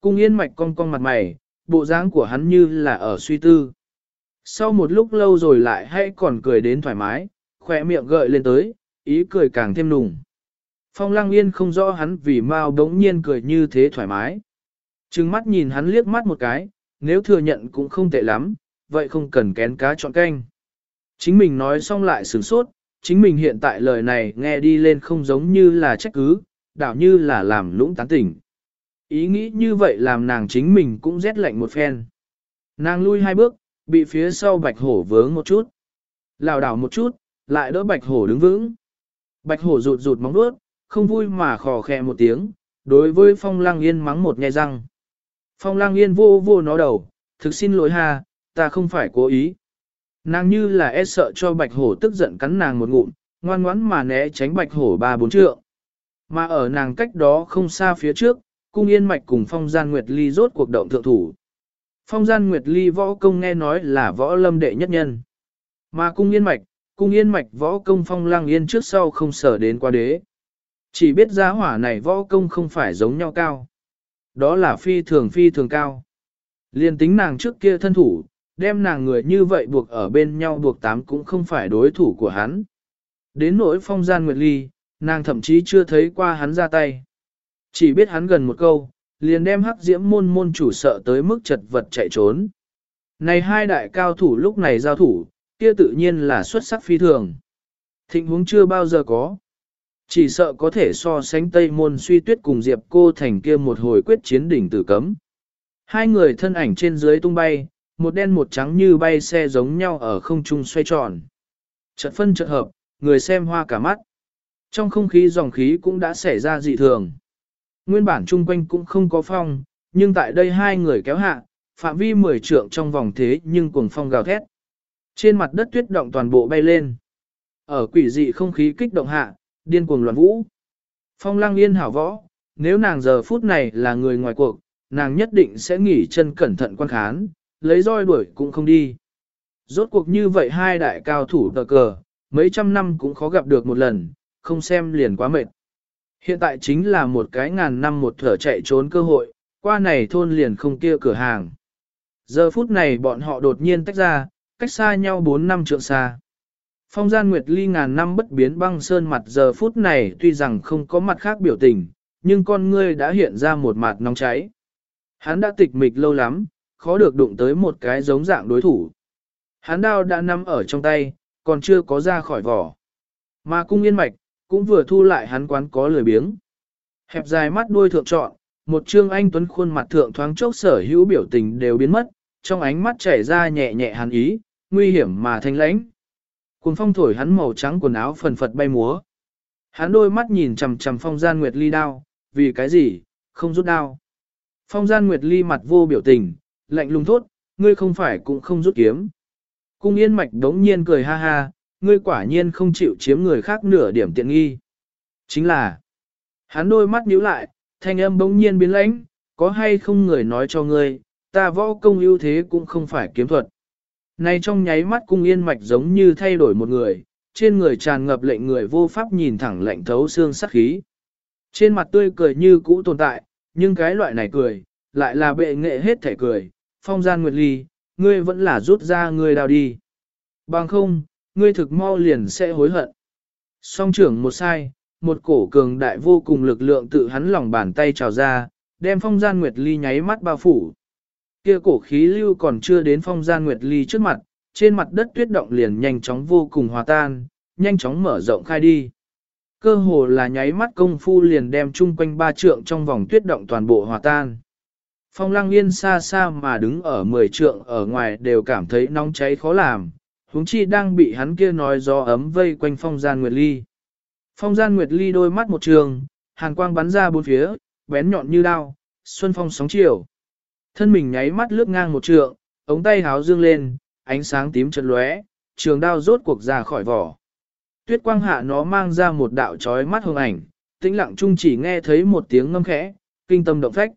Cung yên mạch cong cong mặt mày, bộ dáng của hắn như là ở suy tư. Sau một lúc lâu rồi lại hay còn cười đến thoải mái, khỏe miệng gợi lên tới, ý cười càng thêm nùng. Phong lăng yên không rõ hắn vì mau đống nhiên cười như thế thoải mái. Trừng mắt nhìn hắn liếc mắt một cái, nếu thừa nhận cũng không tệ lắm, vậy không cần kén cá chọn canh. Chính mình nói xong lại sửng sốt, chính mình hiện tại lời này nghe đi lên không giống như là trách cứ, đảo như là làm lũng tán tỉnh. Ý nghĩ như vậy làm nàng chính mình cũng rét lạnh một phen. Nàng lui hai bước, bị phía sau bạch hổ vướng một chút. lảo đảo một chút, lại đỡ bạch hổ đứng vững. Bạch hổ rụt rụt móng vuốt, không vui mà khò khè một tiếng, đối với phong lang yên mắng một nhai răng. Phong lang yên vô vô nó đầu, thực xin lỗi ha, ta không phải cố ý. Nàng như là e sợ cho bạch hổ tức giận cắn nàng một ngụm, ngoan ngoãn mà né tránh bạch hổ ba bốn trượng. Mà ở nàng cách đó không xa phía trước, cung yên mạch cùng phong gian nguyệt ly rốt cuộc động thượng thủ. Phong gian nguyệt ly võ công nghe nói là võ lâm đệ nhất nhân. Mà cung yên mạch, cung yên mạch võ công phong lang yên trước sau không sở đến qua đế. Chỉ biết giá hỏa này võ công không phải giống nhau cao. Đó là phi thường phi thường cao. Liên tính nàng trước kia thân thủ, đem nàng người như vậy buộc ở bên nhau buộc tám cũng không phải đối thủ của hắn. Đến nỗi phong gian nguyệt ly, nàng thậm chí chưa thấy qua hắn ra tay. Chỉ biết hắn gần một câu, liền đem hắc diễm môn môn chủ sợ tới mức chật vật chạy trốn. Này hai đại cao thủ lúc này giao thủ, kia tự nhiên là xuất sắc phi thường. Thịnh huống chưa bao giờ có. Chỉ sợ có thể so sánh Tây Môn suy tuyết cùng Diệp cô thành kia một hồi quyết chiến đỉnh tử cấm. Hai người thân ảnh trên dưới tung bay, một đen một trắng như bay xe giống nhau ở không trung xoay tròn. Chợt phân chợt hợp, người xem hoa cả mắt. Trong không khí dòng khí cũng đã xảy ra dị thường. Nguyên bản chung quanh cũng không có phong, nhưng tại đây hai người kéo hạ, phạm vi 10 trượng trong vòng thế nhưng cuồng phong gào thét. Trên mặt đất tuyết động toàn bộ bay lên. Ở quỷ dị không khí kích động hạ, điên cuồng loạn vũ. Phong lăng yên hảo võ, nếu nàng giờ phút này là người ngoài cuộc, nàng nhất định sẽ nghỉ chân cẩn thận quan khán, lấy roi đuổi cũng không đi. Rốt cuộc như vậy hai đại cao thủ tờ cờ, mấy trăm năm cũng khó gặp được một lần, không xem liền quá mệt. Hiện tại chính là một cái ngàn năm một thở chạy trốn cơ hội, qua này thôn liền không kia cửa hàng. Giờ phút này bọn họ đột nhiên tách ra, cách xa nhau 4 năm trượng xa. Phong gian nguyệt ly ngàn năm bất biến băng sơn mặt giờ phút này tuy rằng không có mặt khác biểu tình, nhưng con ngươi đã hiện ra một mặt nóng cháy. Hắn đã tịch mịch lâu lắm, khó được đụng tới một cái giống dạng đối thủ. Hắn đao đã nắm ở trong tay, còn chưa có ra khỏi vỏ. Mà cung yên mạch, cũng vừa thu lại hắn quán có lười biếng. Hẹp dài mắt đuôi thượng trọn, một trương anh tuấn khuôn mặt thượng thoáng chốc sở hữu biểu tình đều biến mất, trong ánh mắt chảy ra nhẹ nhẹ hàn ý, nguy hiểm mà thanh lãnh. Cuồng phong thổi hắn màu trắng quần áo phần phật bay múa. Hắn đôi mắt nhìn chằm chằm phong gian nguyệt ly đao, vì cái gì, không rút đao. Phong gian nguyệt ly mặt vô biểu tình, lạnh lùng thốt, ngươi không phải cũng không rút kiếm. Cung yên mạch đống nhiên cười ha ha, ngươi quả nhiên không chịu chiếm người khác nửa điểm tiện nghi. Chính là, hắn đôi mắt nhíu lại, thanh âm bỗng nhiên biến lãnh, có hay không người nói cho ngươi, ta võ công ưu thế cũng không phải kiếm thuật. Này trong nháy mắt cung yên mạch giống như thay đổi một người, trên người tràn ngập lệnh người vô pháp nhìn thẳng lệnh thấu xương sắc khí. Trên mặt tươi cười như cũ tồn tại, nhưng cái loại này cười, lại là bệ nghệ hết thể cười, phong gian nguyệt ly, ngươi vẫn là rút ra ngươi đào đi. Bằng không, ngươi thực mau liền sẽ hối hận. Song trưởng một sai, một cổ cường đại vô cùng lực lượng tự hắn lòng bàn tay trào ra, đem phong gian nguyệt ly nháy mắt bao phủ. Kia cổ khí lưu còn chưa đến phong gian nguyệt ly trước mặt, trên mặt đất tuyết động liền nhanh chóng vô cùng hòa tan, nhanh chóng mở rộng khai đi. Cơ hồ là nháy mắt công phu liền đem chung quanh ba trượng trong vòng tuyết động toàn bộ hòa tan. Phong lăng yên xa xa mà đứng ở mười trượng ở ngoài đều cảm thấy nóng cháy khó làm, huống chi đang bị hắn kia nói gió ấm vây quanh phong gian nguyệt ly. Phong gian nguyệt ly đôi mắt một trường, hàn quang bắn ra bốn phía, bén nhọn như đao, xuân phong sóng chiều. Thân mình nháy mắt lướt ngang một trượng, ống tay háo dương lên, ánh sáng tím chật lóe, trường đao rốt cuộc ra khỏi vỏ. Tuyết quang hạ nó mang ra một đạo trói mắt hồng ảnh, tĩnh lặng chung chỉ nghe thấy một tiếng ngâm khẽ, kinh tâm động phách.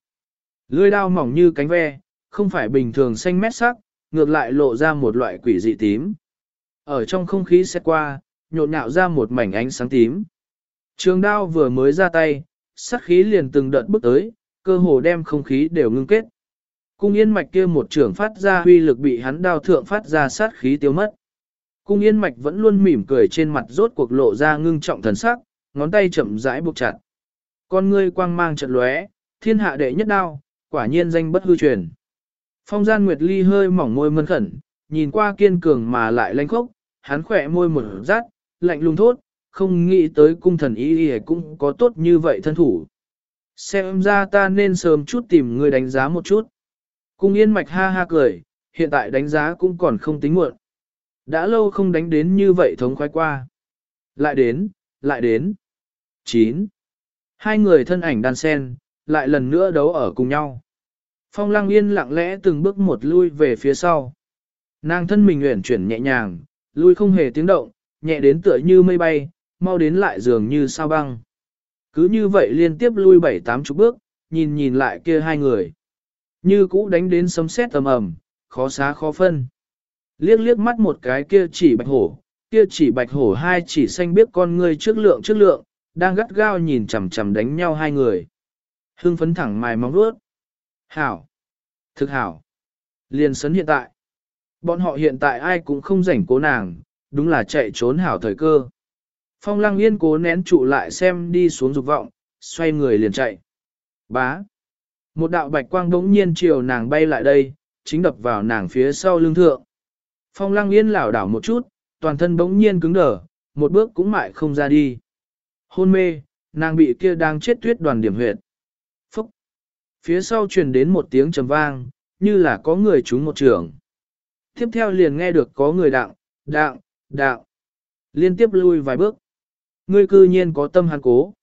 Lưỡi đao mỏng như cánh ve, không phải bình thường xanh mét sắc, ngược lại lộ ra một loại quỷ dị tím. Ở trong không khí xét qua, nhộn nhạo ra một mảnh ánh sáng tím. Trường đao vừa mới ra tay, sát khí liền từng đợt bước tới, cơ hồ đem không khí đều ngưng kết. Cung yên mạch kia một trường phát ra huy lực bị hắn đao thượng phát ra sát khí tiêu mất. Cung yên mạch vẫn luôn mỉm cười trên mặt rốt cuộc lộ ra ngưng trọng thần sắc, ngón tay chậm rãi buộc chặt. Con ngươi quang mang trận lóe, thiên hạ đệ nhất đao, quả nhiên danh bất hư truyền. Phong gian Nguyệt Ly hơi mỏng môi mân khẩn, nhìn qua kiên cường mà lại lanh khốc, hắn khỏe môi một rát, lạnh lùng thốt, không nghĩ tới cung thần y y cũng có tốt như vậy thân thủ. Xem ra ta nên sớm chút tìm người đánh giá một chút. Cung yên mạch ha ha cười, hiện tại đánh giá cũng còn không tính muộn. Đã lâu không đánh đến như vậy thống khoái qua. Lại đến, lại đến. 9. Hai người thân ảnh đan sen, lại lần nữa đấu ở cùng nhau. Phong lăng yên lặng lẽ từng bước một lui về phía sau. Nàng thân mình uyển chuyển nhẹ nhàng, lui không hề tiếng động, nhẹ đến tựa như mây bay, mau đến lại dường như sao băng. Cứ như vậy liên tiếp lui bảy tám chục bước, nhìn nhìn lại kia hai người. Như cũ đánh đến sấm sét tầm ầm, khó xá khó phân. Liếc liếc mắt một cái kia chỉ bạch hổ, kia chỉ bạch hổ hai chỉ xanh biết con ngươi trước lượng trước lượng, đang gắt gao nhìn chằm chằm đánh nhau hai người. Hưng phấn thẳng mài móng vuốt. Hảo. Thực hảo. Liền sấn hiện tại. Bọn họ hiện tại ai cũng không rảnh cố nàng, đúng là chạy trốn hảo thời cơ. Phong lăng yên cố nén trụ lại xem đi xuống dục vọng, xoay người liền chạy. Bá. Một đạo bạch quang đống nhiên chiều nàng bay lại đây, chính đập vào nàng phía sau lưng thượng. Phong lăng yên lảo đảo một chút, toàn thân bỗng nhiên cứng đờ, một bước cũng mại không ra đi. Hôn mê, nàng bị kia đang chết tuyết đoàn điểm huyệt. Phúc! Phía sau truyền đến một tiếng trầm vang, như là có người trúng một trường. Tiếp theo liền nghe được có người đặng, đặng, đặng. Liên tiếp lui vài bước. Ngươi cư nhiên có tâm hàn cố.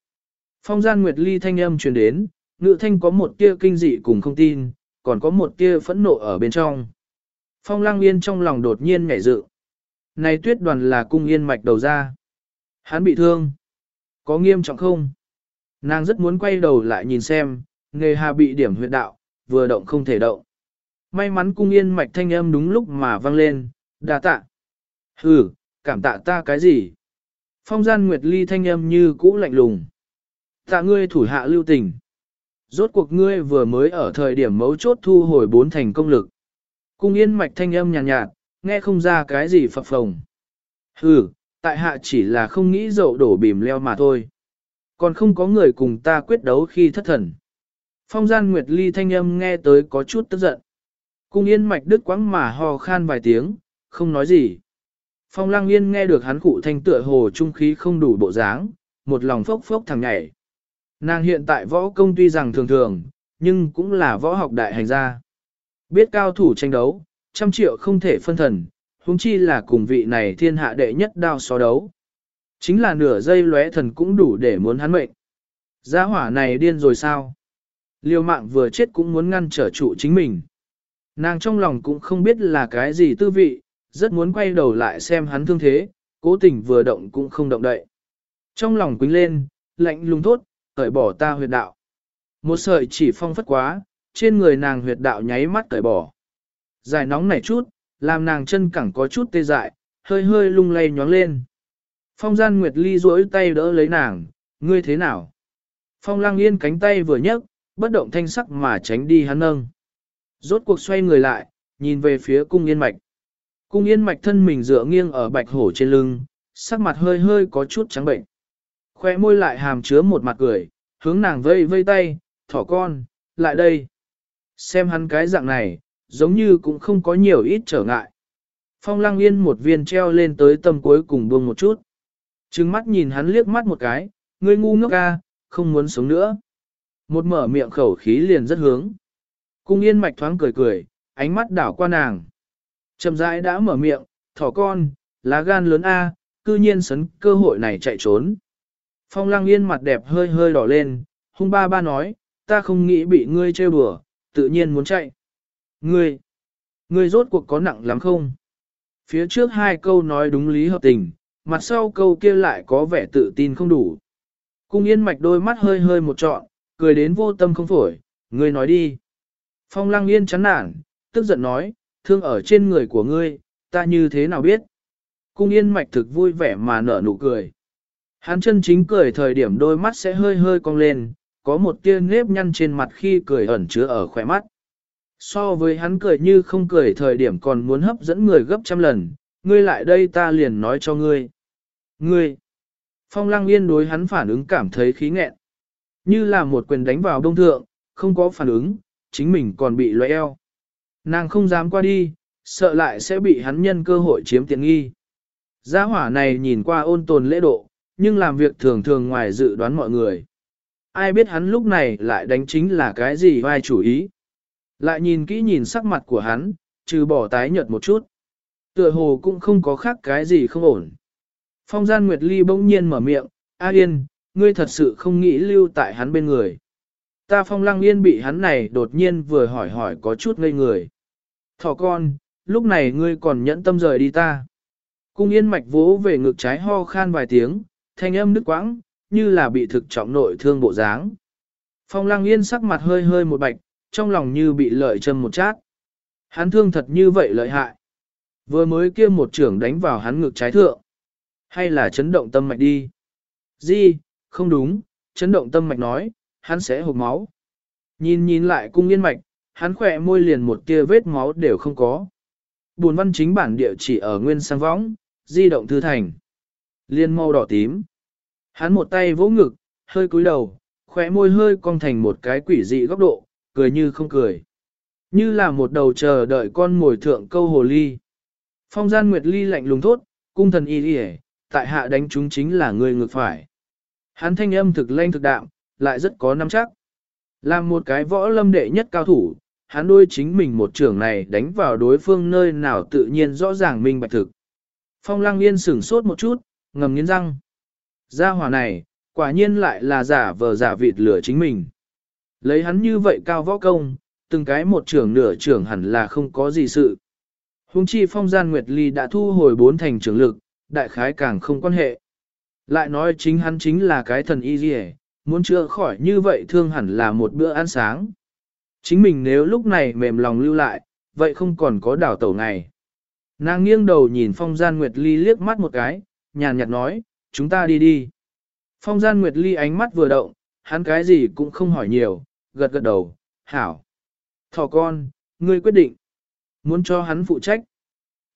Phong gian Nguyệt Ly thanh âm truyền đến, ngự thanh có một tia kinh dị cùng không tin, còn có một tia phẫn nộ ở bên trong. Phong lang yên trong lòng đột nhiên nhảy dự. Này tuyết đoàn là cung yên mạch đầu ra. Hắn bị thương. Có nghiêm trọng không? Nàng rất muốn quay đầu lại nhìn xem, nghề hà bị điểm huyệt đạo, vừa động không thể động. May mắn cung yên mạch thanh âm đúng lúc mà vang lên, đà tạ. Hừ, cảm tạ ta cái gì? Phong gian nguyệt ly thanh âm như cũ lạnh lùng. Tạ ngươi thủ hạ lưu tình. Rốt cuộc ngươi vừa mới ở thời điểm mấu chốt thu hồi bốn thành công lực. Cung yên mạch thanh âm nhàn nhạt, nhạt, nghe không ra cái gì phập phồng. Hừ, tại hạ chỉ là không nghĩ dậu đổ bìm leo mà thôi. Còn không có người cùng ta quyết đấu khi thất thần. Phong gian Nguyệt Ly thanh âm nghe tới có chút tức giận. Cung yên mạch đứt quãng mà hò khan vài tiếng, không nói gì. Phong lăng yên nghe được hắn cụ thanh tựa hồ trung khí không đủ bộ dáng, một lòng phốc phốc thằng nhảy. Nàng hiện tại võ công tuy rằng thường thường, nhưng cũng là võ học đại hành gia. Biết cao thủ tranh đấu, trăm triệu không thể phân thần, huống chi là cùng vị này thiên hạ đệ nhất đao so đấu. Chính là nửa giây lóe thần cũng đủ để muốn hắn mệnh. Gia hỏa này điên rồi sao? Liêu mạng vừa chết cũng muốn ngăn trở trụ chính mình. Nàng trong lòng cũng không biết là cái gì tư vị, rất muốn quay đầu lại xem hắn thương thế, cố tình vừa động cũng không động đậy. Trong lòng quính lên, lạnh lùng thốt, cởi bỏ ta huyệt đạo. Một sợi chỉ phong phất quá, trên người nàng huyệt đạo nháy mắt cởi bỏ. Giải nóng nảy chút, làm nàng chân cẳng có chút tê dại, hơi hơi lung lay nhóng lên. Phong gian Nguyệt Ly duỗi tay đỡ lấy nàng, ngươi thế nào? Phong lang yên cánh tay vừa nhấc, bất động thanh sắc mà tránh đi hắn nâng. Rốt cuộc xoay người lại, nhìn về phía cung yên mạch. Cung yên mạch thân mình dựa nghiêng ở bạch hổ trên lưng, sắc mặt hơi hơi có chút trắng bệnh. Khoe môi lại hàm chứa một mặt cười, hướng nàng vây vây tay, thỏ con, lại đây. Xem hắn cái dạng này, giống như cũng không có nhiều ít trở ngại. Phong lăng yên một viên treo lên tới tầm cuối cùng buông một chút. Trừng mắt nhìn hắn liếc mắt một cái, ngươi ngu ngốc ca, không muốn sống nữa. Một mở miệng khẩu khí liền rất hướng. Cung yên mạch thoáng cười cười, ánh mắt đảo qua nàng. Chậm rãi đã mở miệng, thỏ con, lá gan lớn A, cư nhiên sấn cơ hội này chạy trốn. Phong lăng yên mặt đẹp hơi hơi đỏ lên, hung ba ba nói, ta không nghĩ bị ngươi trêu đùa, tự nhiên muốn chạy. Ngươi, ngươi rốt cuộc có nặng lắm không? Phía trước hai câu nói đúng lý hợp tình, mặt sau câu kia lại có vẻ tự tin không đủ. Cung yên mạch đôi mắt hơi hơi một trọn, cười đến vô tâm không phổi, ngươi nói đi. Phong lăng yên chán nản, tức giận nói, thương ở trên người của ngươi, ta như thế nào biết? Cung yên mạch thực vui vẻ mà nở nụ cười. Hắn chân chính cười thời điểm đôi mắt sẽ hơi hơi cong lên, có một tia nếp nhăn trên mặt khi cười ẩn chứa ở khỏe mắt. So với hắn cười như không cười thời điểm còn muốn hấp dẫn người gấp trăm lần, ngươi lại đây ta liền nói cho ngươi. Ngươi! Phong lăng yên đối hắn phản ứng cảm thấy khí nghẹn. Như là một quyền đánh vào đông thượng, không có phản ứng, chính mình còn bị loại eo. Nàng không dám qua đi, sợ lại sẽ bị hắn nhân cơ hội chiếm tiện nghi. Gia hỏa này nhìn qua ôn tồn lễ độ, nhưng làm việc thường thường ngoài dự đoán mọi người. Ai biết hắn lúc này lại đánh chính là cái gì vai chủ ý. Lại nhìn kỹ nhìn sắc mặt của hắn, trừ bỏ tái nhợt một chút. Tựa hồ cũng không có khác cái gì không ổn. Phong gian Nguyệt Ly bỗng nhiên mở miệng, A Yên, ngươi thật sự không nghĩ lưu tại hắn bên người. Ta phong lăng yên bị hắn này đột nhiên vừa hỏi hỏi có chút ngây người. Thỏ con, lúc này ngươi còn nhẫn tâm rời đi ta. Cung yên mạch vỗ về ngực trái ho khan vài tiếng, thanh âm nức quãng, như là bị thực trọng nội thương bộ dáng. Phong lăng yên sắc mặt hơi hơi một bạch, trong lòng như bị lợi châm một chát. Hắn thương thật như vậy lợi hại. Vừa mới kia một trưởng đánh vào hắn ngực trái thượng. Hay là chấn động tâm mạch đi? Di, không đúng, chấn động tâm mạch nói, hắn sẽ hộp máu. Nhìn nhìn lại cung yên mạch, hắn khỏe môi liền một tia vết máu đều không có. Buồn văn chính bản địa chỉ ở nguyên sang võng, di động thư thành. Liên màu đỏ tím. Hắn một tay vỗ ngực, hơi cúi đầu, khỏe môi hơi cong thành một cái quỷ dị góc độ, cười như không cười. Như là một đầu chờ đợi con ngồi thượng câu hồ ly. Phong gian nguyệt ly lạnh lùng thốt, cung thần y đi tại hạ đánh chúng chính là người ngược phải. Hắn thanh âm thực lanh thực đạm, lại rất có nắm chắc. Làm một cái võ lâm đệ nhất cao thủ, hắn đôi chính mình một trưởng này đánh vào đối phương nơi nào tự nhiên rõ ràng minh bạch thực. Phong lăng yên sửng sốt một chút, ngầm nghiến răng. Gia hỏa này, quả nhiên lại là giả vờ giả vịt lửa chính mình. Lấy hắn như vậy cao võ công, từng cái một trưởng nửa trưởng hẳn là không có gì sự. Hùng chi phong gian Nguyệt Ly đã thu hồi bốn thành trưởng lực, đại khái càng không quan hệ. Lại nói chính hắn chính là cái thần y gì muốn chữa khỏi như vậy thương hẳn là một bữa ăn sáng. Chính mình nếu lúc này mềm lòng lưu lại, vậy không còn có đảo tẩu ngày. Nàng nghiêng đầu nhìn phong gian Nguyệt Ly liếc mắt một cái, nhàn nhạt nói, chúng ta đi đi. Phong gian Nguyệt Ly ánh mắt vừa động, hắn cái gì cũng không hỏi nhiều, gật gật đầu, hảo. Thỏ con, ngươi quyết định. Muốn cho hắn phụ trách.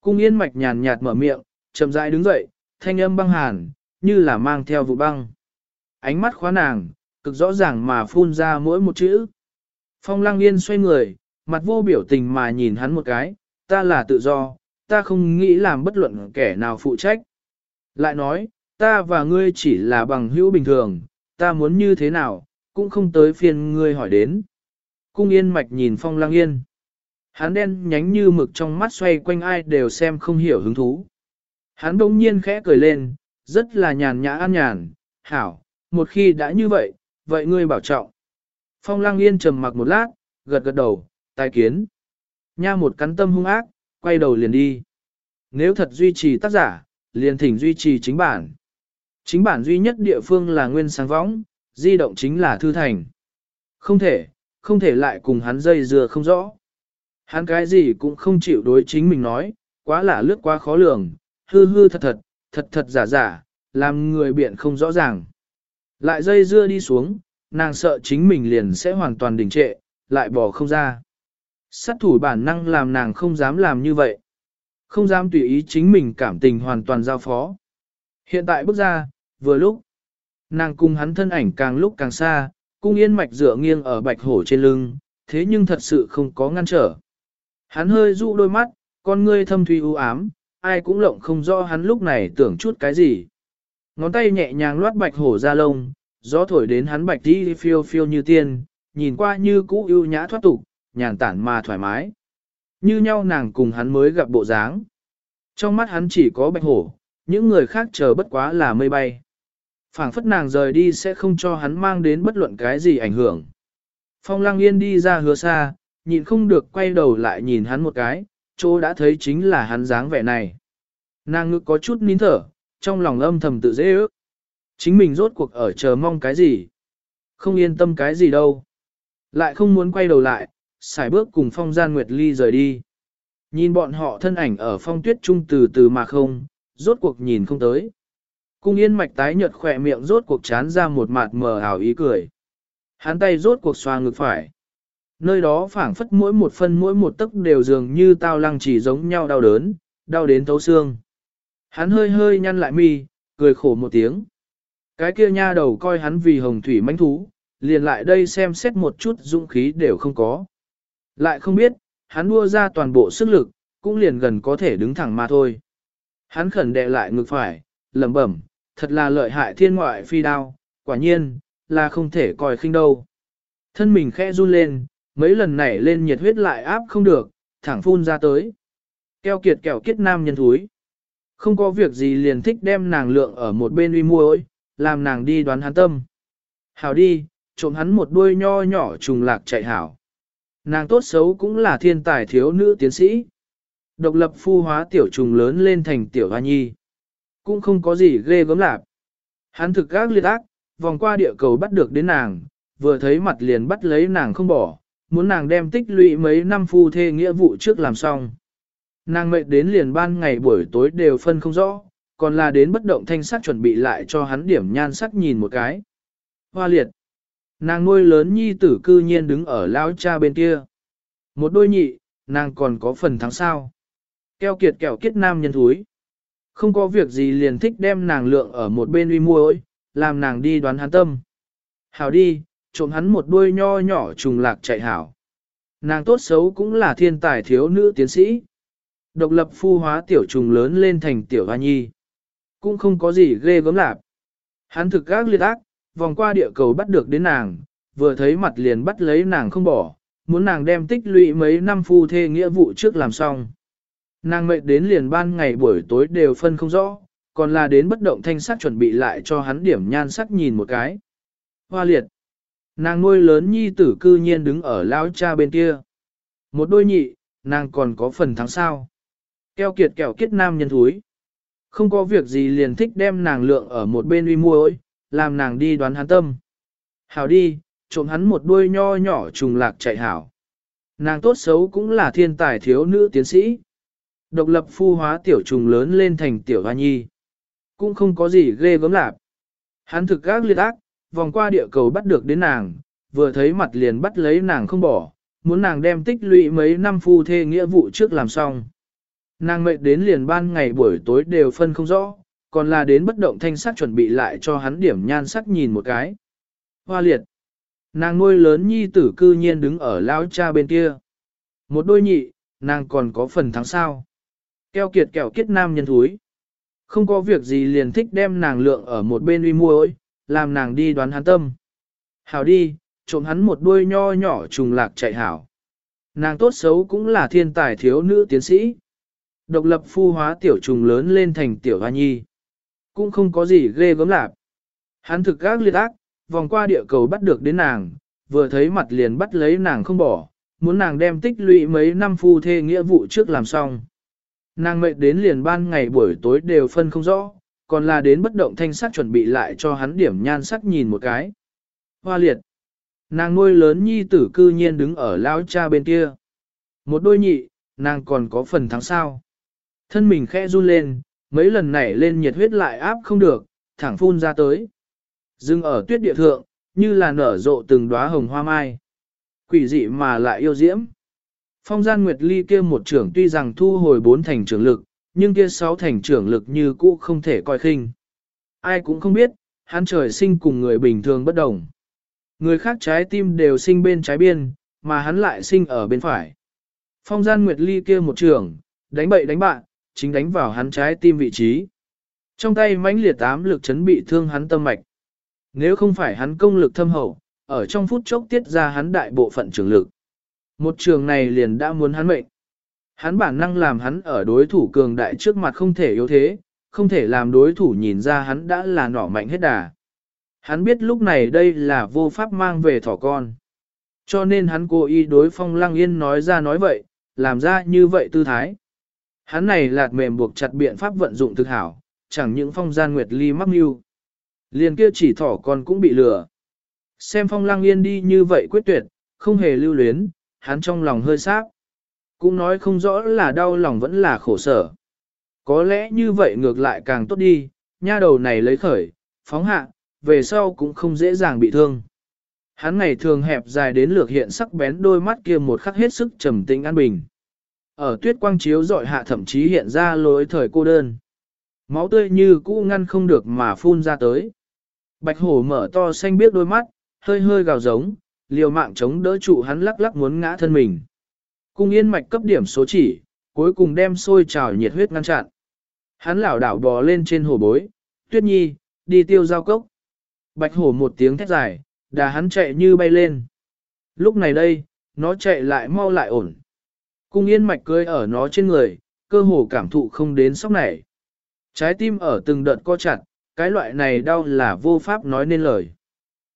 Cung yên mạch nhàn nhạt mở miệng, chậm rãi đứng dậy, thanh âm băng hàn, như là mang theo vụ băng. Ánh mắt khóa nàng, cực rõ ràng mà phun ra mỗi một chữ. Phong lăng yên xoay người, mặt vô biểu tình mà nhìn hắn một cái, ta là tự do, ta không nghĩ làm bất luận kẻ nào phụ trách. Lại nói, ta và ngươi chỉ là bằng hữu bình thường, ta muốn như thế nào, cũng không tới phiên ngươi hỏi đến. Cung yên mạch nhìn phong lăng yên. Hắn đen nhánh như mực trong mắt xoay quanh ai đều xem không hiểu hứng thú. Hắn bỗng nhiên khẽ cười lên, rất là nhàn nhã an nhàn, hảo, một khi đã như vậy, vậy ngươi bảo trọng. Phong lăng yên trầm mặc một lát, gật gật đầu, tai kiến. Nha một cắn tâm hung ác, quay đầu liền đi. Nếu thật duy trì tác giả, liền thỉnh duy trì chính bản. Chính bản duy nhất địa phương là nguyên sáng võng, di động chính là thư thành. Không thể, không thể lại cùng hắn dây dừa không rõ. Hắn cái gì cũng không chịu đối chính mình nói, quá là lướt quá khó lường, hư hư thật thật, thật thật giả giả, làm người biện không rõ ràng. Lại dây dưa đi xuống, nàng sợ chính mình liền sẽ hoàn toàn đình trệ, lại bỏ không ra. Sát thủ bản năng làm nàng không dám làm như vậy. Không dám tùy ý chính mình cảm tình hoàn toàn giao phó. Hiện tại bước ra, vừa lúc, nàng cùng hắn thân ảnh càng lúc càng xa, cung yên mạch dựa nghiêng ở bạch hổ trên lưng, thế nhưng thật sự không có ngăn trở. Hắn hơi dụ đôi mắt, con ngươi thâm thủy u ám, ai cũng lộng không rõ hắn lúc này tưởng chút cái gì. Ngón tay nhẹ nhàng loát bạch hổ ra lông, gió thổi đến hắn bạch đi phiêu phiêu như tiên, nhìn qua như cũ ưu nhã thoát tục, nhàn tản mà thoải mái. Như nhau nàng cùng hắn mới gặp bộ dáng. Trong mắt hắn chỉ có bạch hổ, những người khác chờ bất quá là mây bay. phảng phất nàng rời đi sẽ không cho hắn mang đến bất luận cái gì ảnh hưởng. Phong lăng yên đi ra hứa xa, nhìn không được quay đầu lại nhìn hắn một cái, chỗ đã thấy chính là hắn dáng vẻ này. Nàng ngực có chút nín thở, trong lòng âm thầm tự dễ ước. Chính mình rốt cuộc ở chờ mong cái gì? Không yên tâm cái gì đâu. Lại không muốn quay đầu lại, xài bước cùng phong gian nguyệt ly rời đi. Nhìn bọn họ thân ảnh ở phong tuyết trung từ từ mà không, rốt cuộc nhìn không tới. Cung yên mạch tái nhợt khỏe miệng rốt cuộc chán ra một mặt mờ ảo ý cười. Hắn tay rốt cuộc xoa ngực phải. Nơi đó phảng phất mỗi một phân mỗi một tấc đều dường như tao lăng chỉ giống nhau đau đớn, đau đến thấu xương. Hắn hơi hơi nhăn lại mi, cười khổ một tiếng. Cái kia nha đầu coi hắn vì hồng thủy mãnh thú, liền lại đây xem xét một chút dũng khí đều không có. Lại không biết, hắn đua ra toàn bộ sức lực, cũng liền gần có thể đứng thẳng mà thôi. Hắn khẩn đệ lại ngực phải, lẩm bẩm, thật là lợi hại thiên ngoại phi đao, quả nhiên, là không thể coi khinh đâu. Thân mình khẽ run lên, mấy lần nảy lên nhiệt huyết lại áp không được, thẳng phun ra tới. Keo kiệt kẹo kiết nam nhân thúi. Không có việc gì liền thích đem nàng lượng ở một bên uy muối, làm nàng đi đoán hắn tâm. Hảo đi, trộm hắn một đuôi nho nhỏ trùng lạc chạy hảo. Nàng tốt xấu cũng là thiên tài thiếu nữ tiến sĩ. Độc lập phu hóa tiểu trùng lớn lên thành tiểu hoa nhi. Cũng không có gì ghê gớm lạp. Hắn thực gác liệt ác, vòng qua địa cầu bắt được đến nàng, vừa thấy mặt liền bắt lấy nàng không bỏ, muốn nàng đem tích lũy mấy năm phu thê nghĩa vụ trước làm xong. Nàng mệt đến liền ban ngày buổi tối đều phân không rõ, còn là đến bất động thanh sắc chuẩn bị lại cho hắn điểm nhan sắc nhìn một cái. Hoa liệt. Nàng nuôi lớn nhi tử cư nhiên đứng ở lão cha bên kia. Một đôi nhị, nàng còn có phần thắng sao. Keo kiệt kẹo kiết nam nhân thúi. Không có việc gì liền thích đem nàng lượng ở một bên uy muối, làm nàng đi đoán hắn tâm. Hảo đi, trộm hắn một đuôi nho nhỏ trùng lạc chạy hảo. Nàng tốt xấu cũng là thiên tài thiếu nữ tiến sĩ. Độc lập phu hóa tiểu trùng lớn lên thành tiểu hoa nhi. Cũng không có gì ghê gớm lạp. Hắn thực gác liệt ác, vòng qua địa cầu bắt được đến nàng, vừa thấy mặt liền bắt lấy nàng không bỏ, muốn nàng đem tích lũy mấy năm phu thê nghĩa vụ trước làm xong. Nàng mệt đến liền ban ngày buổi tối đều phân không rõ, còn là đến bất động thanh sắc chuẩn bị lại cho hắn điểm nhan sắc nhìn một cái. Hoa liệt. Nàng nuôi lớn nhi tử cư nhiên đứng ở lão cha bên kia. Một đôi nhị, nàng còn có phần thắng sao. Keo kiệt kẹo kết nam nhân thúi. Không có việc gì liền thích đem nàng lượng ở một bên uy muối, làm nàng đi đoán hắn tâm. Hảo đi, trộm hắn một đuôi nho nhỏ trùng lạc chạy hảo. Nàng tốt xấu cũng là thiên tài thiếu nữ tiến sĩ. Độc lập phu hóa tiểu trùng lớn lên thành tiểu hoa nhi. Cũng không có gì ghê gớm lạp. Hắn thực gác liệt ác, vòng qua địa cầu bắt được đến nàng, vừa thấy mặt liền bắt lấy nàng không bỏ, muốn nàng đem tích lũy mấy năm phu thê nghĩa vụ trước làm xong. Nàng mệt đến liền ban ngày buổi tối đều phân không rõ, còn là đến bất động thanh sắc chuẩn bị lại cho hắn điểm nhan sắc nhìn một cái. Hoa liệt. Nàng nuôi lớn nhi tử cư nhiên đứng ở lao cha bên kia. Một đôi nhị, nàng còn có phần thắng sao. Keo kiệt kẹo kiết nam nhân thúi. Không có việc gì liền thích đem nàng lượng ở một bên uy muối, làm nàng đi đoán hắn tâm. Hảo đi, trộm hắn một đuôi nho nhỏ trùng lạc chạy hảo. Nàng tốt xấu cũng là thiên tài thiếu nữ tiến sĩ. Độc lập phu hóa tiểu trùng lớn lên thành tiểu hoa nhi. Cũng không có gì ghê gớm lạp. Hắn thực gác liệt ác, vòng qua địa cầu bắt được đến nàng, vừa thấy mặt liền bắt lấy nàng không bỏ, muốn nàng đem tích lũy mấy năm phu thê nghĩa vụ trước làm xong. Nàng mệt đến liền ban ngày buổi tối đều phân không rõ, còn là đến bất động thanh sắc chuẩn bị lại cho hắn điểm nhan sắc nhìn một cái. Hoa liệt. Nàng nuôi lớn nhi tử cư nhiên đứng ở lão cha bên kia. Một đôi nhị, nàng còn có phần thắng sao. Thân mình khẽ run lên, mấy lần nảy lên nhiệt huyết lại áp không được, thẳng phun ra tới. Dưng ở tuyết địa thượng, như là nở rộ từng đóa hồng hoa mai. Quỷ dị mà lại yêu diễm. Phong gian Nguyệt Ly kia một trưởng tuy rằng thu hồi bốn thành trưởng lực, nhưng kia sáu thành trưởng lực như cũ không thể coi khinh. Ai cũng không biết, hắn trời sinh cùng người bình thường bất đồng. Người khác trái tim đều sinh bên trái biên, mà hắn lại sinh ở bên phải. Phong gian Nguyệt Ly kia một trưởng, đánh bậy đánh bạn, chính đánh vào hắn trái tim vị trí. Trong tay mãnh liệt ám lực chấn bị thương hắn tâm mạch. Nếu không phải hắn công lực thâm hậu, ở trong phút chốc tiết ra hắn đại bộ phận trường lực. Một trường này liền đã muốn hắn mệnh. Hắn bản năng làm hắn ở đối thủ cường đại trước mặt không thể yếu thế, không thể làm đối thủ nhìn ra hắn đã là nỏ mạnh hết đà. Hắn biết lúc này đây là vô pháp mang về thỏ con. Cho nên hắn cố ý đối phong lăng yên nói ra nói vậy, làm ra như vậy tư thái. Hắn này lạt mềm buộc chặt biện pháp vận dụng thực hảo, chẳng những phong gian nguyệt ly mắc mưu. Liền kia chỉ thỏ con cũng bị lừa. Xem phong lăng yên đi như vậy quyết tuyệt, không hề lưu luyến, hắn trong lòng hơi sáp. Cũng nói không rõ là đau lòng vẫn là khổ sở. Có lẽ như vậy ngược lại càng tốt đi, nha đầu này lấy khởi, phóng hạ, về sau cũng không dễ dàng bị thương. Hắn ngày thường hẹp dài đến lược hiện sắc bén đôi mắt kia một khắc hết sức trầm tĩnh an bình. Ở tuyết quang chiếu dọi hạ thậm chí hiện ra lối thời cô đơn. Máu tươi như cũ ngăn không được mà phun ra tới. Bạch hổ mở to xanh biết đôi mắt, hơi hơi gào giống, liều mạng chống đỡ trụ hắn lắc lắc muốn ngã thân mình. Cung yên mạch cấp điểm số chỉ, cuối cùng đem sôi trào nhiệt huyết ngăn chặn. Hắn lảo đảo bò lên trên hồ bối, tuyết nhi, đi tiêu giao cốc. Bạch hổ một tiếng thét dài, đà hắn chạy như bay lên. Lúc này đây, nó chạy lại mau lại ổn. Cung yên mạch cưới ở nó trên người, cơ hồ cảm thụ không đến sóc này. Trái tim ở từng đợt co chặt, cái loại này đau là vô pháp nói nên lời.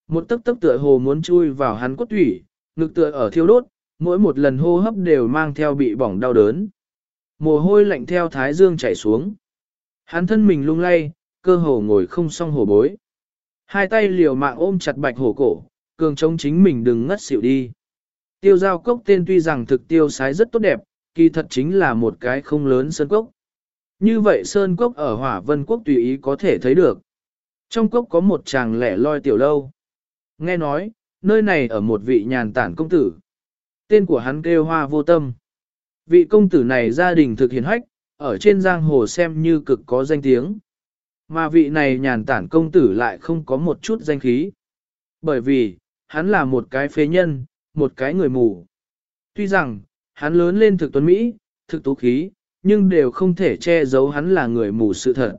Một tấc tấc tựa hồ muốn chui vào hắn cốt thủy, ngực tựa ở thiêu đốt, mỗi một lần hô hấp đều mang theo bị bỏng đau đớn. Mồ hôi lạnh theo thái dương chảy xuống. Hắn thân mình lung lay, cơ hồ ngồi không xong hổ bối. Hai tay liều mạng ôm chặt bạch hổ cổ, cường chống chính mình đừng ngất xỉu đi. Tiêu giao cốc tên tuy rằng thực tiêu sái rất tốt đẹp, kỳ thật chính là một cái không lớn sơn cốc. Như vậy sơn cốc ở hỏa vân quốc tùy ý có thể thấy được. Trong cốc có một chàng lẻ loi tiểu lâu. Nghe nói, nơi này ở một vị nhàn tản công tử. Tên của hắn kêu hoa vô tâm. Vị công tử này gia đình thực hiền hách, ở trên giang hồ xem như cực có danh tiếng. Mà vị này nhàn tản công tử lại không có một chút danh khí. Bởi vì, hắn là một cái phế nhân, một cái người mù. Tuy rằng, hắn lớn lên thực tuấn Mỹ, thực tú khí, nhưng đều không thể che giấu hắn là người mù sự thật.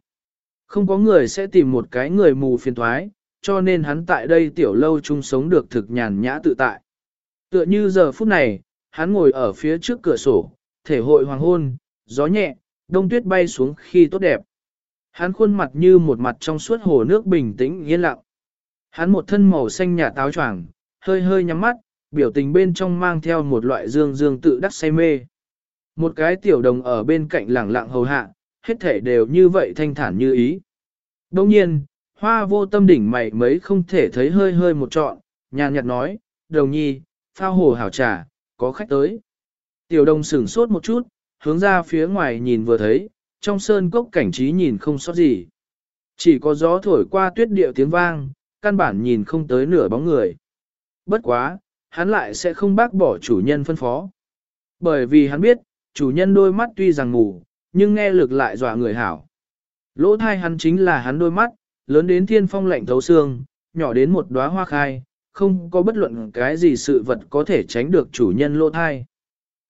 Không có người sẽ tìm một cái người mù phiền thoái, cho nên hắn tại đây tiểu lâu chung sống được thực nhàn nhã tự tại. Tựa như giờ phút này, hắn ngồi ở phía trước cửa sổ, thể hội hoàng hôn, gió nhẹ, đông tuyết bay xuống khi tốt đẹp. Hắn khuôn mặt như một mặt trong suốt hồ nước bình tĩnh yên lặng. Hắn một thân màu xanh nhà táo choàng, hơi hơi nhắm mắt, biểu tình bên trong mang theo một loại dương dương tự đắc say mê. Một cái tiểu đồng ở bên cạnh lẳng lặng hầu hạ, hết thể đều như vậy thanh thản như ý. Đồng nhiên, hoa vô tâm đỉnh mày mấy không thể thấy hơi hơi một trọn, nhàn nhạt nói, đồng nhi, phao hồ hảo trà, có khách tới. Tiểu đồng sửng sốt một chút, hướng ra phía ngoài nhìn vừa thấy, trong sơn cốc cảnh trí nhìn không sót gì. Chỉ có gió thổi qua tuyết điệu tiếng vang, căn bản nhìn không tới nửa bóng người. Bất quá, hắn lại sẽ không bác bỏ chủ nhân phân phó. Bởi vì hắn biết, chủ nhân đôi mắt tuy rằng ngủ, nhưng nghe lực lại dọa người hảo. Lỗ thai hắn chính là hắn đôi mắt, lớn đến thiên phong lạnh thấu xương, nhỏ đến một đóa hoa khai, không có bất luận cái gì sự vật có thể tránh được chủ nhân lỗ thai.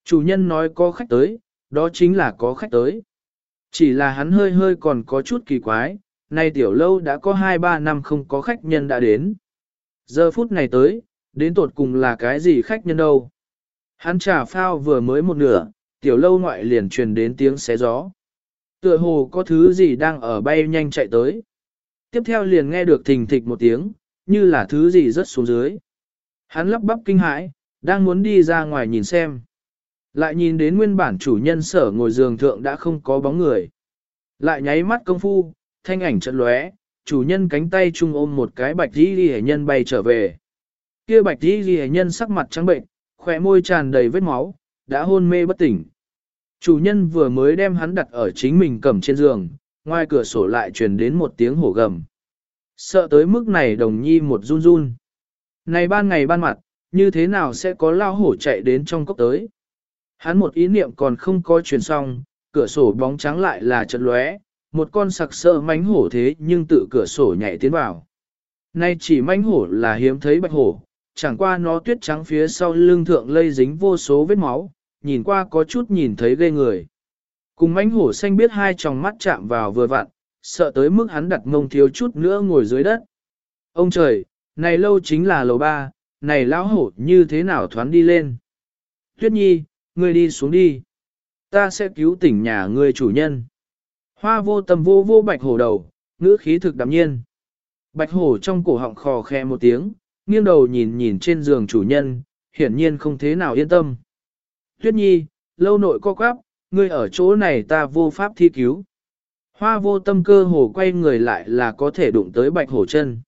Chủ nhân nói có khách tới, đó chính là có khách tới. Chỉ là hắn hơi hơi còn có chút kỳ quái, nay tiểu lâu đã có 2-3 năm không có khách nhân đã đến. Giờ phút này tới, đến tột cùng là cái gì khách nhân đâu. Hắn trà phao vừa mới một nửa, tiểu lâu ngoại liền truyền đến tiếng xé gió. Tựa hồ có thứ gì đang ở bay nhanh chạy tới. Tiếp theo liền nghe được thình thịch một tiếng, như là thứ gì rớt xuống dưới. Hắn lắp bắp kinh hãi, đang muốn đi ra ngoài nhìn xem. Lại nhìn đến nguyên bản chủ nhân sở ngồi giường thượng đã không có bóng người. Lại nháy mắt công phu, thanh ảnh trận lóe, chủ nhân cánh tay chung ôm một cái bạch đi ghi nhân bay trở về. Kia bạch đi ghi nhân sắc mặt trắng bệnh, khỏe môi tràn đầy vết máu, đã hôn mê bất tỉnh. Chủ nhân vừa mới đem hắn đặt ở chính mình cầm trên giường, ngoài cửa sổ lại truyền đến một tiếng hổ gầm. Sợ tới mức này đồng nhi một run run. Này ban ngày ban mặt, như thế nào sẽ có lao hổ chạy đến trong cốc tới? Hắn một ý niệm còn không có truyền xong, cửa sổ bóng trắng lại là trận lóe, một con sặc sỡ mánh hổ thế nhưng tự cửa sổ nhảy tiến vào. Nay chỉ mánh hổ là hiếm thấy bạch hổ, chẳng qua nó tuyết trắng phía sau lưng thượng lây dính vô số vết máu, nhìn qua có chút nhìn thấy ghê người. Cùng mãnh hổ xanh biết hai tròng mắt chạm vào vừa vặn, sợ tới mức hắn đặt mông thiếu chút nữa ngồi dưới đất. Ông trời, này lâu chính là lầu ba, này lão hổ như thế nào thoán đi lên. Tuyết nhi, ngươi đi xuống đi. Ta sẽ cứu tỉnh nhà ngươi chủ nhân. Hoa vô tâm vô vô bạch hổ đầu, ngữ khí thực đạm nhiên. Bạch hổ trong cổ họng khò khe một tiếng, nghiêng đầu nhìn nhìn trên giường chủ nhân, hiển nhiên không thế nào yên tâm. Tuyết nhi, lâu nội co quắp, ngươi ở chỗ này ta vô pháp thi cứu. Hoa vô tâm cơ hồ quay người lại là có thể đụng tới bạch hổ chân.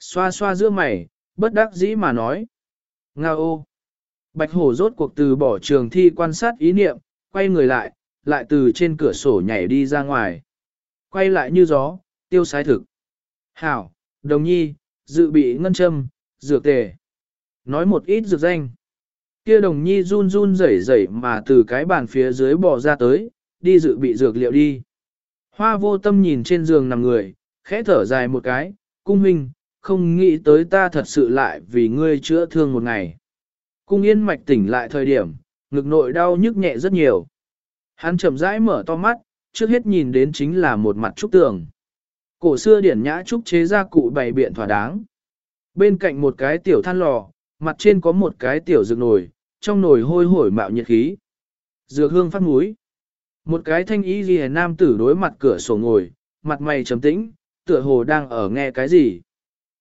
Xoa xoa giữa mày, bất đắc dĩ mà nói. Nga ô. Bạch hổ rốt cuộc từ bỏ trường thi quan sát ý niệm, quay người lại, lại từ trên cửa sổ nhảy đi ra ngoài. Quay lại như gió, tiêu sái thực. Hảo, đồng nhi, dự bị ngân châm, dược tề. nói một ít dược danh. Kia đồng nhi run run rẩy rẩy mà từ cái bàn phía dưới bò ra tới, đi dự bị dược liệu đi. Hoa vô tâm nhìn trên giường nằm người, khẽ thở dài một cái, cung huynh, không nghĩ tới ta thật sự lại vì ngươi chữa thương một ngày. Cung yên mạch tỉnh lại thời điểm, ngực nội đau nhức nhẹ rất nhiều. Hắn chậm rãi mở to mắt, trước hết nhìn đến chính là một mặt trúc tường. Cổ xưa điển nhã trúc chế ra cụ bày biện thỏa đáng. Bên cạnh một cái tiểu than lò, mặt trên có một cái tiểu dược nồi, trong nồi hôi hổi mạo nhiệt khí. Dược hương phát mũi. Một cái thanh ý ghi nam tử đối mặt cửa sổ ngồi, mặt mày trầm tĩnh, tựa hồ đang ở nghe cái gì.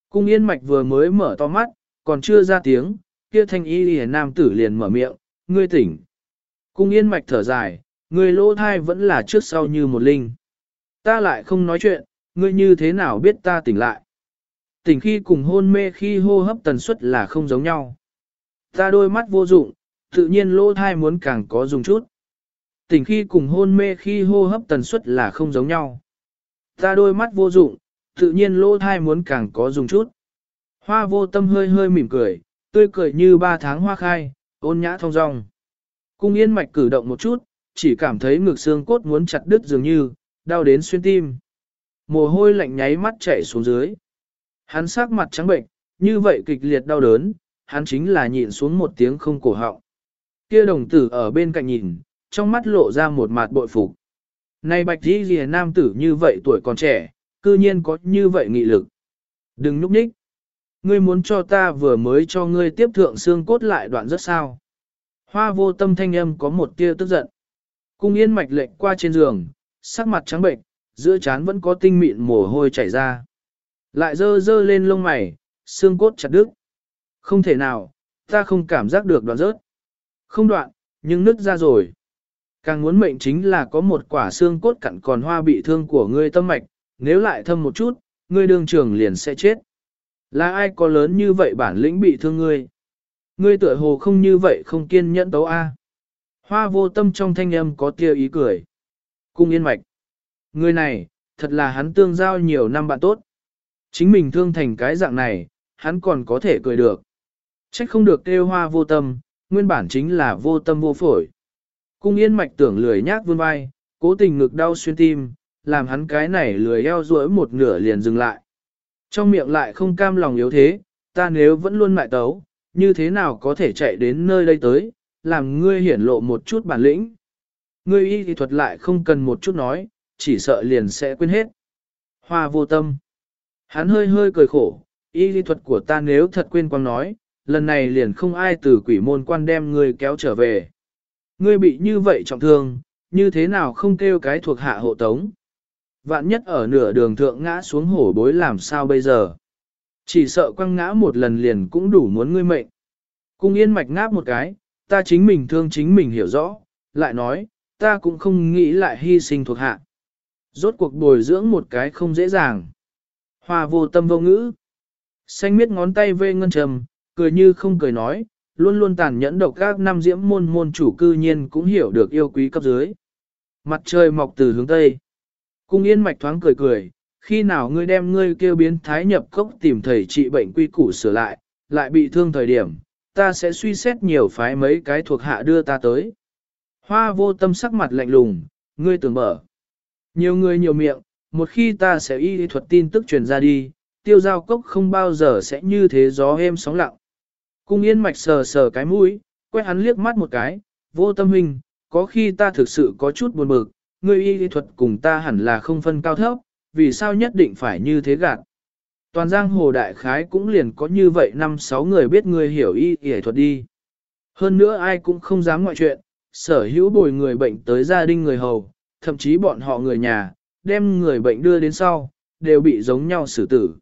Cung yên mạch vừa mới mở to mắt, còn chưa ra tiếng, kia thanh ý ghi nam tử liền mở miệng, ngươi tỉnh. Cung yên mạch thở dài, ngươi lỗ thai vẫn là trước sau như một linh. Ta lại không nói chuyện, ngươi như thế nào biết ta tỉnh lại. Tỉnh khi cùng hôn mê khi hô hấp tần suất là không giống nhau. Ta đôi mắt vô dụng, tự nhiên lỗ thai muốn càng có dùng chút. Tỉnh khi cùng hôn mê khi hô hấp tần suất là không giống nhau. Ta đôi mắt vô dụng, tự nhiên lỗ thai muốn càng có dùng chút. Hoa vô tâm hơi hơi mỉm cười, tươi cười như ba tháng hoa khai, ôn nhã thong dong. Cung yên mạch cử động một chút, chỉ cảm thấy ngực xương cốt muốn chặt đứt dường như, đau đến xuyên tim. Mồ hôi lạnh nháy mắt chảy xuống dưới. Hắn sắc mặt trắng bệnh, như vậy kịch liệt đau đớn, hắn chính là nhịn xuống một tiếng không cổ họng. Kia đồng tử ở bên cạnh nhìn, trong mắt lộ ra một mặt bội phục. Này bạch đi lìa nam tử như vậy tuổi còn trẻ, cư nhiên có như vậy nghị lực. Đừng núp nhích. Ngươi muốn cho ta vừa mới cho ngươi tiếp thượng xương cốt lại đoạn rất sao. Hoa vô tâm thanh âm có một tia tức giận. Cung yên mạch lệnh qua trên giường, sắc mặt trắng bệnh, giữa trán vẫn có tinh mịn mồ hôi chảy ra. Lại dơ dơ lên lông mày, xương cốt chặt đứt. Không thể nào, ta không cảm giác được đoạn rớt. Không đoạn, nhưng nứt ra rồi. Càng muốn mệnh chính là có một quả xương cốt cặn còn hoa bị thương của ngươi tâm mạch, nếu lại thâm một chút, ngươi đương trường liền sẽ chết. Là ai có lớn như vậy bản lĩnh bị thương ngươi? Ngươi tựa hồ không như vậy không kiên nhẫn tấu A. Hoa vô tâm trong thanh âm có tia ý cười. Cung yên mạch. Người này, thật là hắn tương giao nhiều năm bạn tốt. Chính mình thương thành cái dạng này, hắn còn có thể cười được. Trách không được kêu hoa vô tâm, nguyên bản chính là vô tâm vô phổi. Cung yên mạch tưởng lười nhác vươn vai, cố tình ngực đau xuyên tim, làm hắn cái này lười eo duỗi một nửa liền dừng lại. Trong miệng lại không cam lòng yếu thế, ta nếu vẫn luôn mại tấu, như thế nào có thể chạy đến nơi đây tới, làm ngươi hiển lộ một chút bản lĩnh. Ngươi y thì thuật lại không cần một chút nói, chỉ sợ liền sẽ quên hết. Hoa vô tâm. Hắn hơi hơi cười khổ, y lý thuật của ta nếu thật quên quang nói, lần này liền không ai từ quỷ môn quan đem ngươi kéo trở về. Ngươi bị như vậy trọng thương, như thế nào không kêu cái thuộc hạ hộ tống. Vạn nhất ở nửa đường thượng ngã xuống hổ bối làm sao bây giờ. Chỉ sợ quăng ngã một lần liền cũng đủ muốn ngươi mệnh. Cung yên mạch ngáp một cái, ta chính mình thương chính mình hiểu rõ, lại nói, ta cũng không nghĩ lại hy sinh thuộc hạ. Rốt cuộc bồi dưỡng một cái không dễ dàng. Hoa vô tâm vô ngữ. Xanh miết ngón tay vê ngân trầm, cười như không cười nói, luôn luôn tàn nhẫn độc các năm diễm môn môn chủ cư nhiên cũng hiểu được yêu quý cấp dưới. Mặt trời mọc từ hướng Tây. Cung yên mạch thoáng cười cười, khi nào ngươi đem ngươi kêu biến thái nhập cốc tìm thầy trị bệnh quy củ sửa lại, lại bị thương thời điểm, ta sẽ suy xét nhiều phái mấy cái thuộc hạ đưa ta tới. Hoa vô tâm sắc mặt lạnh lùng, ngươi tưởng mở. Nhiều người nhiều miệng, một khi ta sẽ y thuật tin tức truyền ra đi, tiêu giao cốc không bao giờ sẽ như thế gió êm sóng lặng. Cung yên mạch sờ sờ cái mũi, quét hắn liếc mắt một cái, vô tâm hình, có khi ta thực sự có chút buồn bực, ngươi y thuật cùng ta hẳn là không phân cao thấp, vì sao nhất định phải như thế gạt. Toàn giang hồ đại khái cũng liền có như vậy năm sáu người biết ngươi hiểu y y thuật đi. Hơn nữa ai cũng không dám ngoại chuyện, sở hữu bồi người bệnh tới gia đình người hầu, thậm chí bọn họ người nhà, đem người bệnh đưa đến sau, đều bị giống nhau xử tử.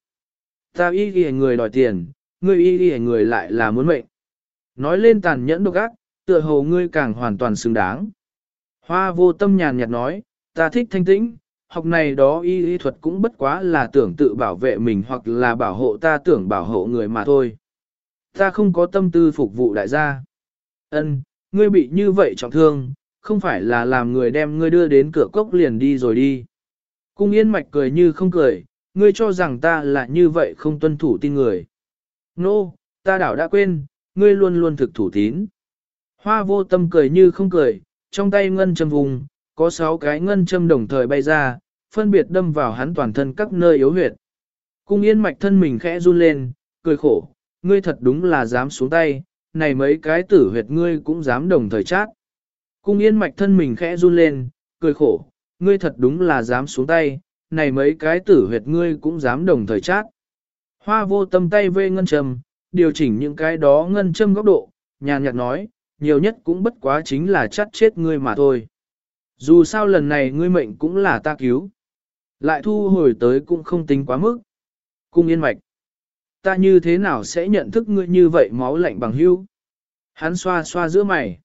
Ta y ghi người đòi tiền, ngươi y ghi người lại là muốn mệnh. Nói lên tàn nhẫn độc ác, tựa hồ ngươi càng hoàn toàn xứng đáng. Hoa vô tâm nhàn nhạt nói, ta thích thanh tĩnh, học này đó y y thuật cũng bất quá là tưởng tự bảo vệ mình hoặc là bảo hộ ta tưởng bảo hộ người mà thôi. Ta không có tâm tư phục vụ đại gia. Ân, ngươi bị như vậy trọng thương, không phải là làm người đem ngươi đưa đến cửa cốc liền đi rồi đi. Cung yên mạch cười như không cười, ngươi cho rằng ta là như vậy không tuân thủ tin người. Nô, no, ta đảo đã quên, ngươi luôn luôn thực thủ tín. Hoa vô tâm cười như không cười, trong tay ngân châm vùng, có sáu cái ngân châm đồng thời bay ra, phân biệt đâm vào hắn toàn thân các nơi yếu huyệt. Cung yên mạch thân mình khẽ run lên, cười khổ, ngươi thật đúng là dám xuống tay, này mấy cái tử huyệt ngươi cũng dám đồng thời chát. Cung yên mạch thân mình khẽ run lên, cười khổ, ngươi thật đúng là dám xuống tay, này mấy cái tử huyệt ngươi cũng dám đồng thời chát. Hoa vô tâm tay vê ngân châm, điều chỉnh những cái đó ngân châm góc độ, nhàn nhạt nói, nhiều nhất cũng bất quá chính là chắt chết ngươi mà thôi. Dù sao lần này ngươi mệnh cũng là ta cứu. Lại thu hồi tới cũng không tính quá mức. Cung yên mạch. Ta như thế nào sẽ nhận thức ngươi như vậy máu lạnh bằng hưu? Hắn xoa xoa giữa mày.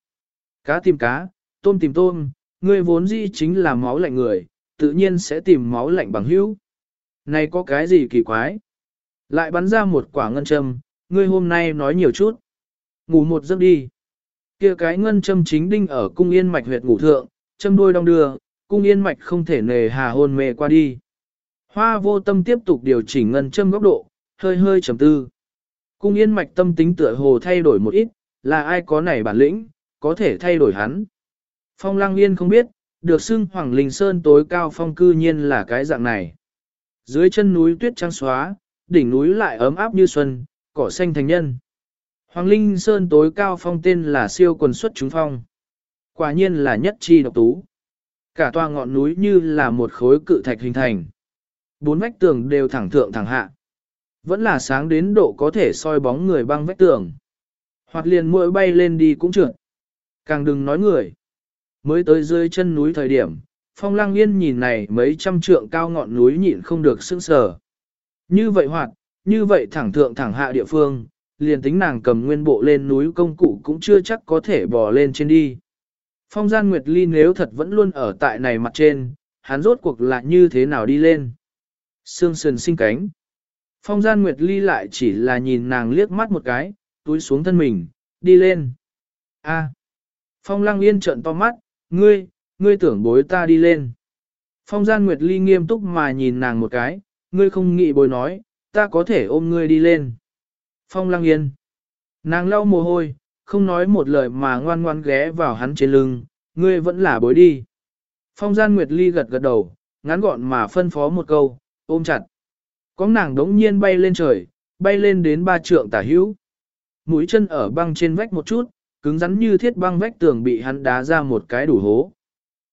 Cá tìm cá, tôm tìm tôm, ngươi vốn dĩ chính là máu lạnh người, tự nhiên sẽ tìm máu lạnh bằng hữu. Này có cái gì kỳ quái? Lại bắn ra một quả ngân châm, ngươi hôm nay nói nhiều chút. Ngủ một giấc đi. kia cái ngân châm chính đinh ở cung yên mạch huyệt ngủ thượng, châm đôi đong đưa, cung yên mạch không thể nề hà hôn mê qua đi. Hoa vô tâm tiếp tục điều chỉnh ngân châm góc độ, hơi hơi trầm tư. Cung yên mạch tâm tính tựa hồ thay đổi một ít, là ai có nảy bản lĩnh, có thể thay đổi hắn. Phong lăng yên không biết, được xưng Hoàng Linh Sơn tối cao phong cư nhiên là cái dạng này. Dưới chân núi tuyết trắng xóa, đỉnh núi lại ấm áp như xuân, cỏ xanh thành nhân. Hoàng Linh Sơn tối cao phong tên là siêu quần xuất chúng phong. Quả nhiên là nhất chi độc tú. Cả toa ngọn núi như là một khối cự thạch hình thành. Bốn vách tường đều thẳng thượng thẳng hạ. Vẫn là sáng đến độ có thể soi bóng người băng vách tường. Hoặc liền mũi bay lên đi cũng trượt. Càng đừng nói người. Mới tới dưới chân núi thời điểm, phong lang yên nhìn này mấy trăm trượng cao ngọn núi nhịn không được sững sờ. Như vậy hoạt, như vậy thẳng thượng thẳng hạ địa phương, liền tính nàng cầm nguyên bộ lên núi công cụ cũng chưa chắc có thể bò lên trên đi. Phong gian Nguyệt Ly nếu thật vẫn luôn ở tại này mặt trên, hắn rốt cuộc lại như thế nào đi lên. Sương sườn sinh cánh. Phong gian Nguyệt Ly lại chỉ là nhìn nàng liếc mắt một cái, túi xuống thân mình, đi lên. A. Phong lăng yên trợn to mắt, ngươi, ngươi tưởng bối ta đi lên. Phong gian Nguyệt Ly nghiêm túc mà nhìn nàng một cái, ngươi không nghĩ bối nói, ta có thể ôm ngươi đi lên. Phong lăng yên. Nàng lau mồ hôi, không nói một lời mà ngoan ngoan ghé vào hắn trên lưng, ngươi vẫn là bối đi. Phong gian Nguyệt Ly gật gật đầu, ngắn gọn mà phân phó một câu, ôm chặt. Có nàng đống nhiên bay lên trời, bay lên đến ba trượng tả hữu. Mũi chân ở băng trên vách một chút, cứng rắn như thiết băng vách tường bị hắn đá ra một cái đủ hố.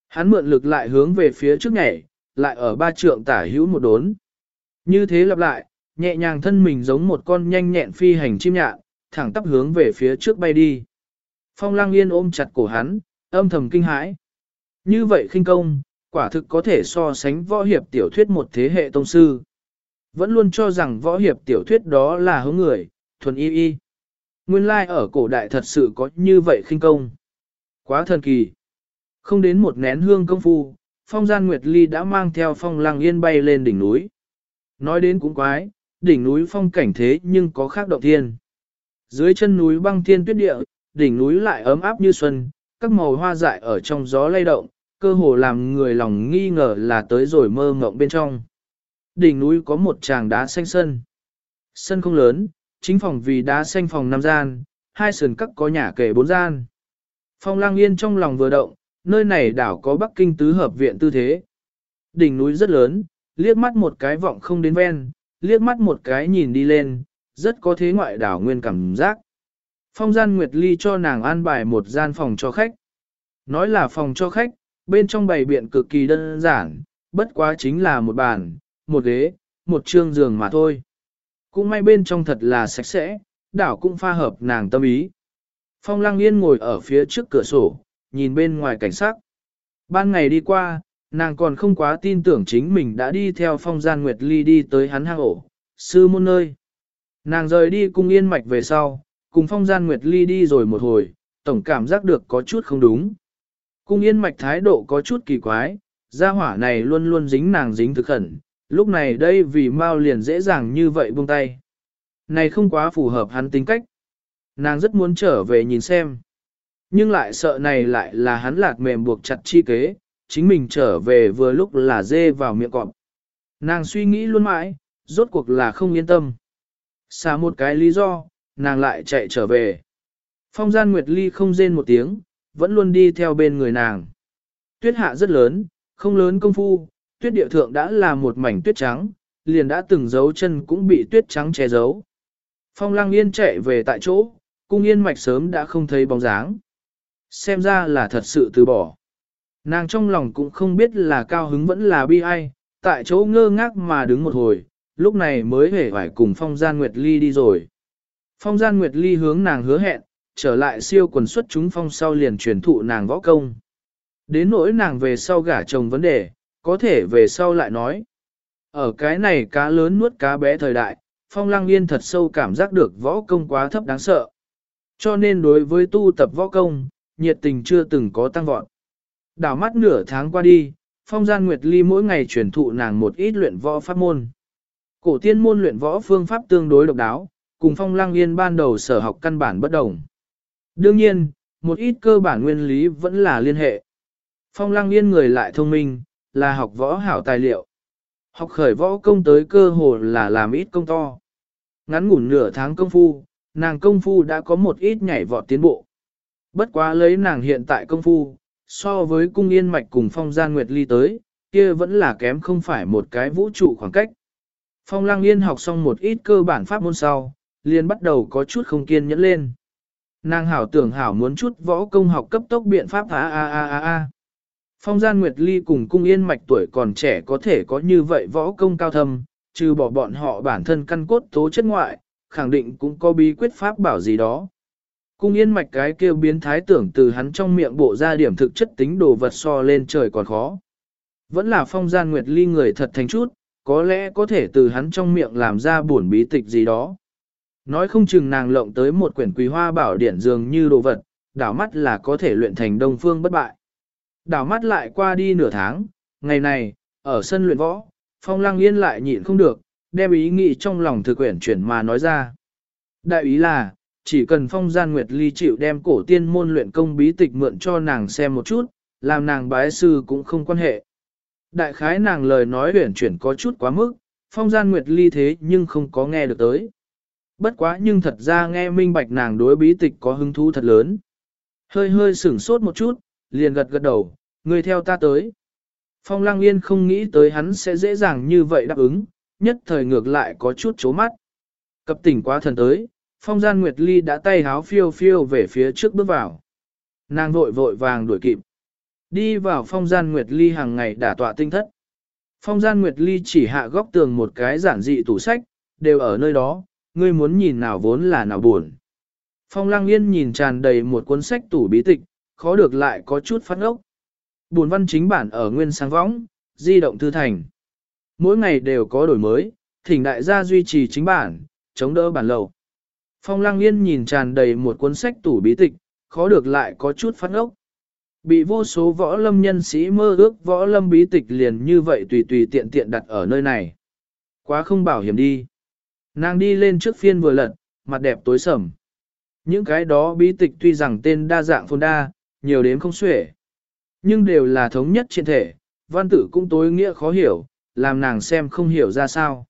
Hắn mượn lực lại hướng về phía trước nhảy, lại ở ba trượng tả hữu một đốn. Như thế lặp lại, nhẹ nhàng thân mình giống một con nhanh nhẹn phi hành chim nhạn, thẳng tắp hướng về phía trước bay đi. Phong lang yên ôm chặt cổ hắn, âm thầm kinh hãi. Như vậy khinh công, quả thực có thể so sánh võ hiệp tiểu thuyết một thế hệ tông sư. Vẫn luôn cho rằng võ hiệp tiểu thuyết đó là hướng người, thuần y y. Nguyên lai like ở cổ đại thật sự có như vậy khinh công. Quá thần kỳ. Không đến một nén hương công phu, phong gian Nguyệt Ly đã mang theo phong lăng yên bay lên đỉnh núi. Nói đến cũng quái, đỉnh núi phong cảnh thế nhưng có khác động thiên. Dưới chân núi băng thiên tuyết địa, đỉnh núi lại ấm áp như xuân, các màu hoa dại ở trong gió lay động, cơ hồ làm người lòng nghi ngờ là tới rồi mơ mộng bên trong. Đỉnh núi có một tràng đá xanh sân. Sân không lớn, chính phòng vì đá xanh phòng năm gian, hai sườn cắt có nhà kể bốn gian. Phong lang yên trong lòng vừa động, nơi này đảo có Bắc Kinh tứ hợp viện tư thế. Đỉnh núi rất lớn, liếc mắt một cái vọng không đến ven, liếc mắt một cái nhìn đi lên, rất có thế ngoại đảo nguyên cảm giác. Phong gian Nguyệt Ly cho nàng an bài một gian phòng cho khách. Nói là phòng cho khách, bên trong bày biện cực kỳ đơn giản, bất quá chính là một bàn, một ghế, một trương giường mà thôi. Cũng may bên trong thật là sạch sẽ, đảo cũng pha hợp nàng tâm ý. Phong Lăng Yên ngồi ở phía trước cửa sổ, nhìn bên ngoài cảnh sắc. Ban ngày đi qua, nàng còn không quá tin tưởng chính mình đã đi theo phong gian Nguyệt Ly đi tới hắn hang ổ, sư môn nơi. Nàng rời đi cung yên mạch về sau, cùng phong gian Nguyệt Ly đi rồi một hồi, tổng cảm giác được có chút không đúng. Cung yên mạch thái độ có chút kỳ quái, gia hỏa này luôn luôn dính nàng dính thực khẩn, lúc này đây vì mau liền dễ dàng như vậy buông tay. Này không quá phù hợp hắn tính cách. Nàng rất muốn trở về nhìn xem. Nhưng lại sợ này lại là hắn lạc mềm buộc chặt chi kế, chính mình trở về vừa lúc là dê vào miệng cọp. Nàng suy nghĩ luôn mãi, rốt cuộc là không yên tâm. Xả một cái lý do, nàng lại chạy trở về. Phong gian Nguyệt Ly không rên một tiếng, vẫn luôn đi theo bên người nàng. Tuyết hạ rất lớn, không lớn công phu, tuyết địa thượng đã là một mảnh tuyết trắng, liền đã từng dấu chân cũng bị tuyết trắng che giấu. Phong lăng yên chạy về tại chỗ, cung yên mạch sớm đã không thấy bóng dáng. Xem ra là thật sự từ bỏ. Nàng trong lòng cũng không biết là cao hứng vẫn là bi ai, tại chỗ ngơ ngác mà đứng một hồi, lúc này mới hề phải cùng Phong Gian Nguyệt Ly đi rồi. Phong Gian Nguyệt Ly hướng nàng hứa hẹn, trở lại siêu quần xuất chúng phong sau liền truyền thụ nàng võ công. Đến nỗi nàng về sau gả chồng vấn đề, có thể về sau lại nói. Ở cái này cá lớn nuốt cá bé thời đại, Phong Lăng Yên thật sâu cảm giác được võ công quá thấp đáng sợ. Cho nên đối với tu tập võ công, nhiệt tình chưa từng có tăng vọt. Đảo mắt nửa tháng qua đi, Phong Gian Nguyệt Ly mỗi ngày truyền thụ nàng một ít luyện võ pháp môn. Cổ tiên môn luyện võ phương pháp tương đối độc đáo, cùng Phong Lăng Yên ban đầu sở học căn bản bất đồng. Đương nhiên, một ít cơ bản nguyên lý vẫn là liên hệ. Phong Lăng Yên người lại thông minh, là học võ hảo tài liệu. Học khởi võ công tới cơ hồ là làm ít công to. Ngắn ngủn nửa tháng công phu, nàng công phu đã có một ít nhảy vọt tiến bộ. Bất quá lấy nàng hiện tại công phu, so với cung yên mạch cùng phong gian nguyệt ly tới, kia vẫn là kém không phải một cái vũ trụ khoảng cách. Phong lăng yên học xong một ít cơ bản pháp môn sau, liền bắt đầu có chút không kiên nhẫn lên. Nàng hảo tưởng hảo muốn chút võ công học cấp tốc biện pháp a a a a a. Phong gian nguyệt ly cùng cung yên mạch tuổi còn trẻ có thể có như vậy võ công cao thâm, trừ bỏ bọn họ bản thân căn cốt tố chất ngoại, khẳng định cũng có bí quyết pháp bảo gì đó. Cung yên mạch cái kêu biến thái tưởng từ hắn trong miệng bộ ra điểm thực chất tính đồ vật so lên trời còn khó. Vẫn là phong gian nguyệt ly người thật thành chút, có lẽ có thể từ hắn trong miệng làm ra buồn bí tịch gì đó. Nói không chừng nàng lộng tới một quyển quý hoa bảo điển dường như đồ vật, đảo mắt là có thể luyện thành đông phương bất bại. Đảo mắt lại qua đi nửa tháng, ngày này, ở sân luyện võ, phong lăng yên lại nhịn không được, đem ý nghĩ trong lòng thực quyển chuyển mà nói ra. Đại ý là, chỉ cần phong gian nguyệt ly chịu đem cổ tiên môn luyện công bí tịch mượn cho nàng xem một chút, làm nàng bái sư cũng không quan hệ. Đại khái nàng lời nói huyển chuyển có chút quá mức, phong gian nguyệt ly thế nhưng không có nghe được tới. Bất quá nhưng thật ra nghe minh bạch nàng đối bí tịch có hứng thú thật lớn. Hơi hơi sửng sốt một chút, liền gật gật đầu, người theo ta tới. Phong lăng yên không nghĩ tới hắn sẽ dễ dàng như vậy đáp ứng, nhất thời ngược lại có chút chố mắt. Cập tỉnh quá thần tới, phong gian Nguyệt Ly đã tay háo phiêu phiêu về phía trước bước vào. Nàng vội vội vàng đuổi kịp. Đi vào phong gian Nguyệt Ly hàng ngày đả tọa tinh thất. Phong gian Nguyệt Ly chỉ hạ góc tường một cái giản dị tủ sách, đều ở nơi đó, ngươi muốn nhìn nào vốn là nào buồn. Phong Lang Yên nhìn tràn đầy một cuốn sách tủ bí tịch, khó được lại có chút phát ốc. Buồn văn chính bản ở nguyên sáng võng, di động thư thành. Mỗi ngày đều có đổi mới, thỉnh đại gia duy trì chính bản, chống đỡ bản lầu. Phong Lang Yên nhìn tràn đầy một cuốn sách tủ bí tịch, khó được lại có chút phát ốc. Bị vô số võ lâm nhân sĩ mơ ước võ lâm bí tịch liền như vậy tùy tùy tiện tiện đặt ở nơi này. Quá không bảo hiểm đi. Nàng đi lên trước phiên vừa lật, mặt đẹp tối sầm. Những cái đó bí tịch tuy rằng tên đa dạng phồn đa, nhiều đến không xuể. Nhưng đều là thống nhất trên thể, văn tử cũng tối nghĩa khó hiểu, làm nàng xem không hiểu ra sao.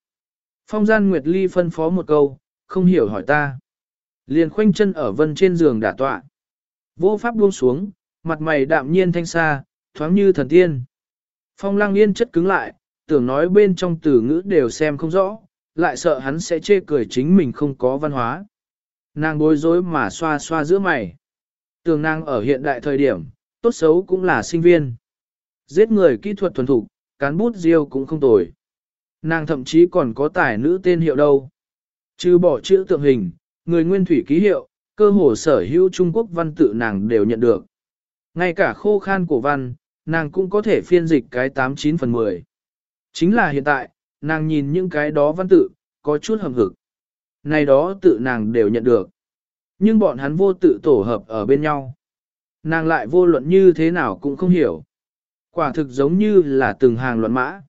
Phong gian Nguyệt Ly phân phó một câu, không hiểu hỏi ta. Liền khoanh chân ở vân trên giường đả tọa. Vô pháp buông xuống, mặt mày đạm nhiên thanh xa, thoáng như thần tiên. Phong lăng yên chất cứng lại, tưởng nói bên trong từ ngữ đều xem không rõ, lại sợ hắn sẽ chê cười chính mình không có văn hóa. Nàng bối rối mà xoa xoa giữa mày. Tường nàng ở hiện đại thời điểm, tốt xấu cũng là sinh viên. Giết người kỹ thuật thuần thục, cán bút diêu cũng không tồi. Nàng thậm chí còn có tài nữ tên hiệu đâu. Chứ bỏ chữ tượng hình, người nguyên thủy ký hiệu, cơ hồ sở hữu Trung Quốc văn tự nàng đều nhận được. Ngay cả khô khan cổ văn, nàng cũng có thể phiên dịch cái 89 phần 10. Chính là hiện tại, nàng nhìn những cái đó văn tự, có chút hầm hực. Này đó tự nàng đều nhận được. Nhưng bọn hắn vô tự tổ hợp ở bên nhau. Nàng lại vô luận như thế nào cũng không hiểu. Quả thực giống như là từng hàng luận mã.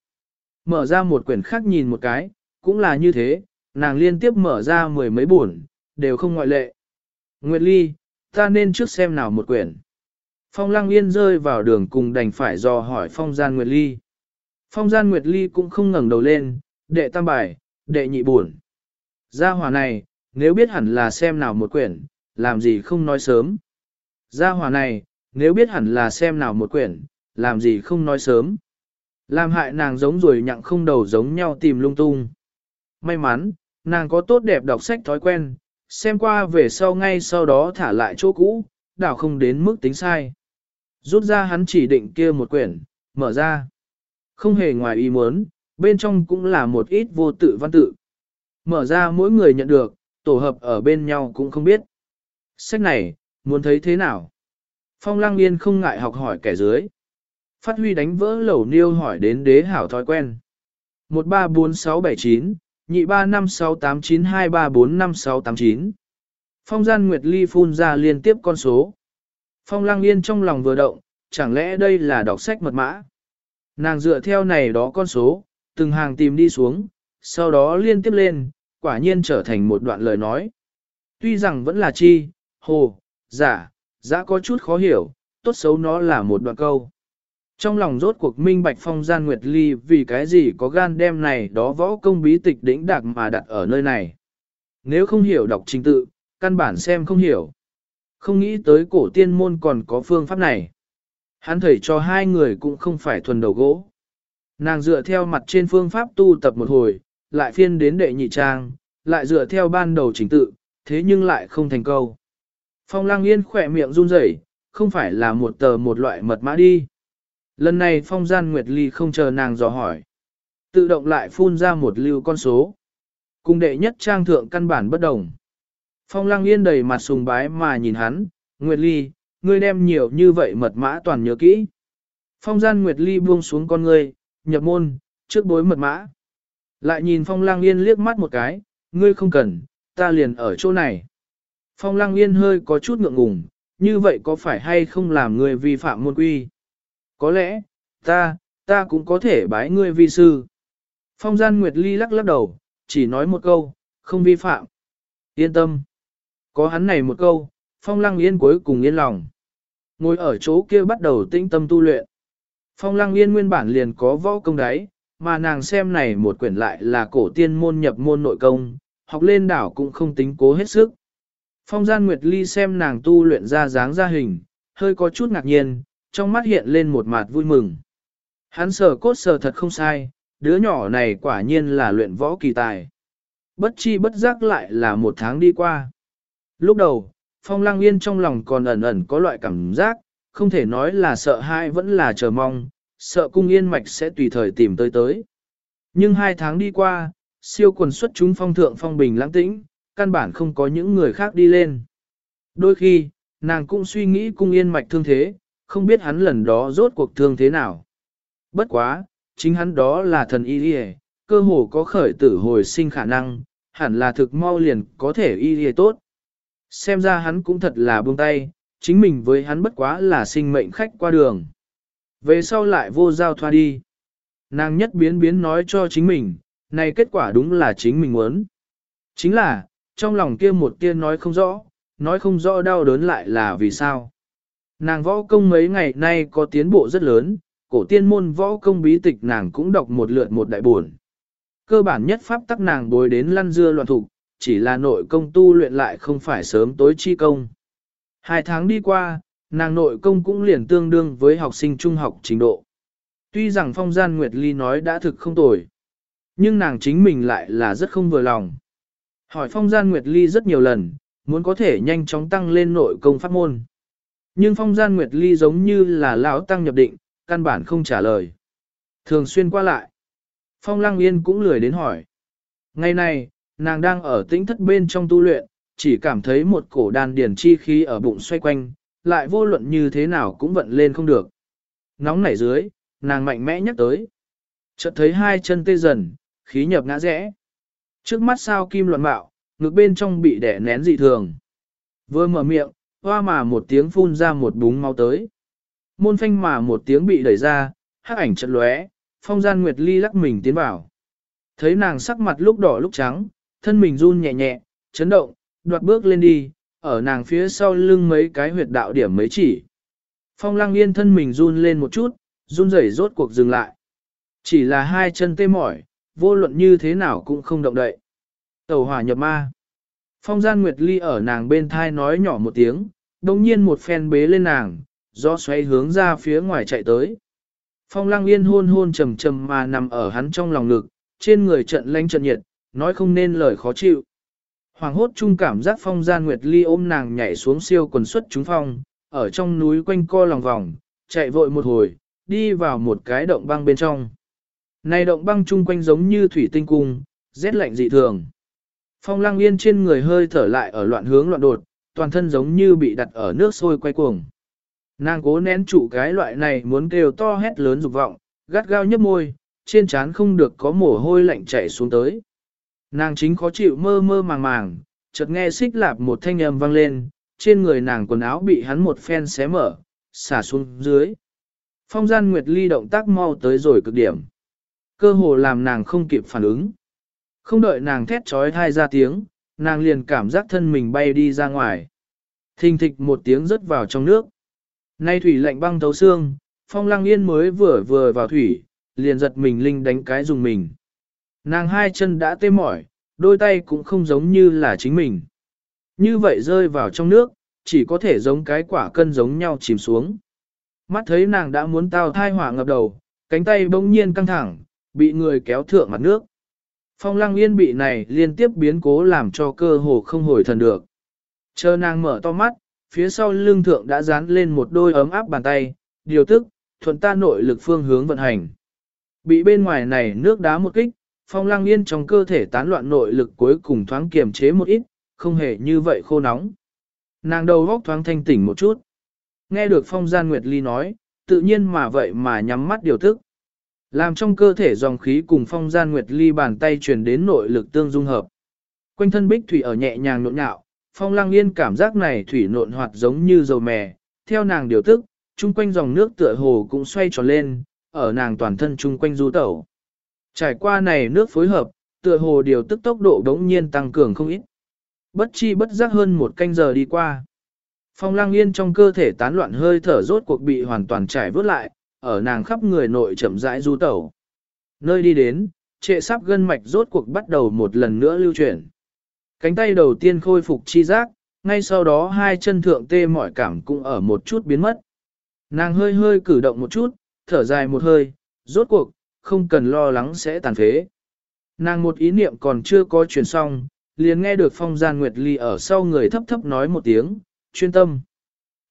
Mở ra một quyển khác nhìn một cái, cũng là như thế, nàng liên tiếp mở ra mười mấy buồn, đều không ngoại lệ. Nguyệt Ly, ta nên trước xem nào một quyển. Phong Lăng Yên rơi vào đường cùng đành phải dò hỏi Phong Gian Nguyệt Ly. Phong Gian Nguyệt Ly cũng không ngẩng đầu lên, đệ tam bài, đệ nhị buồn. Gia hỏa này, nếu biết hẳn là xem nào một quyển, làm gì không nói sớm. Gia hỏa này, nếu biết hẳn là xem nào một quyển, làm gì không nói sớm. Làm hại nàng giống rồi nhặng không đầu giống nhau tìm lung tung. May mắn, nàng có tốt đẹp đọc sách thói quen, xem qua về sau ngay sau đó thả lại chỗ cũ, đảo không đến mức tính sai. Rút ra hắn chỉ định kia một quyển, mở ra. Không hề ngoài ý muốn, bên trong cũng là một ít vô tự văn tự. Mở ra mỗi người nhận được, tổ hợp ở bên nhau cũng không biết. Sách này, muốn thấy thế nào? Phong lang yên không ngại học hỏi kẻ dưới. Phát huy đánh vỡ lẩu niêu hỏi đến đế hảo thói quen. 134679, nhị 356892345689. Phong gian Nguyệt Ly phun ra liên tiếp con số. Phong lang yên trong lòng vừa động, chẳng lẽ đây là đọc sách mật mã? Nàng dựa theo này đó con số, từng hàng tìm đi xuống, sau đó liên tiếp lên, quả nhiên trở thành một đoạn lời nói. Tuy rằng vẫn là chi, hồ, giả, giả có chút khó hiểu, tốt xấu nó là một đoạn câu. Trong lòng rốt cuộc minh bạch phong gian nguyệt ly vì cái gì có gan đem này đó võ công bí tịch đỉnh đạc mà đặt ở nơi này. Nếu không hiểu đọc trình tự, căn bản xem không hiểu. Không nghĩ tới cổ tiên môn còn có phương pháp này. Hắn thầy cho hai người cũng không phải thuần đầu gỗ. Nàng dựa theo mặt trên phương pháp tu tập một hồi, lại phiên đến đệ nhị trang, lại dựa theo ban đầu trình tự, thế nhưng lại không thành câu. Phong lang yên khỏe miệng run rẩy, không phải là một tờ một loại mật mã đi. Lần này phong gian nguyệt ly không chờ nàng dò hỏi. Tự động lại phun ra một lưu con số. Cùng đệ nhất trang thượng căn bản bất đồng. Phong lang yên đầy mặt sùng bái mà nhìn hắn, Nguyệt Ly, ngươi đem nhiều như vậy mật mã toàn nhớ kỹ. Phong gian Nguyệt Ly buông xuống con ngươi, nhập môn, trước bối mật mã. Lại nhìn Phong lang yên liếc mắt một cái, ngươi không cần, ta liền ở chỗ này. Phong lang yên hơi có chút ngượng ngùng, như vậy có phải hay không làm ngươi vi phạm môn quy? Có lẽ, ta, ta cũng có thể bái ngươi vi sư. Phong gian Nguyệt Ly lắc lắc đầu, chỉ nói một câu, không vi phạm. Yên tâm. Có hắn này một câu, Phong Lăng Yên cuối cùng yên lòng. Ngồi ở chỗ kia bắt đầu tĩnh tâm tu luyện. Phong Lăng Yên nguyên bản liền có võ công đấy, mà nàng xem này một quyển lại là cổ tiên môn nhập môn nội công, học lên đảo cũng không tính cố hết sức. Phong Gian Nguyệt Ly xem nàng tu luyện ra dáng ra hình, hơi có chút ngạc nhiên, trong mắt hiện lên một mặt vui mừng. Hắn sở cốt sở thật không sai, đứa nhỏ này quả nhiên là luyện võ kỳ tài. Bất chi bất giác lại là một tháng đi qua. Lúc đầu, Phong Lăng Yên trong lòng còn ẩn ẩn có loại cảm giác, không thể nói là sợ hãi vẫn là chờ mong, sợ cung yên mạch sẽ tùy thời tìm tới tới. Nhưng hai tháng đi qua, siêu quần xuất chúng phong thượng phong bình lãng tĩnh, căn bản không có những người khác đi lên. Đôi khi, nàng cũng suy nghĩ cung yên mạch thương thế, không biết hắn lần đó rốt cuộc thương thế nào. Bất quá, chính hắn đó là thần y đi cơ hồ có khởi tử hồi sinh khả năng, hẳn là thực mau liền có thể y đi tốt. Xem ra hắn cũng thật là buông tay, chính mình với hắn bất quá là sinh mệnh khách qua đường. Về sau lại vô giao thoa đi. Nàng nhất biến biến nói cho chính mình, này kết quả đúng là chính mình muốn. Chính là, trong lòng kia một tiên nói không rõ, nói không rõ đau đớn lại là vì sao. Nàng võ công mấy ngày nay có tiến bộ rất lớn, cổ tiên môn võ công bí tịch nàng cũng đọc một lượt một đại buồn. Cơ bản nhất pháp tắc nàng bồi đến lăn dưa loạn thục, chỉ là nội công tu luyện lại không phải sớm tối chi công. Hai tháng đi qua, nàng nội công cũng liền tương đương với học sinh trung học trình độ. Tuy rằng phong gian Nguyệt Ly nói đã thực không tồi, nhưng nàng chính mình lại là rất không vừa lòng. Hỏi phong gian Nguyệt Ly rất nhiều lần, muốn có thể nhanh chóng tăng lên nội công pháp môn. Nhưng phong gian Nguyệt Ly giống như là lão tăng nhập định, căn bản không trả lời. Thường xuyên qua lại. Phong Lăng Yên cũng lười đến hỏi. Ngày này, nàng đang ở tĩnh thất bên trong tu luyện, chỉ cảm thấy một cổ đàn điển chi khí ở bụng xoay quanh, lại vô luận như thế nào cũng vận lên không được. Nóng nảy dưới, nàng mạnh mẽ nhắc tới. Chợt thấy hai chân tê dần, khí nhập ngã rẽ. Trước mắt sao kim loạn bạo, ngực bên trong bị đẻ nén dị thường. Vừa mở miệng, hoa mà một tiếng phun ra một búng máu tới. Môn phanh mà một tiếng bị đẩy ra, hắc ảnh chật lóe, phong gian nguyệt ly lắc mình tiến vào. Thấy nàng sắc mặt lúc đỏ lúc trắng, thân mình run nhẹ nhẹ, chấn động, đoạt bước lên đi, ở nàng phía sau lưng mấy cái huyệt đạo điểm mấy chỉ. Phong lăng yên thân mình run lên một chút, run rẩy rốt cuộc dừng lại. Chỉ là hai chân tê mỏi, vô luận như thế nào cũng không động đậy. Tàu hỏa nhập ma. Phong gian Nguyệt Ly ở nàng bên thai nói nhỏ một tiếng, đồng nhiên một phen bế lên nàng, do xoay hướng ra phía ngoài chạy tới. Phong lăng yên hôn hôn trầm trầm mà nằm ở hắn trong lòng ngực, trên người trận lánh trận nhiệt, nói không nên lời khó chịu. Hoàng hốt chung cảm giác phong gian Nguyệt Ly ôm nàng nhảy xuống siêu quần xuất chúng phong, ở trong núi quanh co lòng vòng, chạy vội một hồi, đi vào một cái động băng bên trong. Này động băng chung quanh giống như thủy tinh cung, rét lạnh dị thường. Phong lang yên trên người hơi thở lại ở loạn hướng loạn đột, toàn thân giống như bị đặt ở nước sôi quay cuồng. Nàng cố nén trụ cái loại này muốn kêu to hét lớn dục vọng, gắt gao nhấp môi, trên trán không được có mồ hôi lạnh chảy xuống tới. Nàng chính khó chịu mơ mơ màng màng, chợt nghe xích lạp một thanh âm vang lên, trên người nàng quần áo bị hắn một phen xé mở, xả xuống dưới. Phong gian Nguyệt Ly động tác mau tới rồi cực điểm. Cơ hồ làm nàng không kịp phản ứng. Không đợi nàng thét trói thai ra tiếng, nàng liền cảm giác thân mình bay đi ra ngoài. Thình thịch một tiếng rớt vào trong nước. Nay thủy lạnh băng thấu xương, phong lăng yên mới vừa vừa vào thủy, liền giật mình linh đánh cái dùng mình. Nàng hai chân đã tê mỏi, đôi tay cũng không giống như là chính mình. Như vậy rơi vào trong nước, chỉ có thể giống cái quả cân giống nhau chìm xuống. Mắt thấy nàng đã muốn tao thai hỏa ngập đầu, cánh tay bỗng nhiên căng thẳng, bị người kéo thượng mặt nước. Phong lăng yên bị này liên tiếp biến cố làm cho cơ hồ không hồi thần được. Chờ nàng mở to mắt, phía sau lưng thượng đã dán lên một đôi ấm áp bàn tay, điều tức, thuận ta nội lực phương hướng vận hành. Bị bên ngoài này nước đá một kích, phong Lang yên trong cơ thể tán loạn nội lực cuối cùng thoáng kiềm chế một ít, không hề như vậy khô nóng. Nàng đầu góc thoáng thanh tỉnh một chút. Nghe được phong gian Nguyệt Ly nói, tự nhiên mà vậy mà nhắm mắt điều thức, Làm trong cơ thể dòng khí cùng phong gian Nguyệt Ly bàn tay truyền đến nội lực tương dung hợp. Quanh thân bích thủy ở nhẹ nhàng nộn nhạo, phong Lang yên cảm giác này thủy nộn hoạt giống như dầu mè, theo nàng điều thức, chung quanh dòng nước tựa hồ cũng xoay tròn lên, ở nàng toàn thân chung quanh du tẩu. Trải qua này nước phối hợp, tựa hồ điều tức tốc độ đống nhiên tăng cường không ít. Bất chi bất giác hơn một canh giờ đi qua. Phong lang yên trong cơ thể tán loạn hơi thở rốt cuộc bị hoàn toàn trải vớt lại, ở nàng khắp người nội chậm rãi du tẩu. Nơi đi đến, trệ sắp gân mạch rốt cuộc bắt đầu một lần nữa lưu chuyển. Cánh tay đầu tiên khôi phục chi giác, ngay sau đó hai chân thượng tê mỏi cảm cũng ở một chút biến mất. Nàng hơi hơi cử động một chút, thở dài một hơi, rốt cuộc, không cần lo lắng sẽ tàn phế. Nàng một ý niệm còn chưa có truyền xong, liền nghe được phong gian nguyệt ly ở sau người thấp thấp nói một tiếng, chuyên tâm.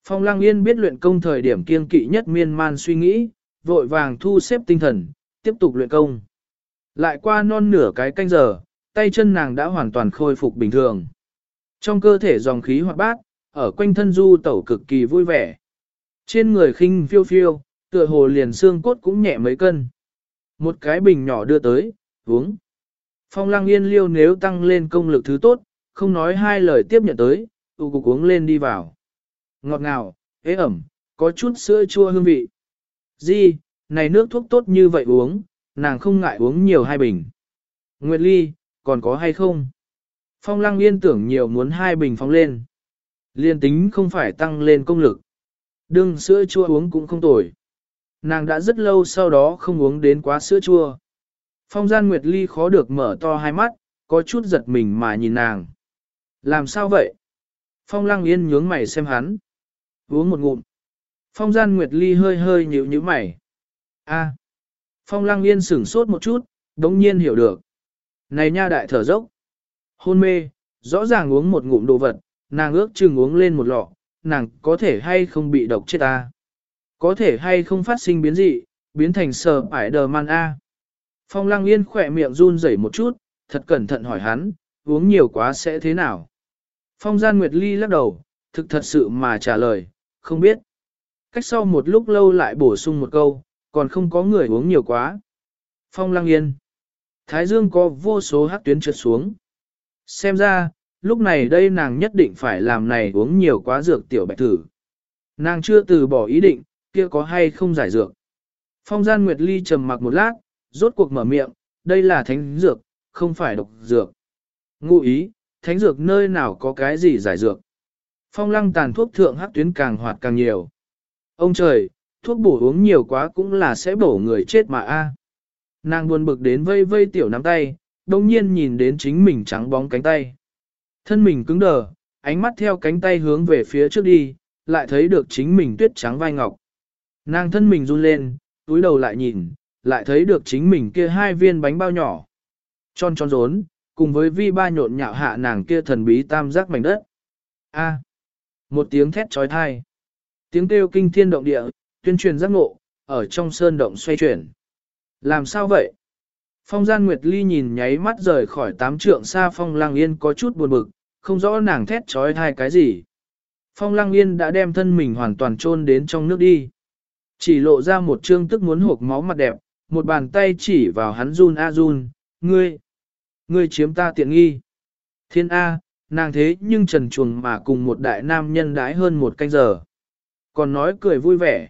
Phong lăng yên biết luyện công thời điểm kiên kỵ nhất miên man suy nghĩ, vội vàng thu xếp tinh thần, tiếp tục luyện công. Lại qua non nửa cái canh giờ, tay chân nàng đã hoàn toàn khôi phục bình thường. Trong cơ thể dòng khí hoạt bát, ở quanh thân du tẩu cực kỳ vui vẻ. Trên người khinh phiêu phiêu, tựa hồ liền xương cốt cũng nhẹ mấy cân. Một cái bình nhỏ đưa tới, uống. Phong lăng yên liêu nếu tăng lên công lực thứ tốt, không nói hai lời tiếp nhận tới, tụ cục uống lên đi vào. Ngọt ngào, ế ẩm, có chút sữa chua hương vị. Di, này nước thuốc tốt như vậy uống, nàng không ngại uống nhiều hai bình. Nguyệt Ly, còn có hay không? Phong lăng yên tưởng nhiều muốn hai bình phóng lên. Liên tính không phải tăng lên công lực. Đừng sữa chua uống cũng không tồi. Nàng đã rất lâu sau đó không uống đến quá sữa chua. Phong gian Nguyệt Ly khó được mở to hai mắt, có chút giật mình mà nhìn nàng. Làm sao vậy? Phong lăng yên nhướng mày xem hắn. Uống một ngụm. Phong gian Nguyệt Ly hơi hơi nhíu nhíu mày. A. Phong lăng yên sửng sốt một chút, đống nhiên hiểu được. Này nha đại thở dốc. Hôn mê, rõ ràng uống một ngụm đồ vật, nàng ước chừng uống lên một lọ, nàng có thể hay không bị độc chết ta. Có thể hay không phát sinh biến dị, biến thành sờ ải đờ man A. Phong lăng yên khỏe miệng run rẩy một chút, thật cẩn thận hỏi hắn, uống nhiều quá sẽ thế nào? Phong gian Nguyệt Ly lắc đầu, thực thật sự mà trả lời, không biết. Cách sau một lúc lâu lại bổ sung một câu, còn không có người uống nhiều quá. Phong lăng yên. Thái dương có vô số hắc tuyến trượt xuống. Xem ra, lúc này đây nàng nhất định phải làm này uống nhiều quá dược tiểu bạch thử. Nàng chưa từ bỏ ý định, kia có hay không giải dược. Phong gian Nguyệt Ly trầm mặc một lát, rốt cuộc mở miệng, đây là thánh dược, không phải độc dược. Ngụ ý, thánh dược nơi nào có cái gì giải dược. Phong lăng tàn thuốc thượng hắc tuyến càng hoạt càng nhiều. Ông trời, thuốc bổ uống nhiều quá cũng là sẽ bổ người chết mà a. Nàng buồn bực đến vây vây tiểu nắm tay, đồng nhiên nhìn đến chính mình trắng bóng cánh tay. Thân mình cứng đờ, ánh mắt theo cánh tay hướng về phía trước đi, lại thấy được chính mình tuyết trắng vai ngọc. Nàng thân mình run lên, túi đầu lại nhìn, lại thấy được chính mình kia hai viên bánh bao nhỏ. Tròn tròn rốn, cùng với vi ba nhộn nhạo hạ nàng kia thần bí tam giác mảnh đất. A. một tiếng thét trói thai. Tiếng kêu kinh thiên động địa, tuyên truyền giác ngộ, ở trong sơn động xoay chuyển. Làm sao vậy? Phong gian Nguyệt Ly nhìn nháy mắt rời khỏi tám trượng xa phong lang yên có chút buồn bực, không rõ nàng thét trói thai cái gì. Phong lang yên đã đem thân mình hoàn toàn chôn đến trong nước đi. Chỉ lộ ra một trương tức muốn hộp máu mặt đẹp, một bàn tay chỉ vào hắn run a run, ngươi, ngươi chiếm ta tiện nghi. Thiên A, nàng thế nhưng trần chuồng mà cùng một đại nam nhân đái hơn một canh giờ. Còn nói cười vui vẻ.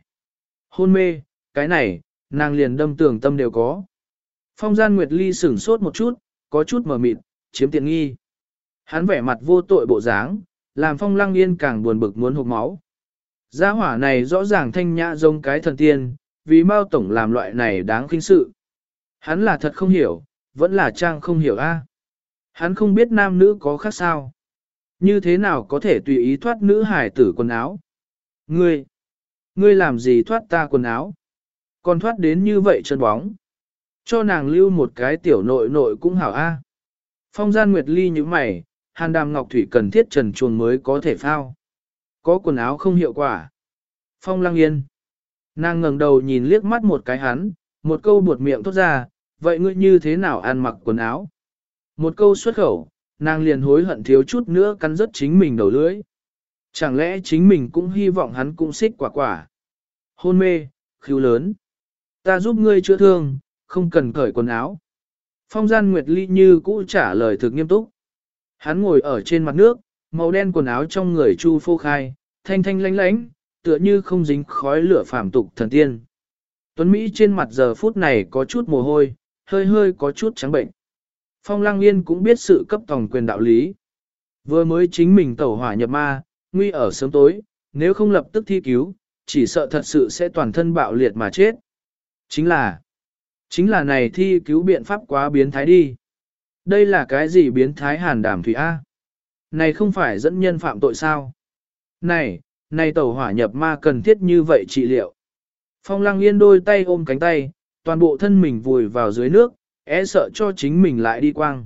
Hôn mê, cái này, nàng liền đâm tưởng tâm đều có. Phong gian Nguyệt Ly sửng sốt một chút, có chút mở mịt, chiếm tiện nghi. Hắn vẻ mặt vô tội bộ dáng, làm phong lăng yên càng buồn bực muốn hụt máu. Gia hỏa này rõ ràng thanh nhã giống cái thần tiên, vì Mao Tổng làm loại này đáng kinh sự. Hắn là thật không hiểu, vẫn là trang không hiểu a. Hắn không biết nam nữ có khác sao. Như thế nào có thể tùy ý thoát nữ hải tử quần áo? Ngươi, ngươi làm gì thoát ta quần áo? Còn thoát đến như vậy chân bóng. Cho nàng lưu một cái tiểu nội nội cũng hảo a. Phong gian nguyệt ly như mày, hàn đàm ngọc thủy cần thiết trần chuồng mới có thể phao. Có quần áo không hiệu quả. Phong lăng yên. Nàng ngẩng đầu nhìn liếc mắt một cái hắn, một câu buột miệng thốt ra, vậy ngươi như thế nào ăn mặc quần áo? Một câu xuất khẩu, nàng liền hối hận thiếu chút nữa cắn rứt chính mình đầu lưỡi. Chẳng lẽ chính mình cũng hy vọng hắn cũng xích quả quả. Hôn mê, khiêu lớn. Ta giúp ngươi chữa thương, không cần cởi quần áo. Phong gian Nguyệt Ly như cũ trả lời thực nghiêm túc. Hắn ngồi ở trên mặt nước, màu đen quần áo trong người chu phô khai, thanh thanh lánh lánh, tựa như không dính khói lửa phàm tục thần tiên. Tuấn Mỹ trên mặt giờ phút này có chút mồ hôi, hơi hơi có chút trắng bệnh. Phong Lăng Yên cũng biết sự cấp tòng quyền đạo lý. Vừa mới chính mình tẩu hỏa nhập ma, nguy ở sớm tối, nếu không lập tức thi cứu, chỉ sợ thật sự sẽ toàn thân bạo liệt mà chết. Chính là, chính là này thi cứu biện pháp quá biến thái đi. Đây là cái gì biến thái hàn đảm thủy A? Này không phải dẫn nhân phạm tội sao? Này, này tẩu hỏa nhập ma cần thiết như vậy trị liệu. Phong lăng yên đôi tay ôm cánh tay, toàn bộ thân mình vùi vào dưới nước, e sợ cho chính mình lại đi quang.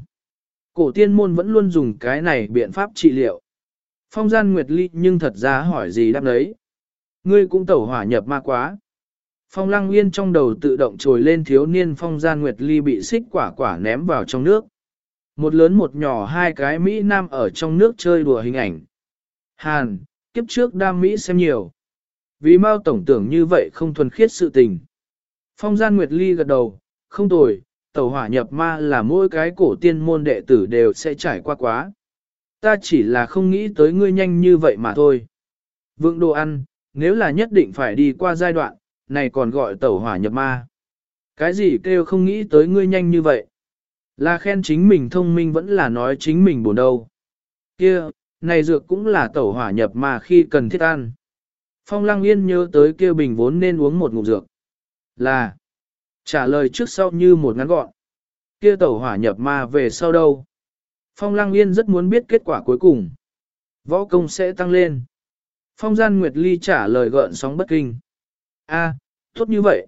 Cổ tiên môn vẫn luôn dùng cái này biện pháp trị liệu. Phong gian nguyệt ly nhưng thật ra hỏi gì đáp đấy. Ngươi cũng tẩu hỏa nhập ma quá. Phong lăng yên trong đầu tự động trồi lên thiếu niên phong gian nguyệt ly bị xích quả quả ném vào trong nước. Một lớn một nhỏ hai cái Mỹ Nam ở trong nước chơi đùa hình ảnh. Hàn, kiếp trước đam Mỹ xem nhiều. Vì mau tổng tưởng như vậy không thuần khiết sự tình. Phong gian Nguyệt Ly gật đầu, không tồi, tàu hỏa nhập ma là mỗi cái cổ tiên môn đệ tử đều sẽ trải qua quá. Ta chỉ là không nghĩ tới ngươi nhanh như vậy mà thôi. Vượng đồ ăn, nếu là nhất định phải đi qua giai đoạn, này còn gọi tàu hỏa nhập ma. Cái gì kêu không nghĩ tới ngươi nhanh như vậy? Là khen chính mình thông minh vẫn là nói chính mình buồn đâu. Kia, này dược cũng là tẩu hỏa nhập mà khi cần thiết ăn. Phong Lăng Yên nhớ tới kia bình vốn nên uống một ngụm dược. Là, trả lời trước sau như một ngắn gọn. Kia tẩu hỏa nhập ma về sau đâu? Phong Lăng Yên rất muốn biết kết quả cuối cùng. Võ công sẽ tăng lên. Phong Gian Nguyệt Ly trả lời gợn sóng bất kinh. A, tốt như vậy.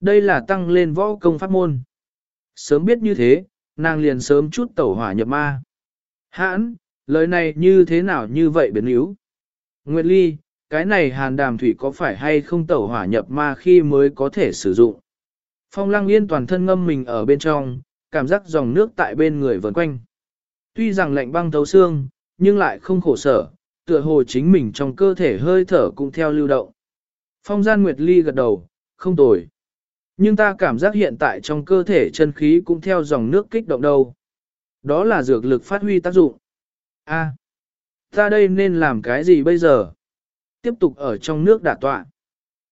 Đây là tăng lên võ công pháp môn. Sớm biết như thế, nàng liền sớm chút tẩu hỏa nhập ma. Hãn, lời này như thế nào như vậy biến yếu? Nguyệt Ly, cái này hàn đàm thủy có phải hay không tẩu hỏa nhập ma khi mới có thể sử dụng? Phong lăng yên toàn thân ngâm mình ở bên trong, cảm giác dòng nước tại bên người vần quanh. Tuy rằng lạnh băng thấu xương, nhưng lại không khổ sở, tựa hồ chính mình trong cơ thể hơi thở cũng theo lưu động. Phong gian Nguyệt Ly gật đầu, không tồi. Nhưng ta cảm giác hiện tại trong cơ thể chân khí cũng theo dòng nước kích động đâu. Đó là dược lực phát huy tác dụng. A, ta đây nên làm cái gì bây giờ? Tiếp tục ở trong nước đả tọa.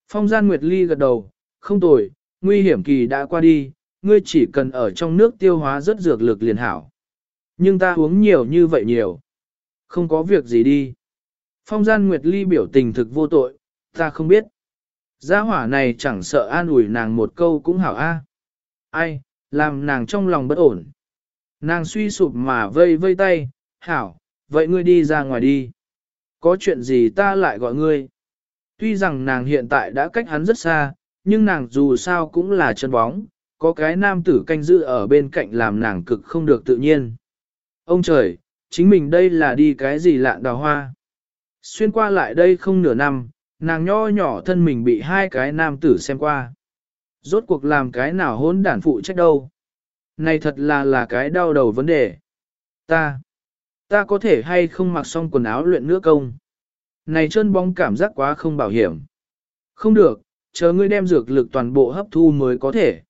Phong gian Nguyệt Ly gật đầu, không tồi, nguy hiểm kỳ đã qua đi, ngươi chỉ cần ở trong nước tiêu hóa rất dược lực liền hảo. Nhưng ta uống nhiều như vậy nhiều. Không có việc gì đi. Phong gian Nguyệt Ly biểu tình thực vô tội, ta không biết. Gia hỏa này chẳng sợ an ủi nàng một câu cũng hảo a. Ai, làm nàng trong lòng bất ổn. Nàng suy sụp mà vây vây tay, hảo, vậy ngươi đi ra ngoài đi. Có chuyện gì ta lại gọi ngươi. Tuy rằng nàng hiện tại đã cách hắn rất xa, nhưng nàng dù sao cũng là chân bóng, có cái nam tử canh giữ ở bên cạnh làm nàng cực không được tự nhiên. Ông trời, chính mình đây là đi cái gì lạn đào hoa. Xuyên qua lại đây không nửa năm, nàng nho nhỏ thân mình bị hai cái nam tử xem qua. Rốt cuộc làm cái nào hôn đản phụ trách đâu. Này thật là là cái đau đầu vấn đề. Ta, ta có thể hay không mặc xong quần áo luyện nữa công. Này chân bóng cảm giác quá không bảo hiểm. Không được, chờ ngươi đem dược lực toàn bộ hấp thu mới có thể.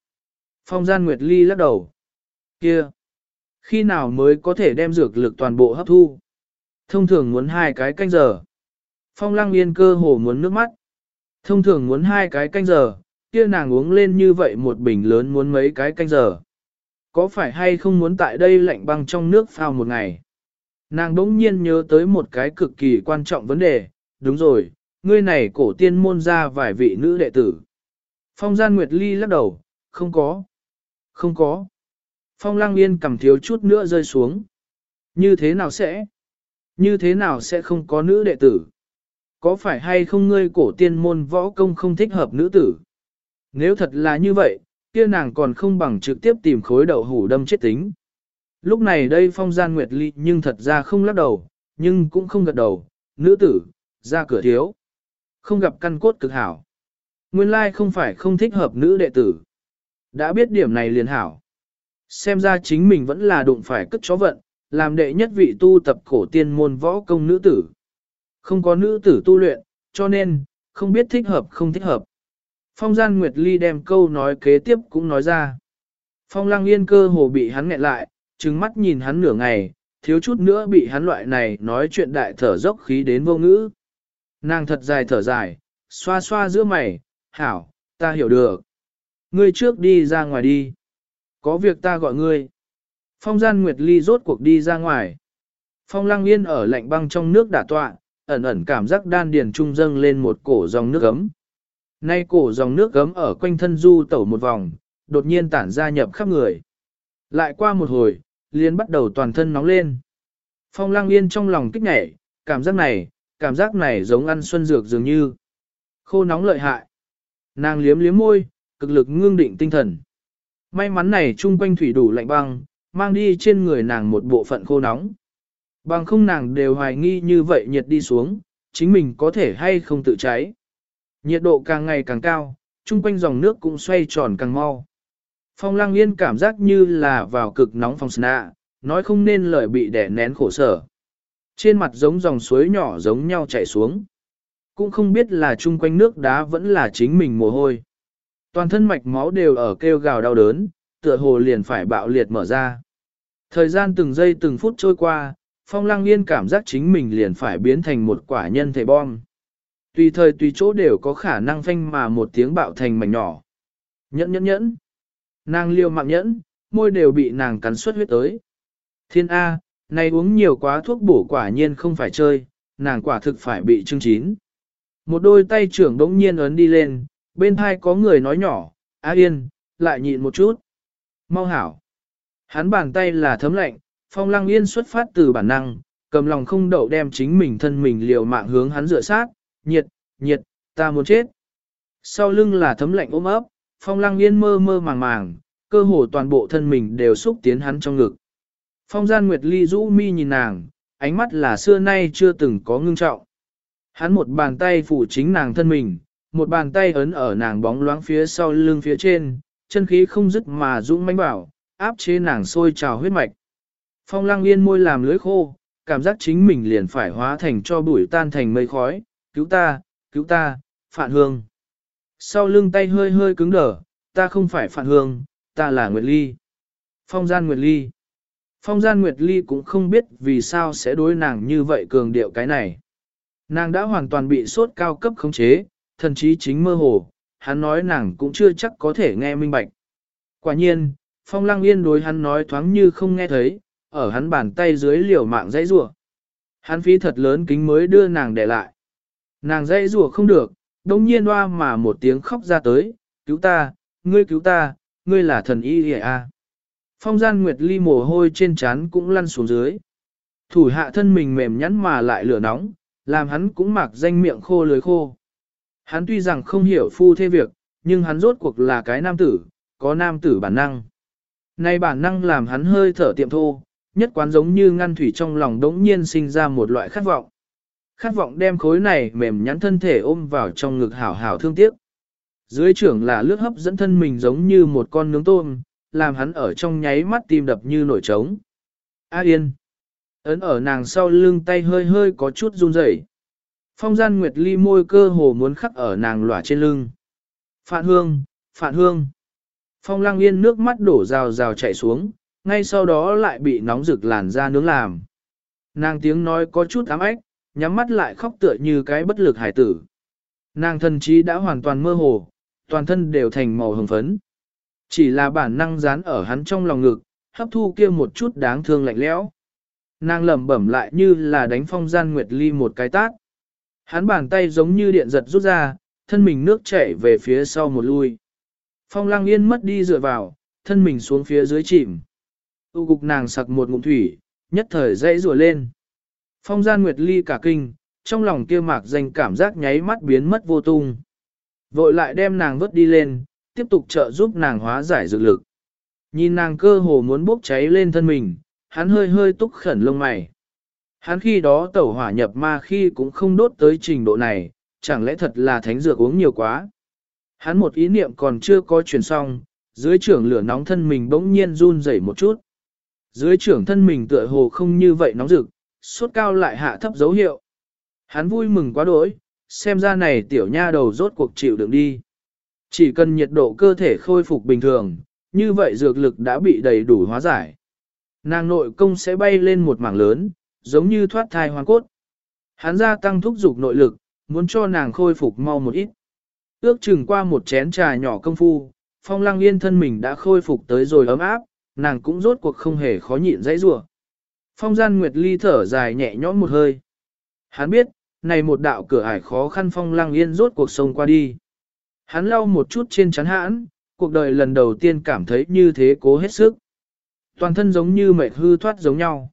Phong gian Nguyệt Ly lắc đầu. Kia, khi nào mới có thể đem dược lực toàn bộ hấp thu? Thông thường muốn hai cái canh giờ. Phong lăng yên cơ hồ muốn nước mắt. Thông thường muốn hai cái canh giờ, kia nàng uống lên như vậy một bình lớn muốn mấy cái canh giờ. Có phải hay không muốn tại đây lạnh băng trong nước phao một ngày? Nàng đỗng nhiên nhớ tới một cái cực kỳ quan trọng vấn đề, đúng rồi, ngươi này cổ tiên môn ra vài vị nữ đệ tử. Phong gian Nguyệt Ly lắc đầu, không có. Không có. Phong lăng yên cầm thiếu chút nữa rơi xuống. Như thế nào sẽ? Như thế nào sẽ không có nữ đệ tử? Có phải hay không ngươi cổ tiên môn võ công không thích hợp nữ tử? Nếu thật là như vậy, kia nàng còn không bằng trực tiếp tìm khối đậu hủ đâm chết tính. Lúc này đây phong gian nguyệt ly nhưng thật ra không lắc đầu, nhưng cũng không gật đầu, nữ tử, ra cửa thiếu. Không gặp căn cốt cực hảo. Nguyên lai không phải không thích hợp nữ đệ tử. Đã biết điểm này liền hảo. Xem ra chính mình vẫn là đụng phải cất chó vận, làm đệ nhất vị tu tập cổ tiên môn võ công nữ tử. Không có nữ tử tu luyện, cho nên, không biết thích hợp không thích hợp. Phong gian Nguyệt Ly đem câu nói kế tiếp cũng nói ra. Phong lăng yên cơ hồ bị hắn nghẹn lại, trừng mắt nhìn hắn nửa ngày, thiếu chút nữa bị hắn loại này nói chuyện đại thở dốc khí đến vô ngữ. Nàng thật dài thở dài, xoa xoa giữa mày, hảo, ta hiểu được. Ngươi trước đi ra ngoài đi. Có việc ta gọi ngươi. Phong gian Nguyệt Ly rốt cuộc đi ra ngoài. Phong lăng yên ở lạnh băng trong nước đả tọa, ẩn ẩn cảm giác đan điền trung dâng lên một cổ dòng nước ấm. Nay cổ dòng nước ấm ở quanh thân du tẩu một vòng, đột nhiên tản ra nhập khắp người. Lại qua một hồi, liền bắt đầu toàn thân nóng lên. Phong Lang yên trong lòng kích nhảy, cảm giác này, cảm giác này giống ăn xuân dược dường như. Khô nóng lợi hại. Nàng liếm liếm môi, cực lực ngưng định tinh thần. May mắn này chung quanh thủy đủ lạnh băng, mang đi trên người nàng một bộ phận khô nóng. Bằng không nàng đều hoài nghi như vậy nhiệt đi xuống, chính mình có thể hay không tự cháy. Nhiệt độ càng ngày càng cao, chung quanh dòng nước cũng xoay tròn càng mau. Phong lăng yên cảm giác như là vào cực nóng phong sna, nói không nên lời bị đẻ nén khổ sở. Trên mặt giống dòng suối nhỏ giống nhau chảy xuống. Cũng không biết là chung quanh nước đá vẫn là chính mình mồ hôi. Toàn thân mạch máu đều ở kêu gào đau đớn, tựa hồ liền phải bạo liệt mở ra. Thời gian từng giây từng phút trôi qua, Phong Lăng Yên cảm giác chính mình liền phải biến thành một quả nhân thể bom. Tùy thời tùy chỗ đều có khả năng phanh mà một tiếng bạo thành mảnh nhỏ. Nhẫn nhẫn nhẫn. Nàng liêu mạng nhẫn, môi đều bị nàng cắn suất huyết tới. Thiên A, này uống nhiều quá thuốc bổ quả nhiên không phải chơi, nàng quả thực phải bị chưng chín. Một đôi tay trưởng đống nhiên ấn đi lên, bên hai có người nói nhỏ, A Yên, lại nhịn một chút. Mau hảo. Hắn bàn tay là thấm lạnh, phong lăng yên xuất phát từ bản năng, cầm lòng không đậu đem chính mình thân mình liều mạng hướng hắn dựa sát, nhiệt, nhiệt, ta muốn chết. Sau lưng là thấm lạnh ôm ấp, phong lăng yên mơ mơ màng màng, cơ hồ toàn bộ thân mình đều xúc tiến hắn trong ngực. Phong gian nguyệt ly rũ mi nhìn nàng, ánh mắt là xưa nay chưa từng có ngưng trọng. Hắn một bàn tay phủ chính nàng thân mình, một bàn tay ấn ở nàng bóng loáng phía sau lưng phía trên, chân khí không dứt mà dũng mãnh bảo, áp chế nàng sôi trào huyết mạch. Phong lăng yên môi làm lưới khô, cảm giác chính mình liền phải hóa thành cho bụi tan thành mây khói, cứu ta, cứu ta, Phạn hương. Sau lưng tay hơi hơi cứng đờ, ta không phải Phạn hương, ta là Nguyệt Ly. Phong gian Nguyệt Ly. Phong gian Nguyệt Ly cũng không biết vì sao sẽ đối nàng như vậy cường điệu cái này. Nàng đã hoàn toàn bị sốt cao cấp khống chế, thần chí chính mơ hồ, hắn nói nàng cũng chưa chắc có thể nghe minh bạch. Quả nhiên, Phong Lăng Yên đối hắn nói thoáng như không nghe thấy, ở hắn bàn tay dưới liều mạng dãy rủa. Hắn phí thật lớn kính mới đưa nàng để lại. Nàng dãy rủa không được, đồng nhiên hoa mà một tiếng khóc ra tới, cứu ta, ngươi cứu ta, ngươi là thần y hề a. Phong gian Nguyệt Ly mồ hôi trên trán cũng lăn xuống dưới. Thủ hạ thân mình mềm nhắn mà lại lửa nóng, làm hắn cũng mặc danh miệng khô lưới khô. Hắn tuy rằng không hiểu phu thế việc, nhưng hắn rốt cuộc là cái nam tử, có nam tử bản năng. Nay bản năng làm hắn hơi thở tiệm thô, nhất quán giống như ngăn thủy trong lòng đống nhiên sinh ra một loại khát vọng. Khát vọng đem khối này mềm nhắn thân thể ôm vào trong ngực hảo hảo thương tiếc. Dưới trưởng là lướt hấp dẫn thân mình giống như một con nướng tôm, làm hắn ở trong nháy mắt tim đập như nổi trống. A yên. Ấn ở nàng sau lưng tay hơi hơi có chút run rẩy. Phong gian nguyệt ly môi cơ hồ muốn khắc ở nàng lỏa trên lưng. Phạn hương, phạn hương. Phong lăng yên nước mắt đổ rào rào chảy xuống, ngay sau đó lại bị nóng rực làn da nướng làm. Nàng tiếng nói có chút ám ếch, nhắm mắt lại khóc tựa như cái bất lực hải tử. Nàng thân trí đã hoàn toàn mơ hồ, toàn thân đều thành màu hồng phấn. Chỉ là bản năng dán ở hắn trong lòng ngực, hấp thu kia một chút đáng thương lạnh lẽo. Nàng lẩm bẩm lại như là đánh phong gian nguyệt ly một cái tát. Hắn bàn tay giống như điện giật rút ra, thân mình nước chảy về phía sau một lui. Phong lăng yên mất đi dựa vào, thân mình xuống phía dưới chìm. Tu gục nàng sặc một ngụm thủy, nhất thời dãy rùa lên. Phong gian nguyệt ly cả kinh, trong lòng kia mạc danh cảm giác nháy mắt biến mất vô tung. Vội lại đem nàng vớt đi lên, tiếp tục trợ giúp nàng hóa giải dược lực. Nhìn nàng cơ hồ muốn bốc cháy lên thân mình, hắn hơi hơi túc khẩn lông mày. Hắn khi đó tẩu hỏa nhập ma khi cũng không đốt tới trình độ này, chẳng lẽ thật là thánh dược uống nhiều quá. Hắn một ý niệm còn chưa có chuyển xong, dưới trưởng lửa nóng thân mình bỗng nhiên run rẩy một chút. Dưới trưởng thân mình tựa hồ không như vậy nóng rực, sốt cao lại hạ thấp dấu hiệu. Hắn vui mừng quá đỗi, xem ra này tiểu nha đầu rốt cuộc chịu đựng đi. Chỉ cần nhiệt độ cơ thể khôi phục bình thường, như vậy dược lực đã bị đầy đủ hóa giải. Nàng nội công sẽ bay lên một mảng lớn, giống như thoát thai hoàn cốt. Hắn gia tăng thúc dục nội lực, muốn cho nàng khôi phục mau một ít. Ước chừng qua một chén trà nhỏ công phu, phong lăng yên thân mình đã khôi phục tới rồi ấm áp, nàng cũng rốt cuộc không hề khó nhịn dãy rủa. Phong gian nguyệt ly thở dài nhẹ nhõm một hơi. Hắn biết, này một đạo cửa ải khó khăn phong lăng yên rốt cuộc sông qua đi. Hắn lau một chút trên chắn hãn, cuộc đời lần đầu tiên cảm thấy như thế cố hết sức. Toàn thân giống như mệt hư thoát giống nhau.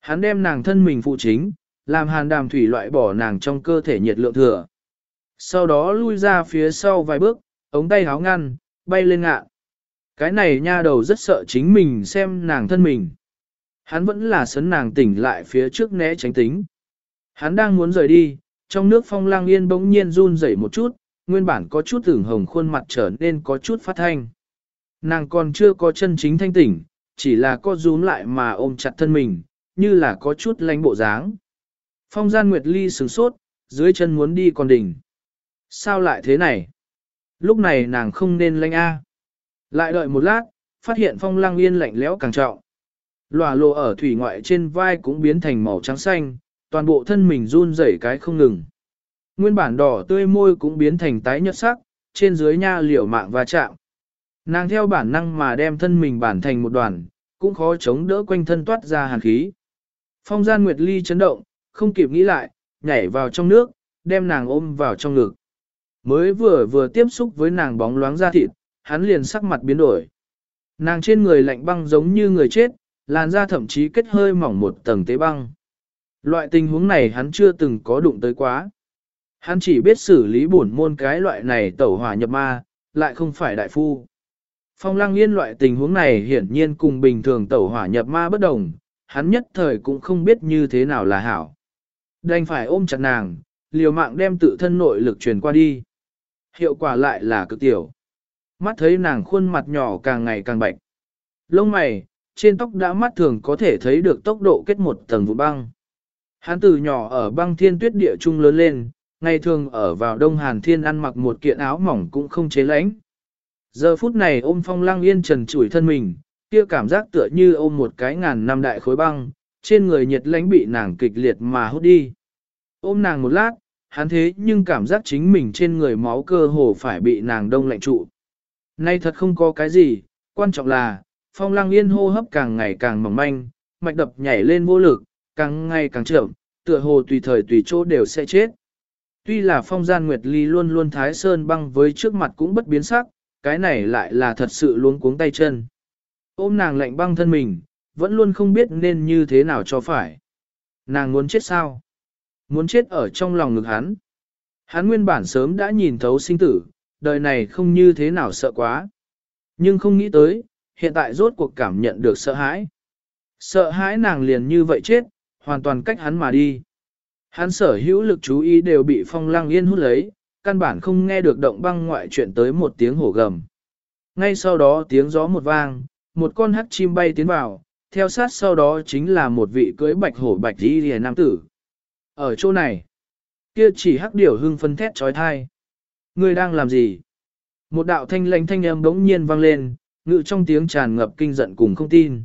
Hắn đem nàng thân mình phụ chính, làm hàn đàm thủy loại bỏ nàng trong cơ thể nhiệt lượng thừa. Sau đó lui ra phía sau vài bước, ống tay háo ngăn, bay lên ngạ. Cái này nha đầu rất sợ chính mình xem nàng thân mình. Hắn vẫn là sấn nàng tỉnh lại phía trước né tránh tính. Hắn đang muốn rời đi, trong nước phong lang yên bỗng nhiên run rẩy một chút, nguyên bản có chút tưởng hồng khuôn mặt trở nên có chút phát thanh. Nàng còn chưa có chân chính thanh tỉnh, chỉ là co rúm lại mà ôm chặt thân mình, như là có chút lánh bộ dáng. Phong gian Nguyệt Ly sửng sốt, dưới chân muốn đi còn đỉnh. Sao lại thế này? Lúc này nàng không nên lanh A. Lại đợi một lát, phát hiện phong lăng yên lạnh lẽo càng trọng. Lòa lộ ở thủy ngoại trên vai cũng biến thành màu trắng xanh, toàn bộ thân mình run rẩy cái không ngừng. Nguyên bản đỏ tươi môi cũng biến thành tái nhợt sắc, trên dưới nha liều mạng và chạm. Nàng theo bản năng mà đem thân mình bản thành một đoàn, cũng khó chống đỡ quanh thân toát ra hàn khí. Phong gian Nguyệt Ly chấn động, không kịp nghĩ lại, nhảy vào trong nước, đem nàng ôm vào trong ngực. Mới vừa vừa tiếp xúc với nàng bóng loáng da thịt, hắn liền sắc mặt biến đổi. Nàng trên người lạnh băng giống như người chết, làn da thậm chí kết hơi mỏng một tầng tế băng. Loại tình huống này hắn chưa từng có đụng tới quá. Hắn chỉ biết xử lý bổn môn cái loại này tẩu hỏa nhập ma, lại không phải đại phu. Phong lăng yên loại tình huống này hiển nhiên cùng bình thường tẩu hỏa nhập ma bất đồng, hắn nhất thời cũng không biết như thế nào là hảo. Đành phải ôm chặt nàng, liều mạng đem tự thân nội lực truyền qua đi. Hiệu quả lại là cực tiểu. Mắt thấy nàng khuôn mặt nhỏ càng ngày càng bạch. Lông mày, trên tóc đã mắt thường có thể thấy được tốc độ kết một tầng vụ băng. Hắn từ nhỏ ở băng thiên tuyết địa trung lớn lên, ngày thường ở vào đông hàn thiên ăn mặc một kiện áo mỏng cũng không chế lãnh. Giờ phút này ôm phong lăng yên trần chủi thân mình, kia cảm giác tựa như ôm một cái ngàn năm đại khối băng, trên người nhiệt lãnh bị nàng kịch liệt mà hút đi. Ôm nàng một lát, hắn thế nhưng cảm giác chính mình trên người máu cơ hồ phải bị nàng đông lạnh trụ. Nay thật không có cái gì, quan trọng là, phong lăng yên hô hấp càng ngày càng mỏng manh, mạch đập nhảy lên vô lực, càng ngày càng chậm, tựa hồ tùy thời tùy chỗ đều sẽ chết. Tuy là phong gian nguyệt ly luôn luôn thái sơn băng với trước mặt cũng bất biến sắc, cái này lại là thật sự luống cuống tay chân. Ôm nàng lạnh băng thân mình, vẫn luôn không biết nên như thế nào cho phải. Nàng muốn chết sao? Muốn chết ở trong lòng ngực hắn. Hắn nguyên bản sớm đã nhìn thấu sinh tử, đời này không như thế nào sợ quá. Nhưng không nghĩ tới, hiện tại rốt cuộc cảm nhận được sợ hãi. Sợ hãi nàng liền như vậy chết, hoàn toàn cách hắn mà đi. Hắn sở hữu lực chú ý đều bị phong lăng yên hút lấy, căn bản không nghe được động băng ngoại chuyện tới một tiếng hổ gầm. Ngay sau đó tiếng gió một vang, một con hắc chim bay tiến vào, theo sát sau đó chính là một vị cưỡi bạch hổ bạch đi rìa nam tử. Ở chỗ này, kia chỉ hắc điểu hưng phân thét trói thai. Ngươi đang làm gì? Một đạo thanh lãnh thanh âm bỗng nhiên vang lên, ngự trong tiếng tràn ngập kinh giận cùng không tin.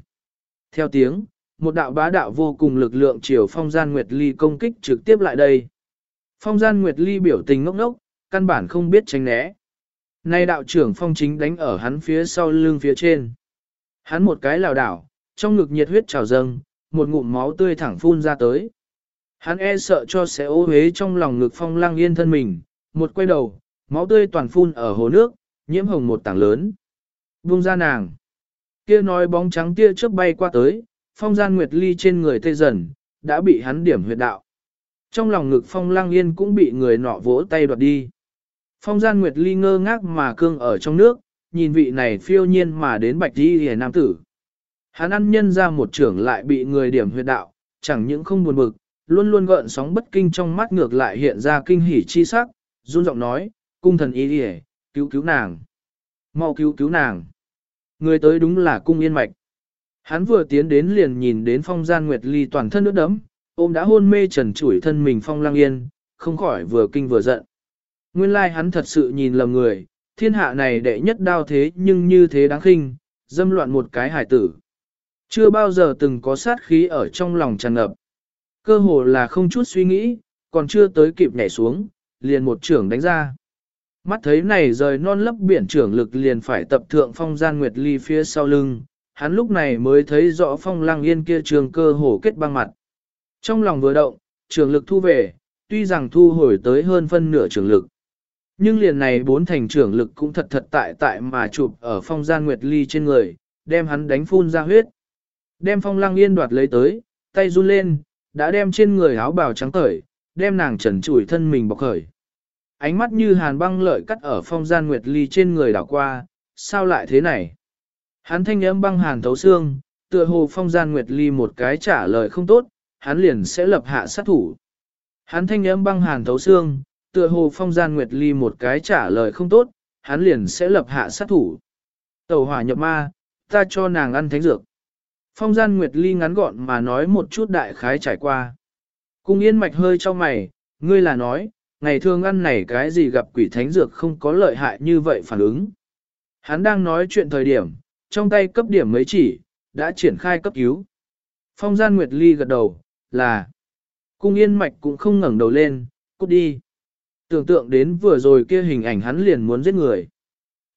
Theo tiếng, một đạo bá đạo vô cùng lực lượng chiều phong gian Nguyệt Ly công kích trực tiếp lại đây. Phong gian Nguyệt Ly biểu tình ngốc ngốc, căn bản không biết tránh né. Nay đạo trưởng phong chính đánh ở hắn phía sau lưng phía trên. Hắn một cái lào đảo, trong ngực nhiệt huyết trào dâng, một ngụm máu tươi thẳng phun ra tới. Hắn e sợ cho sẽ ô hế trong lòng ngực phong lang yên thân mình, một quay đầu, máu tươi toàn phun ở hồ nước, nhiễm hồng một tảng lớn. Buông ra nàng. Kia nói bóng trắng tia trước bay qua tới, phong gian nguyệt ly trên người tê dần, đã bị hắn điểm huyệt đạo. Trong lòng ngực phong lang yên cũng bị người nọ vỗ tay đoạt đi. Phong gian nguyệt ly ngơ ngác mà cương ở trong nước, nhìn vị này phiêu nhiên mà đến bạch đi hề nam tử. Hắn ăn nhân ra một trưởng lại bị người điểm huyệt đạo, chẳng những không buồn bực, luôn luôn gợn sóng bất kinh trong mắt ngược lại hiện ra kinh hỉ chi sắc, run giọng nói, cung thần y đi cứu cứu nàng. mau cứu cứu nàng. Người tới đúng là cung yên mạch. Hắn vừa tiến đến liền nhìn đến phong gian nguyệt ly toàn thân nước đấm, ôm đã hôn mê trần chủi thân mình phong lang yên, không khỏi vừa kinh vừa giận. Nguyên lai like hắn thật sự nhìn lầm người, thiên hạ này đệ nhất đao thế nhưng như thế đáng khinh, dâm loạn một cái hải tử. Chưa bao giờ từng có sát khí ở trong lòng tràn ngập. Cơ hồ là không chút suy nghĩ, còn chưa tới kịp nhảy xuống, liền một trưởng đánh ra. Mắt thấy này rời non lấp biển trưởng lực liền phải tập thượng phong gian nguyệt ly phía sau lưng, hắn lúc này mới thấy rõ phong lăng yên kia trường cơ hồ kết băng mặt. Trong lòng vừa động, trường lực thu về, tuy rằng thu hồi tới hơn phân nửa trường lực. Nhưng liền này bốn thành trưởng lực cũng thật thật tại tại mà chụp ở phong gian nguyệt ly trên người, đem hắn đánh phun ra huyết. Đem phong lăng yên đoạt lấy tới, tay run lên, đã đem trên người áo bào trắng cởi, đem nàng trần trụi thân mình bọc khởi. Ánh mắt như hàn băng lợi cắt ở phong gian nguyệt ly trên người đảo qua, sao lại thế này? Hắn thanh âm băng hàn thấu xương, tựa hồ phong gian nguyệt ly một cái trả lời không tốt, hắn liền sẽ lập hạ sát thủ. Hắn thanh âm băng hàn thấu xương, tựa hồ phong gian nguyệt ly một cái trả lời không tốt, hắn liền sẽ lập hạ sát thủ. Tẩu hỏa nhập ma, ta cho nàng ăn thánh dược. Phong gian nguyệt ly ngắn gọn mà nói một chút đại khái trải qua. Cung yên mạch hơi cho mày, ngươi là nói, ngày thường ăn này cái gì gặp quỷ thánh dược không có lợi hại như vậy phản ứng. Hắn đang nói chuyện thời điểm, trong tay cấp điểm mấy chỉ, đã triển khai cấp cứu. Phong gian nguyệt ly gật đầu, là, cung yên mạch cũng không ngẩng đầu lên, cút đi. Tưởng tượng đến vừa rồi kia hình ảnh hắn liền muốn giết người.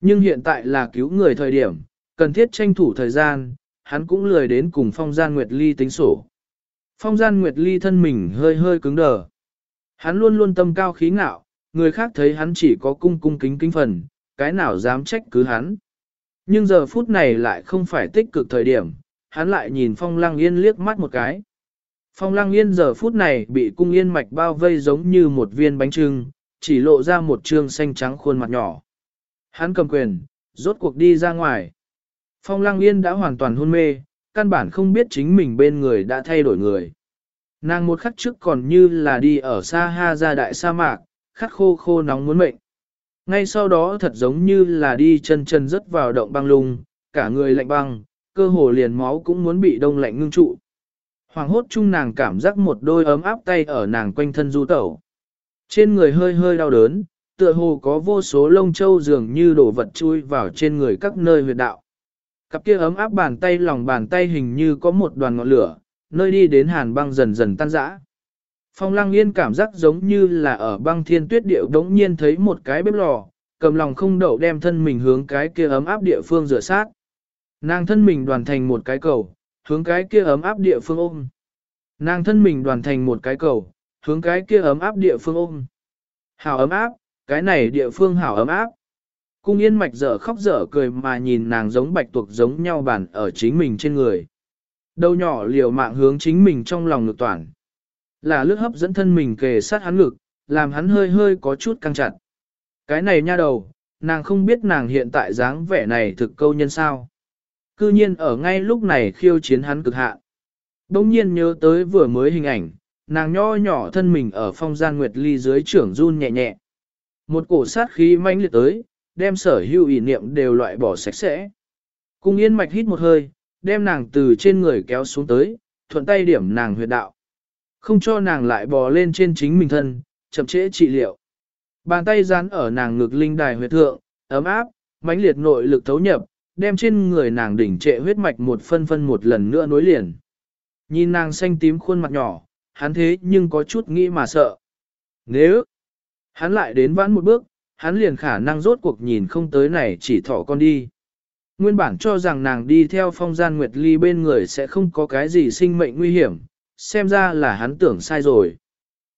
Nhưng hiện tại là cứu người thời điểm, cần thiết tranh thủ thời gian, hắn cũng lười đến cùng phong gian nguyệt ly tính sổ. Phong gian nguyệt ly thân mình hơi hơi cứng đờ. Hắn luôn luôn tâm cao khí ngạo, người khác thấy hắn chỉ có cung cung kính kính phần, cái nào dám trách cứ hắn. Nhưng giờ phút này lại không phải tích cực thời điểm, hắn lại nhìn phong lăng yên liếc mắt một cái. Phong lăng yên giờ phút này bị cung yên mạch bao vây giống như một viên bánh trưng, chỉ lộ ra một trương xanh trắng khuôn mặt nhỏ. Hắn cầm quyền, rốt cuộc đi ra ngoài. Phong lăng yên đã hoàn toàn hôn mê, căn bản không biết chính mình bên người đã thay đổi người. Nàng một khắc trước còn như là đi ở xa ha ra đại sa mạc, khắc khô khô nóng muốn mệnh. Ngay sau đó thật giống như là đi chân chân rớt vào động băng lung, cả người lạnh băng, cơ hồ liền máu cũng muốn bị đông lạnh ngưng trụ. Hoàng hốt chung nàng cảm giác một đôi ấm áp tay ở nàng quanh thân du tẩu. Trên người hơi hơi đau đớn, tựa hồ có vô số lông châu dường như đổ vật chui vào trên người các nơi huyệt đạo. Cặp kia ấm áp bàn tay lòng bàn tay hình như có một đoàn ngọn lửa, nơi đi đến hàn băng dần dần tan rã. Phong lăng yên cảm giác giống như là ở băng thiên tuyết điệu đống nhiên thấy một cái bếp lò, cầm lòng không đậu đem thân mình hướng cái kia ấm áp địa phương rửa sát. Nàng thân mình đoàn thành một cái cầu, hướng cái kia ấm áp địa phương ôm. Nàng thân mình đoàn thành một cái cầu, hướng cái kia ấm áp địa phương ôm. Hảo ấm áp, cái này địa phương hảo ấm áp. Cung yên mạch dở khóc dở cười mà nhìn nàng giống bạch tuộc giống nhau bản ở chính mình trên người. Đầu nhỏ liều mạng hướng chính mình trong lòng ngực toàn. Là lướt hấp dẫn thân mình kề sát hắn ngực, làm hắn hơi hơi có chút căng chặt. Cái này nha đầu, nàng không biết nàng hiện tại dáng vẻ này thực câu nhân sao. Cư nhiên ở ngay lúc này khiêu chiến hắn cực hạ Đông nhiên nhớ tới vừa mới hình ảnh, nàng nho nhỏ thân mình ở phong gian nguyệt ly dưới trưởng run nhẹ nhẹ. Một cổ sát khí mãnh liệt tới, đem sở hữu ý niệm đều loại bỏ sạch sẽ. Cung yên mạch hít một hơi, đem nàng từ trên người kéo xuống tới, thuận tay điểm nàng huyệt đạo. Không cho nàng lại bò lên trên chính mình thân, chậm trễ trị liệu. Bàn tay dán ở nàng ngực linh đài huyệt thượng, ấm áp, mãnh liệt nội lực thấu nhập, đem trên người nàng đỉnh trệ huyết mạch một phân phân một lần nữa nối liền. Nhìn nàng xanh tím khuôn mặt nhỏ, hắn thế nhưng có chút nghĩ mà sợ. Nếu hắn lại đến vãn một bước, hắn liền khả năng rốt cuộc nhìn không tới này chỉ thỏ con đi. Nguyên bản cho rằng nàng đi theo phong gian nguyệt ly bên người sẽ không có cái gì sinh mệnh nguy hiểm, xem ra là hắn tưởng sai rồi.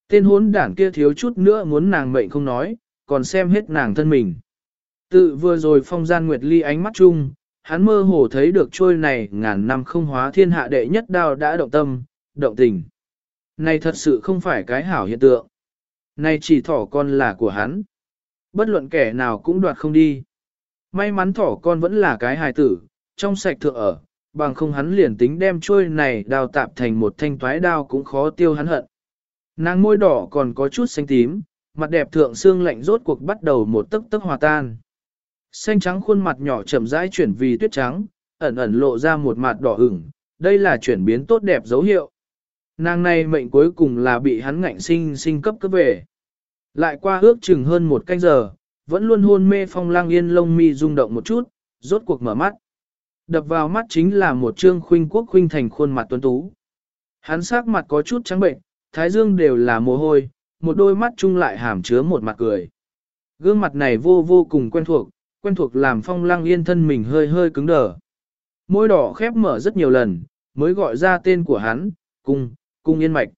Tên hốn đảng kia thiếu chút nữa muốn nàng mệnh không nói, còn xem hết nàng thân mình. Tự vừa rồi phong gian nguyệt ly ánh mắt chung, hắn mơ hồ thấy được trôi này ngàn năm không hóa thiên hạ đệ nhất đao đã động tâm, động tình. Này thật sự không phải cái hảo hiện tượng. Này chỉ thỏ con là của hắn. Bất luận kẻ nào cũng đoạt không đi. May mắn thỏ con vẫn là cái hài tử, trong sạch thượng ở, bằng không hắn liền tính đem trôi này đào tạp thành một thanh toái đao cũng khó tiêu hắn hận. Nàng môi đỏ còn có chút xanh tím, mặt đẹp thượng xương lạnh rốt cuộc bắt đầu một tấc tấc hòa tan. Xanh trắng khuôn mặt nhỏ chậm rãi chuyển vì tuyết trắng, ẩn ẩn lộ ra một mặt đỏ ửng, đây là chuyển biến tốt đẹp dấu hiệu. Nàng này mệnh cuối cùng là bị hắn ngạnh sinh sinh cấp cấp về. Lại qua ước chừng hơn một canh giờ, vẫn luôn hôn mê phong lang yên lông mi rung động một chút, rốt cuộc mở mắt. Đập vào mắt chính là một trương khuynh quốc khuynh thành khuôn mặt tuấn tú. Hắn sắc mặt có chút trắng bệnh, thái dương đều là mồ hôi, một đôi mắt chung lại hàm chứa một mặt cười. Gương mặt này vô vô cùng quen thuộc, quen thuộc làm phong lang yên thân mình hơi hơi cứng đờ. Môi đỏ khép mở rất nhiều lần, mới gọi ra tên của hắn, cung, cung yên mạch.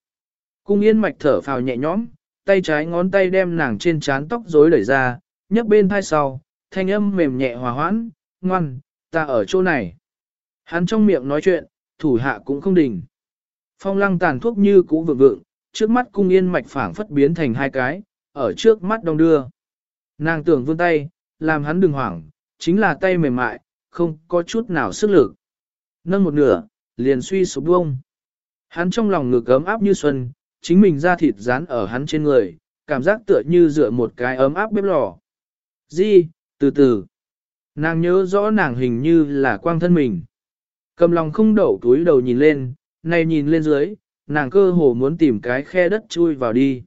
Cung yên mạch thở phào nhẹ nhõm, tay trái ngón tay đem nàng trên trán tóc rối đẩy ra, nhấc bên thai sau, thanh âm mềm nhẹ hòa hoãn, ngoan, ta ở chỗ này. Hắn trong miệng nói chuyện, thủ hạ cũng không đình. Phong lăng tàn thuốc như cũ vượng vượng, trước mắt cung yên mạch phảng phất biến thành hai cái, ở trước mắt đông đưa. Nàng tưởng vươn tay, làm hắn đừng hoảng, chính là tay mềm mại, không có chút nào sức lực. Nâng một nửa, liền suy sụp buông. Hắn trong lòng ngực ấm áp như xuân, chính mình ra thịt dán ở hắn trên người, cảm giác tựa như dựa một cái ấm áp bếp lò. Di, từ từ. Nàng nhớ rõ nàng hình như là quang thân mình. Cầm lòng không đậu túi đầu nhìn lên, này nhìn lên dưới, nàng cơ hồ muốn tìm cái khe đất chui vào đi.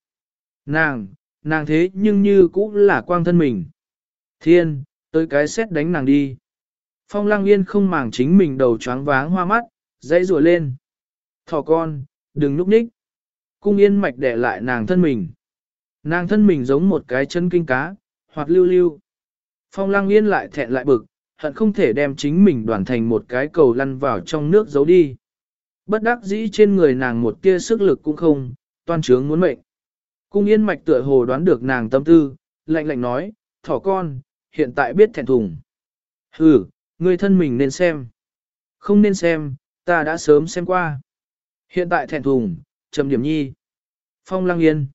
Nàng, nàng thế nhưng như cũng là quang thân mình. Thiên, tới cái xét đánh nàng đi. Phong lăng yên không màng chính mình đầu choáng váng hoa mắt, dãy rùa lên. Thỏ con, đừng núp ních. Cung yên mạch đẻ lại nàng thân mình. Nàng thân mình giống một cái chân kinh cá, hoặc lưu lưu. Phong lăng yên lại thẹn lại bực, hận không thể đem chính mình đoàn thành một cái cầu lăn vào trong nước giấu đi. Bất đắc dĩ trên người nàng một tia sức lực cũng không, toan trướng muốn mệnh. Cung yên mạch tựa hồ đoán được nàng tâm tư, lạnh lạnh nói, thỏ con, hiện tại biết thẹn thùng. Ừ, người thân mình nên xem. Không nên xem, ta đã sớm xem qua. Hiện tại thẹn thùng, trầm điểm nhi. Phong lăng yên.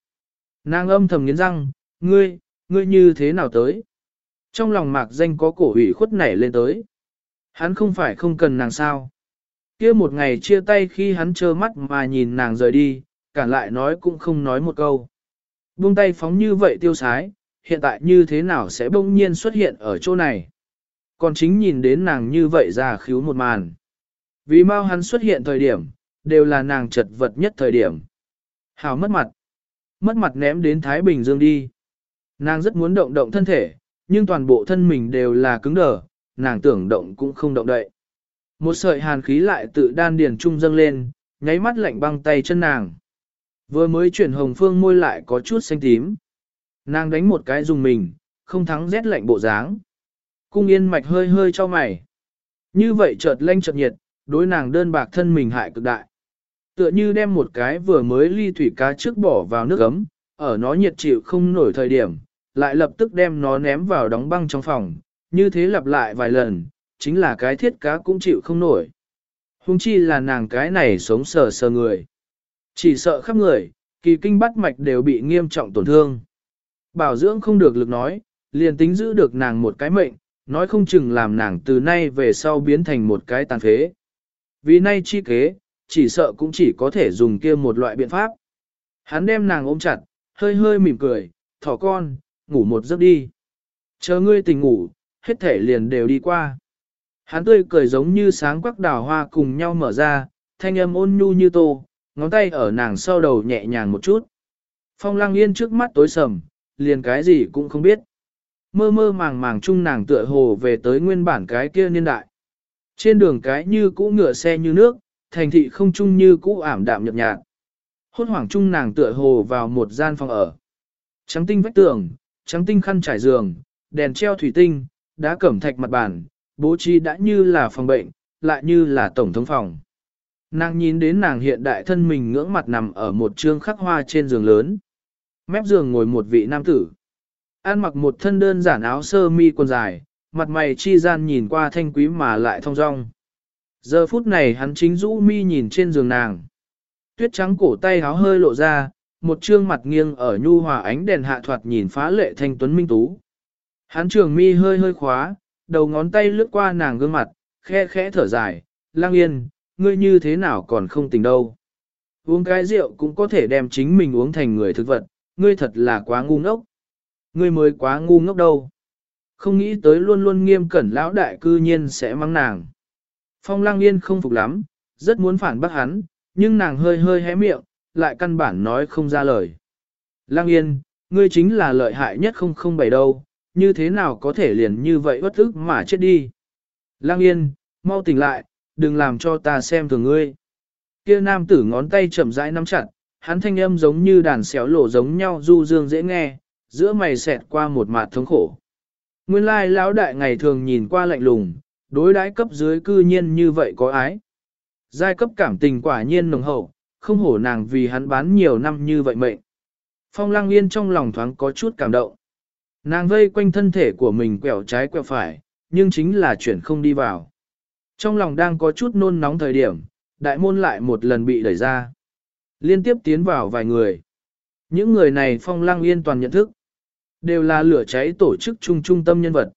Nàng âm thầm nghiến răng, ngươi, ngươi như thế nào tới? Trong lòng mạc danh có cổ ủy khuất nảy lên tới. Hắn không phải không cần nàng sao. kia một ngày chia tay khi hắn trơ mắt mà nhìn nàng rời đi, cản lại nói cũng không nói một câu. Buông tay phóng như vậy tiêu sái, hiện tại như thế nào sẽ bỗng nhiên xuất hiện ở chỗ này. Còn chính nhìn đến nàng như vậy ra khíu một màn. Vì mau hắn xuất hiện thời điểm, đều là nàng chật vật nhất thời điểm. Hào mất mặt. Mất mặt ném đến Thái Bình Dương đi. Nàng rất muốn động động thân thể, nhưng toàn bộ thân mình đều là cứng đờ, nàng tưởng động cũng không động đậy. Một sợi hàn khí lại tự đan điền trung dâng lên, nháy mắt lạnh băng tay chân nàng. Vừa mới chuyển hồng phương môi lại có chút xanh tím. Nàng đánh một cái dùng mình, không thắng rét lạnh bộ dáng. Cung yên mạch hơi hơi cho mày. Như vậy chợt lanh chợt nhiệt, đối nàng đơn bạc thân mình hại cực đại. Tựa như đem một cái vừa mới ly thủy cá trước bỏ vào nước ấm, ở nó nhiệt chịu không nổi thời điểm, lại lập tức đem nó ném vào đóng băng trong phòng, như thế lặp lại vài lần, chính là cái thiết cá cũng chịu không nổi. Hùng chi là nàng cái này sống sờ sờ người. Chỉ sợ khắp người, kỳ kinh bắt mạch đều bị nghiêm trọng tổn thương. Bảo dưỡng không được lực nói, liền tính giữ được nàng một cái mệnh, nói không chừng làm nàng từ nay về sau biến thành một cái tàn phế. Vì nay chi kế, chỉ sợ cũng chỉ có thể dùng kia một loại biện pháp. Hắn đem nàng ôm chặt, hơi hơi mỉm cười, thỏ con, ngủ một giấc đi. Chờ ngươi tỉnh ngủ, hết thể liền đều đi qua. Hắn tươi cười giống như sáng quắc đào hoa cùng nhau mở ra, thanh âm ôn nhu như tô, ngón tay ở nàng sau đầu nhẹ nhàng một chút. Phong lang yên trước mắt tối sầm, liền cái gì cũng không biết. Mơ mơ màng màng chung nàng tựa hồ về tới nguyên bản cái kia niên đại. Trên đường cái như cũ ngựa xe như nước, thành thị không chung như cũ ảm đạm nhợt nhạt. Hốt hoảng chung nàng tựa hồ vào một gian phòng ở. Trắng tinh vách tường, trắng tinh khăn trải giường, đèn treo thủy tinh, đá cẩm thạch mặt bàn, bố trí đã như là phòng bệnh, lại như là tổng thống phòng. Nàng nhìn đến nàng hiện đại thân mình ngưỡng mặt nằm ở một trương khắc hoa trên giường lớn. Mép giường ngồi một vị nam tử. Ăn mặc một thân đơn giản áo sơ mi quần dài, mặt mày chi gian nhìn qua thanh quý mà lại thong dong. Giờ phút này hắn chính rũ mi nhìn trên giường nàng. Tuyết trắng cổ tay áo hơi lộ ra, một trương mặt nghiêng ở nhu hòa ánh đèn hạ thoạt nhìn phá lệ thanh tuấn minh tú. Hắn trường mi hơi hơi khóa, đầu ngón tay lướt qua nàng gương mặt, khẽ khẽ thở dài, lang yên, ngươi như thế nào còn không tỉnh đâu. Uống cái rượu cũng có thể đem chính mình uống thành người thực vật, ngươi thật là quá ngu ngốc. Ngươi mới quá ngu ngốc đâu. Không nghĩ tới luôn luôn nghiêm cẩn lão đại cư nhiên sẽ mắng nàng. Phong lang yên không phục lắm, rất muốn phản bác hắn, nhưng nàng hơi hơi hé miệng, lại căn bản nói không ra lời. Lang yên, ngươi chính là lợi hại nhất không không bảy đâu, như thế nào có thể liền như vậy bất ức mà chết đi. Lang yên, mau tỉnh lại, đừng làm cho ta xem thường ngươi. Kia nam tử ngón tay chậm rãi nắm chặt, hắn thanh âm giống như đàn xéo lộ giống nhau du dương dễ nghe, giữa mày xẹt qua một mạt thống khổ. Nguyên lai lão đại ngày thường nhìn qua lạnh lùng, đối đãi cấp dưới cư nhiên như vậy có ái. Giai cấp cảm tình quả nhiên nồng hậu, không hổ nàng vì hắn bán nhiều năm như vậy mệnh. Phong lăng yên trong lòng thoáng có chút cảm động. Nàng vây quanh thân thể của mình quẹo trái quẹo phải, nhưng chính là chuyển không đi vào. Trong lòng đang có chút nôn nóng thời điểm, đại môn lại một lần bị đẩy ra. Liên tiếp tiến vào vài người. Những người này phong lăng yên toàn nhận thức. Đều là lửa cháy tổ chức trung trung tâm nhân vật.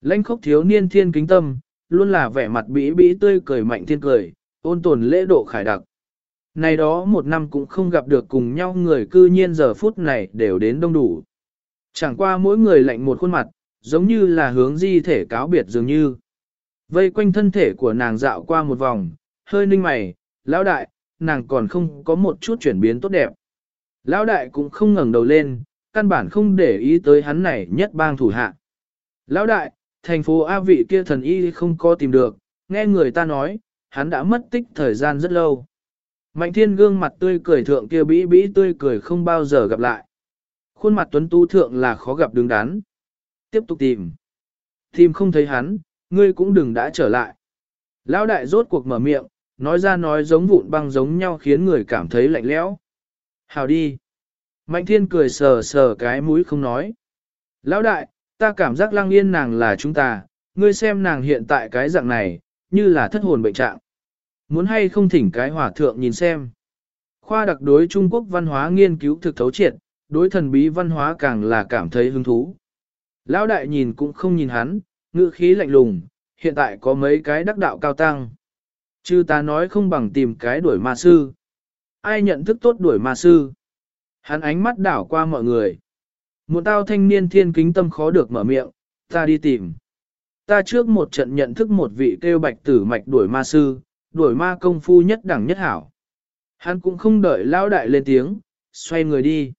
Lãnh khốc thiếu niên thiên kính tâm, luôn là vẻ mặt bĩ bĩ tươi cười mạnh thiên cười, ôn tồn lễ độ khải đặc. Này đó một năm cũng không gặp được cùng nhau người cư nhiên giờ phút này đều đến đông đủ. Chẳng qua mỗi người lạnh một khuôn mặt, giống như là hướng di thể cáo biệt dường như. Vây quanh thân thể của nàng dạo qua một vòng, hơi ninh mày, lão đại, nàng còn không có một chút chuyển biến tốt đẹp. Lão đại cũng không ngẩng đầu lên, căn bản không để ý tới hắn này nhất bang thủ hạ. Lão đại, thành phố A vị kia thần y không có tìm được, nghe người ta nói, hắn đã mất tích thời gian rất lâu. Mạnh thiên gương mặt tươi cười thượng kia bĩ bĩ tươi cười không bao giờ gặp lại. Khuôn mặt tuấn tu thượng là khó gặp đứng đắn. Tiếp tục tìm. Tìm không thấy hắn, ngươi cũng đừng đã trở lại. Lão đại rốt cuộc mở miệng, nói ra nói giống vụn băng giống nhau khiến người cảm thấy lạnh lẽo. Hào đi. Mạnh thiên cười sờ sờ cái mũi không nói. Lão đại, ta cảm giác lăng yên nàng là chúng ta, ngươi xem nàng hiện tại cái dạng này, như là thất hồn bệnh trạng. Muốn hay không thỉnh cái hỏa thượng nhìn xem. Khoa đặc đối Trung Quốc văn hóa nghiên cứu thực thấu triệt, đối thần bí văn hóa càng là cảm thấy hứng thú. Lão đại nhìn cũng không nhìn hắn, ngữ khí lạnh lùng, hiện tại có mấy cái đắc đạo cao tăng. Chứ ta nói không bằng tìm cái đuổi ma sư. Ai nhận thức tốt đuổi ma sư? Hắn ánh mắt đảo qua mọi người. Một tao thanh niên thiên kính tâm khó được mở miệng, ta đi tìm. Ta trước một trận nhận thức một vị kêu bạch tử mạch đuổi ma sư, đuổi ma công phu nhất đẳng nhất hảo. Hắn cũng không đợi lão đại lên tiếng, xoay người đi.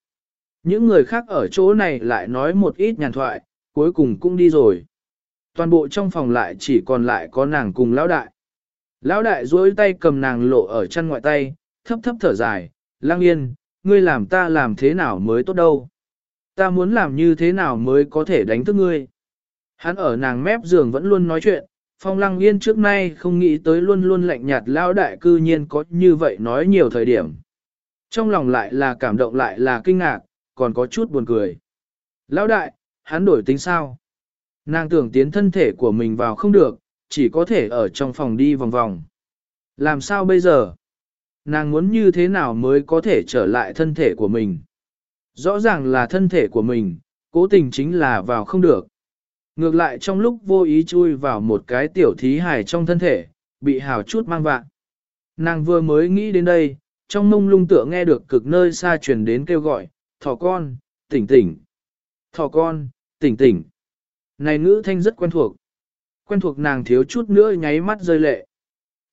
Những người khác ở chỗ này lại nói một ít nhàn thoại, cuối cùng cũng đi rồi. Toàn bộ trong phòng lại chỉ còn lại có nàng cùng lão đại. Lão đại duỗi tay cầm nàng lộ ở chân ngoại tay, thấp thấp thở dài, lang yên, ngươi làm ta làm thế nào mới tốt đâu. Ta muốn làm như thế nào mới có thể đánh thức ngươi. Hắn ở nàng mép giường vẫn luôn nói chuyện, phong lăng yên trước nay không nghĩ tới luôn luôn lạnh nhạt lão đại cư nhiên có như vậy nói nhiều thời điểm. Trong lòng lại là cảm động lại là kinh ngạc, còn có chút buồn cười. Lão đại, hắn đổi tính sao? Nàng tưởng tiến thân thể của mình vào không được, chỉ có thể ở trong phòng đi vòng vòng. Làm sao bây giờ? nàng muốn như thế nào mới có thể trở lại thân thể của mình. Rõ ràng là thân thể của mình, cố tình chính là vào không được. Ngược lại trong lúc vô ý chui vào một cái tiểu thí hài trong thân thể, bị hào chút mang vạn. Nàng vừa mới nghĩ đến đây, trong mông lung tựa nghe được cực nơi xa truyền đến kêu gọi, thỏ con, tỉnh tỉnh. Thỏ con, tỉnh tỉnh. Này ngữ thanh rất quen thuộc. Quen thuộc nàng thiếu chút nữa nháy mắt rơi lệ.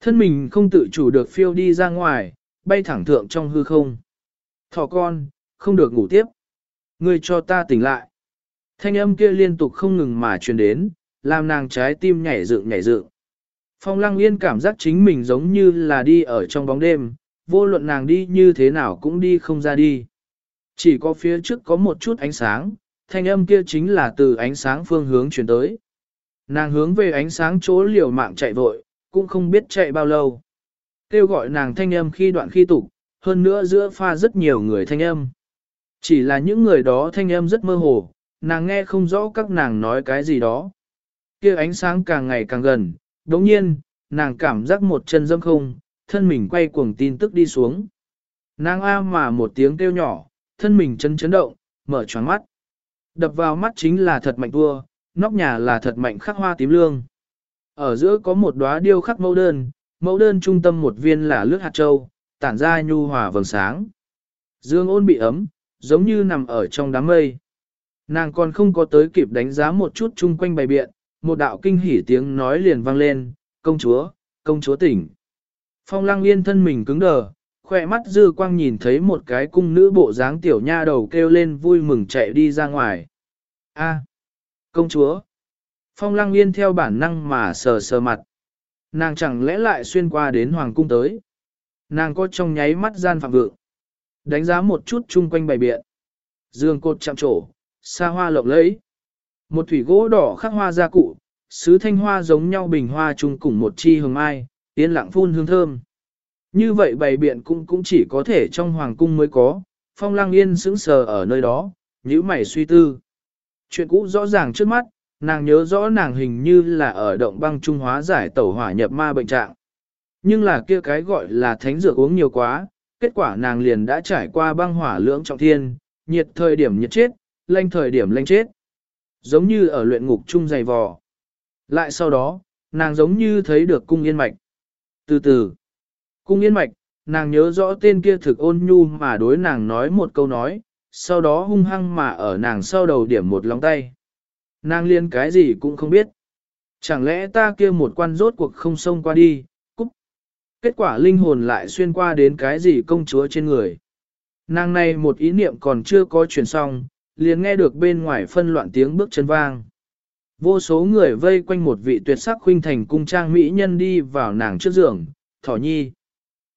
Thân mình không tự chủ được phiêu đi ra ngoài, bay thẳng thượng trong hư không. Thỏ con, không được ngủ tiếp. Ngươi cho ta tỉnh lại. Thanh âm kia liên tục không ngừng mà truyền đến, làm nàng trái tim nhảy dựng nhảy dựng. Phong lăng yên cảm giác chính mình giống như là đi ở trong bóng đêm, vô luận nàng đi như thế nào cũng đi không ra đi. Chỉ có phía trước có một chút ánh sáng, thanh âm kia chính là từ ánh sáng phương hướng chuyển tới. Nàng hướng về ánh sáng chỗ liều mạng chạy vội, cũng không biết chạy bao lâu. Kêu gọi nàng thanh âm khi đoạn khi tục, hơn nữa giữa pha rất nhiều người thanh âm. Chỉ là những người đó thanh âm rất mơ hồ, nàng nghe không rõ các nàng nói cái gì đó. kia ánh sáng càng ngày càng gần, đồng nhiên, nàng cảm giác một chân dâm không, thân mình quay cuồng tin tức đi xuống. Nàng a mà một tiếng kêu nhỏ, thân mình chân chấn động, mở tròn mắt. Đập vào mắt chính là thật mạnh vua, nóc nhà là thật mạnh khắc hoa tím lương. Ở giữa có một đóa điêu khắc mẫu đơn, mẫu đơn trung tâm một viên là lướt hạt châu, tản ra nhu hòa vầng sáng. Dương ôn bị ấm, giống như nằm ở trong đám mây. Nàng còn không có tới kịp đánh giá một chút chung quanh bày biện, một đạo kinh hỉ tiếng nói liền vang lên, công chúa, công chúa tỉnh. Phong lăng yên thân mình cứng đờ, khỏe mắt dư quang nhìn thấy một cái cung nữ bộ dáng tiểu nha đầu kêu lên vui mừng chạy đi ra ngoài. A, công chúa. Phong lăng yên theo bản năng mà sờ sờ mặt. Nàng chẳng lẽ lại xuyên qua đến hoàng cung tới. Nàng có trong nháy mắt gian phạm vượng. Đánh giá một chút chung quanh bày biện. Dương cột chạm trổ, xa hoa lộng lẫy. Một thủy gỗ đỏ khắc hoa gia cụ, sứ thanh hoa giống nhau bình hoa chung cùng một chi hồng mai, yên lặng phun hương thơm. Như vậy bày biện cũng cũng chỉ có thể trong hoàng cung mới có, phong lang yên sững sờ ở nơi đó, nhíu mày suy tư. Chuyện cũ rõ ràng trước mắt, nàng nhớ rõ nàng hình như là ở động băng trung hóa giải tẩu hỏa nhập ma bệnh trạng. Nhưng là kia cái gọi là thánh dược uống nhiều quá, kết quả nàng liền đã trải qua băng hỏa lưỡng trọng thiên, nhiệt thời điểm nhiệt chết, lanh thời điểm lanh chết. Giống như ở luyện ngục chung dày vò. Lại sau đó, nàng giống như thấy được cung yên mạch. Từ từ, cung yên mạch, nàng nhớ rõ tên kia thực ôn nhu mà đối nàng nói một câu nói, sau đó hung hăng mà ở nàng sau đầu điểm một lòng tay. Nàng liên cái gì cũng không biết. Chẳng lẽ ta kia một quan rốt cuộc không xông qua đi, cúc. Kết quả linh hồn lại xuyên qua đến cái gì công chúa trên người. Nàng này một ý niệm còn chưa có chuyển xong, liền nghe được bên ngoài phân loạn tiếng bước chân vang. Vô số người vây quanh một vị tuyệt sắc khuynh thành cung trang mỹ nhân đi vào nàng trước giường, thỏ nhi.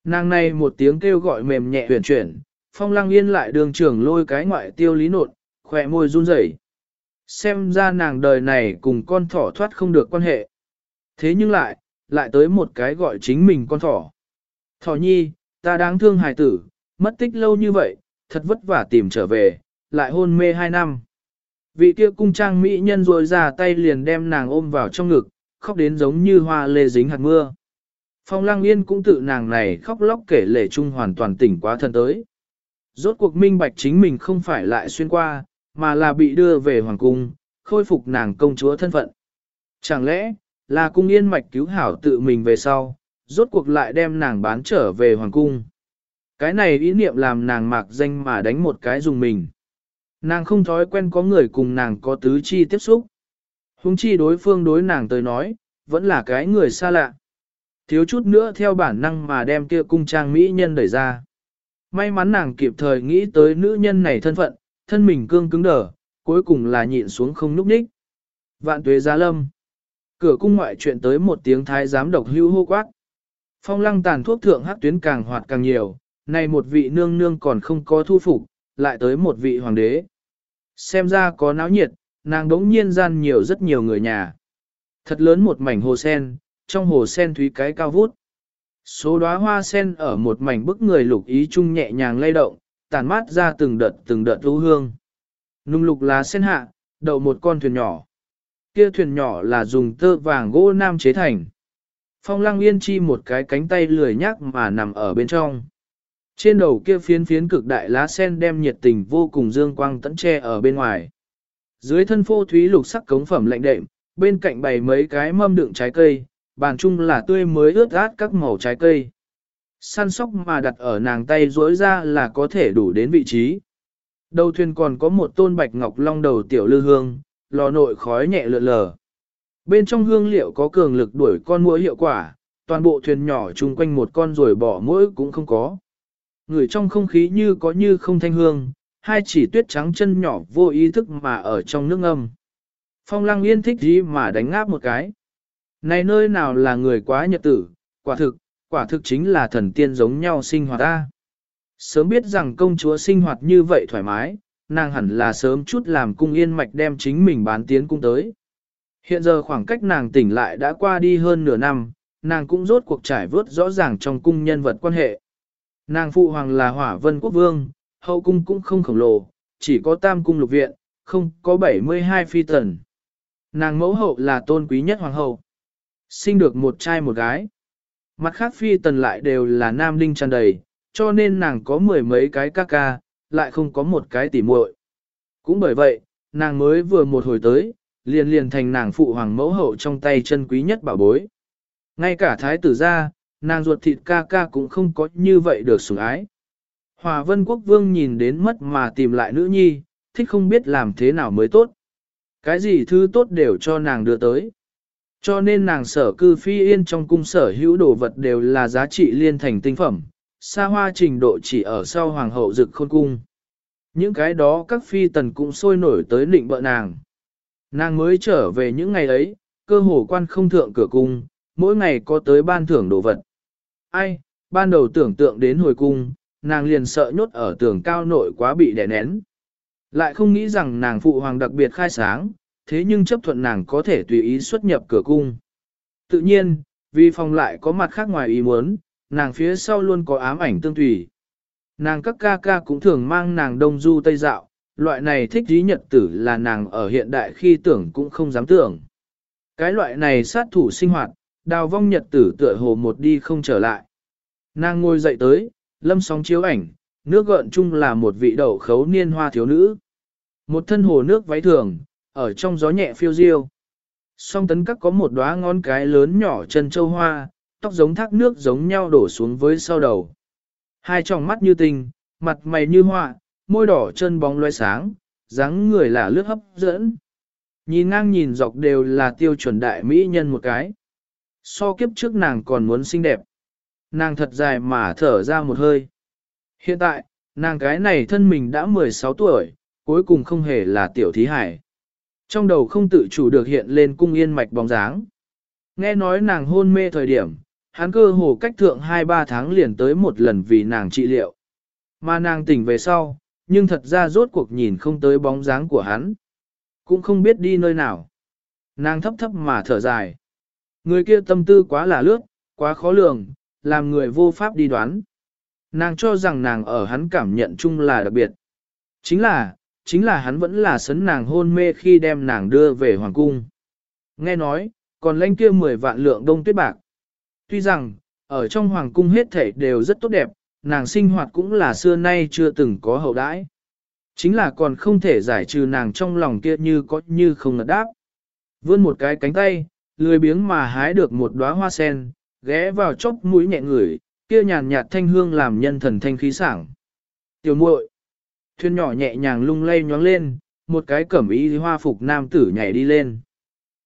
Nàng này một tiếng kêu gọi mềm nhẹ huyền chuyển, phong lăng yên lại đường trưởng lôi cái ngoại tiêu lý nột, khỏe môi run rẩy. Xem ra nàng đời này cùng con thỏ thoát không được quan hệ. Thế nhưng lại, lại tới một cái gọi chính mình con thỏ. Thỏ nhi, ta đáng thương hài tử, mất tích lâu như vậy, thật vất vả tìm trở về, lại hôn mê hai năm. Vị kia cung trang mỹ nhân rồi ra tay liền đem nàng ôm vào trong ngực, khóc đến giống như hoa lê dính hạt mưa. Phong lăng yên cũng tự nàng này khóc lóc kể lệ chung hoàn toàn tỉnh quá thân tới. Rốt cuộc minh bạch chính mình không phải lại xuyên qua, mà là bị đưa về hoàng cung, khôi phục nàng công chúa thân phận. Chẳng lẽ, là cung yên mạch cứu hảo tự mình về sau, rốt cuộc lại đem nàng bán trở về hoàng cung. Cái này ý niệm làm nàng mạc danh mà đánh một cái dùng mình. Nàng không thói quen có người cùng nàng có tứ chi tiếp xúc. Hùng chi đối phương đối nàng tới nói, vẫn là cái người xa lạ. Thiếu chút nữa theo bản năng mà đem kia cung trang mỹ nhân đẩy ra. May mắn nàng kịp thời nghĩ tới nữ nhân này thân phận, thân mình cương cứng đờ, cuối cùng là nhịn xuống không núp ních. Vạn tuế giá lâm. Cửa cung ngoại chuyện tới một tiếng thái giám độc hưu hô quát. Phong lăng tàn thuốc thượng hắc tuyến càng hoạt càng nhiều, này một vị nương nương còn không có thu phục, lại tới một vị hoàng đế. Xem ra có náo nhiệt, nàng đống nhiên gian nhiều rất nhiều người nhà. Thật lớn một mảnh hồ sen, trong hồ sen thúy cái cao vút. Số đóa hoa sen ở một mảnh bức người lục ý chung nhẹ nhàng lay động, tàn mát ra từng đợt từng đợt ưu hương. Nung lục lá sen hạ, đậu một con thuyền nhỏ. Kia thuyền nhỏ là dùng tơ vàng gỗ nam chế thành. Phong lăng yên chi một cái cánh tay lười nhác mà nằm ở bên trong. Trên đầu kia phiến phiến cực đại lá sen đem nhiệt tình vô cùng dương quang tẫn tre ở bên ngoài. Dưới thân phô thúy lục sắc cống phẩm lạnh đệm, bên cạnh bày mấy cái mâm đựng trái cây, bàn chung là tươi mới ướt át các màu trái cây. Săn sóc mà đặt ở nàng tay rối ra là có thể đủ đến vị trí. Đầu thuyền còn có một tôn bạch ngọc long đầu tiểu lư hương, lò nội khói nhẹ lượn lờ. Bên trong hương liệu có cường lực đuổi con muỗi hiệu quả, toàn bộ thuyền nhỏ chung quanh một con rồi bỏ muỗi cũng không có. Người trong không khí như có như không thanh hương, hai chỉ tuyết trắng chân nhỏ vô ý thức mà ở trong nước âm. Phong lăng yên thích gì mà đánh ngáp một cái. Này nơi nào là người quá nhật tử, quả thực, quả thực chính là thần tiên giống nhau sinh hoạt ta. Sớm biết rằng công chúa sinh hoạt như vậy thoải mái, nàng hẳn là sớm chút làm cung yên mạch đem chính mình bán tiến cung tới. Hiện giờ khoảng cách nàng tỉnh lại đã qua đi hơn nửa năm, nàng cũng rốt cuộc trải vớt rõ ràng trong cung nhân vật quan hệ. Nàng phụ hoàng là hỏa vân quốc vương, hậu cung cũng không khổng lồ, chỉ có tam cung lục viện, không có 72 phi tần. Nàng mẫu hậu là tôn quý nhất hoàng hậu. Sinh được một trai một gái. Mặt khác phi tần lại đều là nam đinh tràn đầy, cho nên nàng có mười mấy cái ca ca, lại không có một cái tỉ muội. Cũng bởi vậy, nàng mới vừa một hồi tới, liền liền thành nàng phụ hoàng mẫu hậu trong tay chân quý nhất bảo bối. Ngay cả thái tử gia, nàng ruột thịt ca ca cũng không có như vậy được sủng ái. Hòa vân quốc vương nhìn đến mất mà tìm lại nữ nhi, thích không biết làm thế nào mới tốt. Cái gì thứ tốt đều cho nàng đưa tới. Cho nên nàng sở cư phi yên trong cung sở hữu đồ vật đều là giá trị liên thành tinh phẩm, xa hoa trình độ chỉ ở sau hoàng hậu dực khôn cung. Những cái đó các phi tần cũng sôi nổi tới định bợ nàng. Nàng mới trở về những ngày ấy, cơ hồ quan không thượng cửa cung, mỗi ngày có tới ban thưởng đồ vật. Ai, ban đầu tưởng tượng đến hồi cung, nàng liền sợ nhốt ở tường cao nội quá bị đè nén. Lại không nghĩ rằng nàng phụ hoàng đặc biệt khai sáng, thế nhưng chấp thuận nàng có thể tùy ý xuất nhập cửa cung. Tự nhiên, vì phòng lại có mặt khác ngoài ý muốn, nàng phía sau luôn có ám ảnh tương tùy. Nàng các ca ca cũng thường mang nàng đông du tây dạo, loại này thích dí nhật tử là nàng ở hiện đại khi tưởng cũng không dám tưởng. Cái loại này sát thủ sinh hoạt, đào vong nhật tử tựa hồ một đi không trở lại. Nàng ngồi dậy tới, lâm sóng chiếu ảnh, nước gợn chung là một vị đậu khấu niên hoa thiếu nữ. Một thân hồ nước váy thường, ở trong gió nhẹ phiêu diêu. Song tấn các có một đóa ngón cái lớn nhỏ chân châu hoa, tóc giống thác nước giống nhau đổ xuống với sau đầu. Hai tròng mắt như tinh, mặt mày như họa, môi đỏ chân bóng loe sáng, dáng người là lướt hấp dẫn. Nhìn ngang nhìn dọc đều là tiêu chuẩn đại mỹ nhân một cái. So kiếp trước nàng còn muốn xinh đẹp. Nàng thật dài mà thở ra một hơi. Hiện tại, nàng cái này thân mình đã 16 tuổi, cuối cùng không hề là tiểu thí hải. Trong đầu không tự chủ được hiện lên cung yên mạch bóng dáng. Nghe nói nàng hôn mê thời điểm, hắn cơ hồ cách thượng 2-3 tháng liền tới một lần vì nàng trị liệu. Mà nàng tỉnh về sau, nhưng thật ra rốt cuộc nhìn không tới bóng dáng của hắn. Cũng không biết đi nơi nào. Nàng thấp thấp mà thở dài. Người kia tâm tư quá là lướt, quá khó lường, làm người vô pháp đi đoán. Nàng cho rằng nàng ở hắn cảm nhận chung là đặc biệt. Chính là, chính là hắn vẫn là sấn nàng hôn mê khi đem nàng đưa về hoàng cung. Nghe nói, còn lãnh kia 10 vạn lượng đông tuyết bạc. Tuy rằng, ở trong hoàng cung hết thể đều rất tốt đẹp, nàng sinh hoạt cũng là xưa nay chưa từng có hậu đãi. Chính là còn không thể giải trừ nàng trong lòng kia như có như không ngật đáp. Vươn một cái cánh tay, lười biếng mà hái được một đóa hoa sen, ghé vào chốc mũi nhẹ ngửi, kia nhàn nhạt thanh hương làm nhân thần thanh khí sảng. Tiểu muội, thuyền nhỏ nhẹ nhàng lung lay nhoáng lên, một cái cẩm y hoa phục nam tử nhảy đi lên.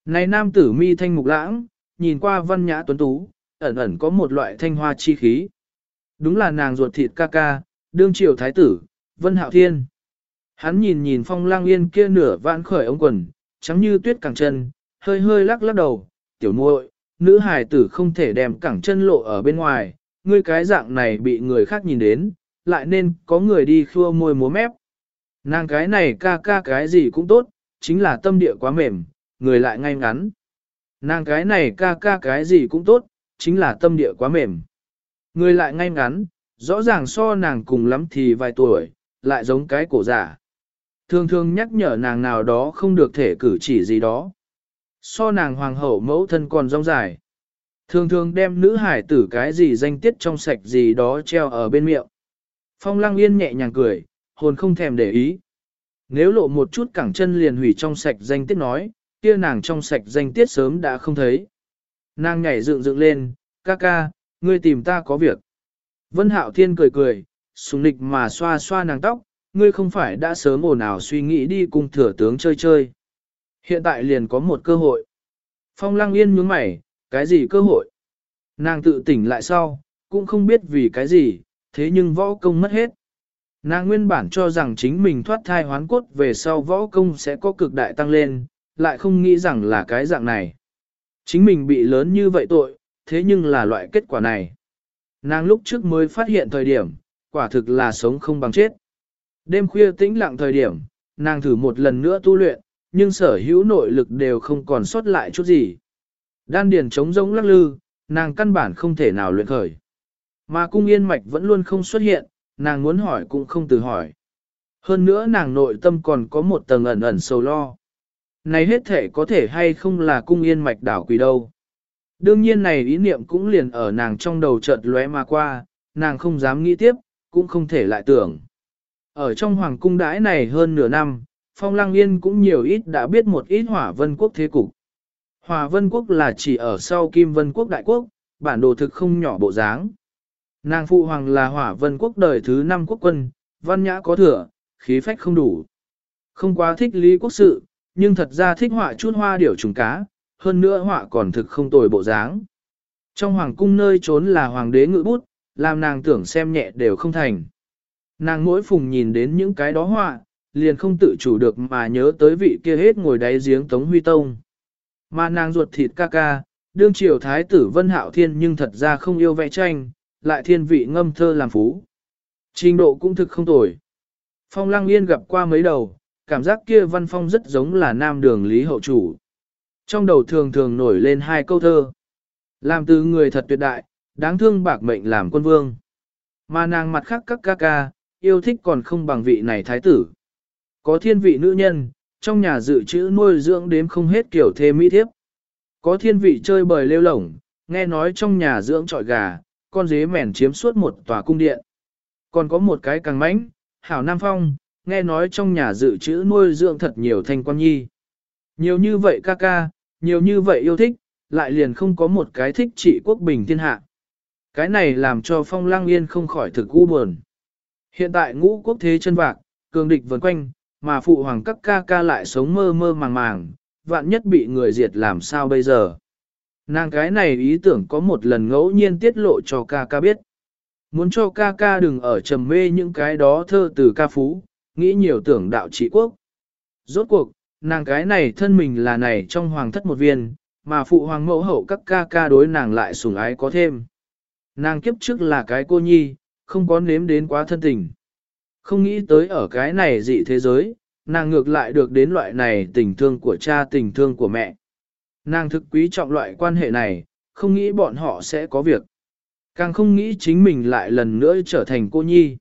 Này nam tử mi thanh mục lãng, nhìn qua văn nhã tuấn tú, ẩn ẩn có một loại thanh hoa chi khí. Đúng là nàng ruột thịt ca ca, đương triều thái tử, Vân Hạo Thiên. Hắn nhìn nhìn phong lang yên kia nửa vạn khởi ống quần, trắng như tuyết càng chân, hơi hơi lắc lắc đầu, tiểu muội, nữ hài tử không thể đem cẳng chân lộ ở bên ngoài, ngươi cái dạng này bị người khác nhìn đến, lại nên có người đi khua môi múa mép. Nàng cái này ca ca cái gì cũng tốt, chính là tâm địa quá mềm, người lại ngay ngắn. Nàng cái này ca ca cái gì cũng tốt, chính là tâm địa quá mềm. Người lại ngay ngắn, rõ ràng so nàng cùng lắm thì vài tuổi, lại giống cái cổ giả. Thường thường nhắc nhở nàng nào đó không được thể cử chỉ gì đó. So nàng hoàng hậu mẫu thân còn rong dài. Thường thường đem nữ hải tử cái gì danh tiết trong sạch gì đó treo ở bên miệng. Phong lăng yên nhẹ nhàng cười, hồn không thèm để ý. Nếu lộ một chút cẳng chân liền hủy trong sạch danh tiết nói, kia nàng trong sạch danh tiết sớm đã không thấy. Nàng nhảy dựng dựng lên, ca ca, ngươi tìm ta có việc. Vân Hạo Thiên cười cười, sùng nịch mà xoa xoa nàng tóc, ngươi không phải đã sớm ồn ào suy nghĩ đi cùng thừa tướng chơi chơi. Hiện tại liền có một cơ hội. Phong lăng yên nhướng mày, cái gì cơ hội? Nàng tự tỉnh lại sau, cũng không biết vì cái gì, thế nhưng võ công mất hết. Nàng nguyên bản cho rằng chính mình thoát thai hoán cốt về sau võ công sẽ có cực đại tăng lên, lại không nghĩ rằng là cái dạng này. Chính mình bị lớn như vậy tội, thế nhưng là loại kết quả này. Nàng lúc trước mới phát hiện thời điểm, quả thực là sống không bằng chết. Đêm khuya tĩnh lặng thời điểm, nàng thử một lần nữa tu luyện, nhưng sở hữu nội lực đều không còn sót lại chút gì. Đan điền trống rỗng lắc lư, nàng căn bản không thể nào luyện khởi. Mà cung yên mạch vẫn luôn không xuất hiện, nàng muốn hỏi cũng không từ hỏi. Hơn nữa nàng nội tâm còn có một tầng ẩn ẩn sầu lo. Này hết thể có thể hay không là cung yên mạch đảo quỷ đâu. Đương nhiên này ý niệm cũng liền ở nàng trong đầu chợt lóe mà qua, nàng không dám nghĩ tiếp, cũng không thể lại tưởng. Ở trong hoàng cung đãi này hơn nửa năm, Phong Lăng Yên cũng nhiều ít đã biết một ít hỏa vân quốc thế cục. Hỏa vân quốc là chỉ ở sau Kim Vân quốc đại quốc, bản đồ thực không nhỏ bộ dáng. Nàng phụ hoàng là hỏa vân quốc đời thứ năm quốc quân, văn nhã có thừa, khí phách không đủ. Không quá thích lý quốc sự, nhưng thật ra thích họa chút hoa điểu trùng cá, hơn nữa họa còn thực không tồi bộ dáng. Trong hoàng cung nơi trốn là hoàng đế ngự bút, làm nàng tưởng xem nhẹ đều không thành. Nàng mỗi phùng nhìn đến những cái đó họa, liền không tự chủ được mà nhớ tới vị kia hết ngồi đáy giếng Tống Huy Tông. Mà nàng ruột thịt ca ca, đương triều thái tử Vân Hạo Thiên nhưng thật ra không yêu vẽ tranh, lại thiên vị ngâm thơ làm phú. Trình độ cũng thực không tồi. Phong Lăng Yên gặp qua mấy đầu, cảm giác kia văn phong rất giống là nam đường lý hậu chủ. Trong đầu thường thường nổi lên hai câu thơ. Làm từ người thật tuyệt đại, đáng thương bạc mệnh làm quân vương. Mà nàng mặt khác các ca ca, yêu thích còn không bằng vị này thái tử. Có thiên vị nữ nhân, trong nhà dự trữ nuôi dưỡng đếm không hết kiểu thê mỹ thiếp. Có thiên vị chơi bời lêu lổng, nghe nói trong nhà dưỡng trọi gà, con dế mèn chiếm suốt một tòa cung điện. Còn có một cái càng mánh, hảo Nam Phong, nghe nói trong nhà dự trữ nuôi dưỡng thật nhiều thanh quan nhi. Nhiều như vậy ca ca, nhiều như vậy yêu thích, lại liền không có một cái thích trị quốc bình thiên hạ. Cái này làm cho phong lang yên không khỏi thực u buồn. Hiện tại ngũ quốc thế chân vạc, cường địch vần quanh, mà phụ hoàng các ca ca lại sống mơ mơ màng màng, vạn nhất bị người diệt làm sao bây giờ. Nàng cái này ý tưởng có một lần ngẫu nhiên tiết lộ cho ca ca biết. Muốn cho ca ca đừng ở trầm mê những cái đó thơ từ ca phú, nghĩ nhiều tưởng đạo trị quốc. Rốt cuộc, nàng cái này thân mình là này trong hoàng thất một viên, mà phụ hoàng mẫu hậu các ca ca đối nàng lại sủng ái có thêm. Nàng kiếp trước là cái cô nhi, không có nếm đến quá thân tình. Không nghĩ tới ở cái này dị thế giới, nàng ngược lại được đến loại này tình thương của cha tình thương của mẹ. Nàng thực quý trọng loại quan hệ này, không nghĩ bọn họ sẽ có việc. Càng không nghĩ chính mình lại lần nữa trở thành cô nhi.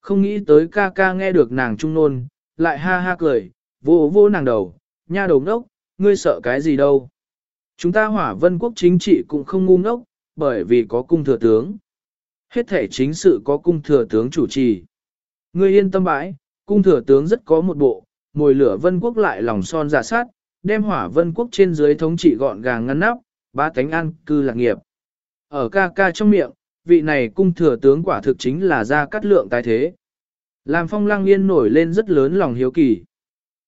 Không nghĩ tới ca ca nghe được nàng trung nôn, lại ha ha cười, vô vô nàng đầu, nha đầu ngốc, ngươi sợ cái gì đâu. Chúng ta hỏa vân quốc chính trị cũng không ngu ngốc, bởi vì có cung thừa tướng. Hết thể chính sự có cung thừa tướng chủ trì. Ngươi yên tâm bãi, cung thừa tướng rất có một bộ, mồi lửa vân quốc lại lòng son giả sát, đem hỏa vân quốc trên dưới thống trị gọn gàng ngăn nắp, ba cánh an cư lạc nghiệp. Ở ca ca trong miệng, vị này cung thừa tướng quả thực chính là ra cắt lượng tài thế. Làm phong lang yên nổi lên rất lớn lòng hiếu kỳ.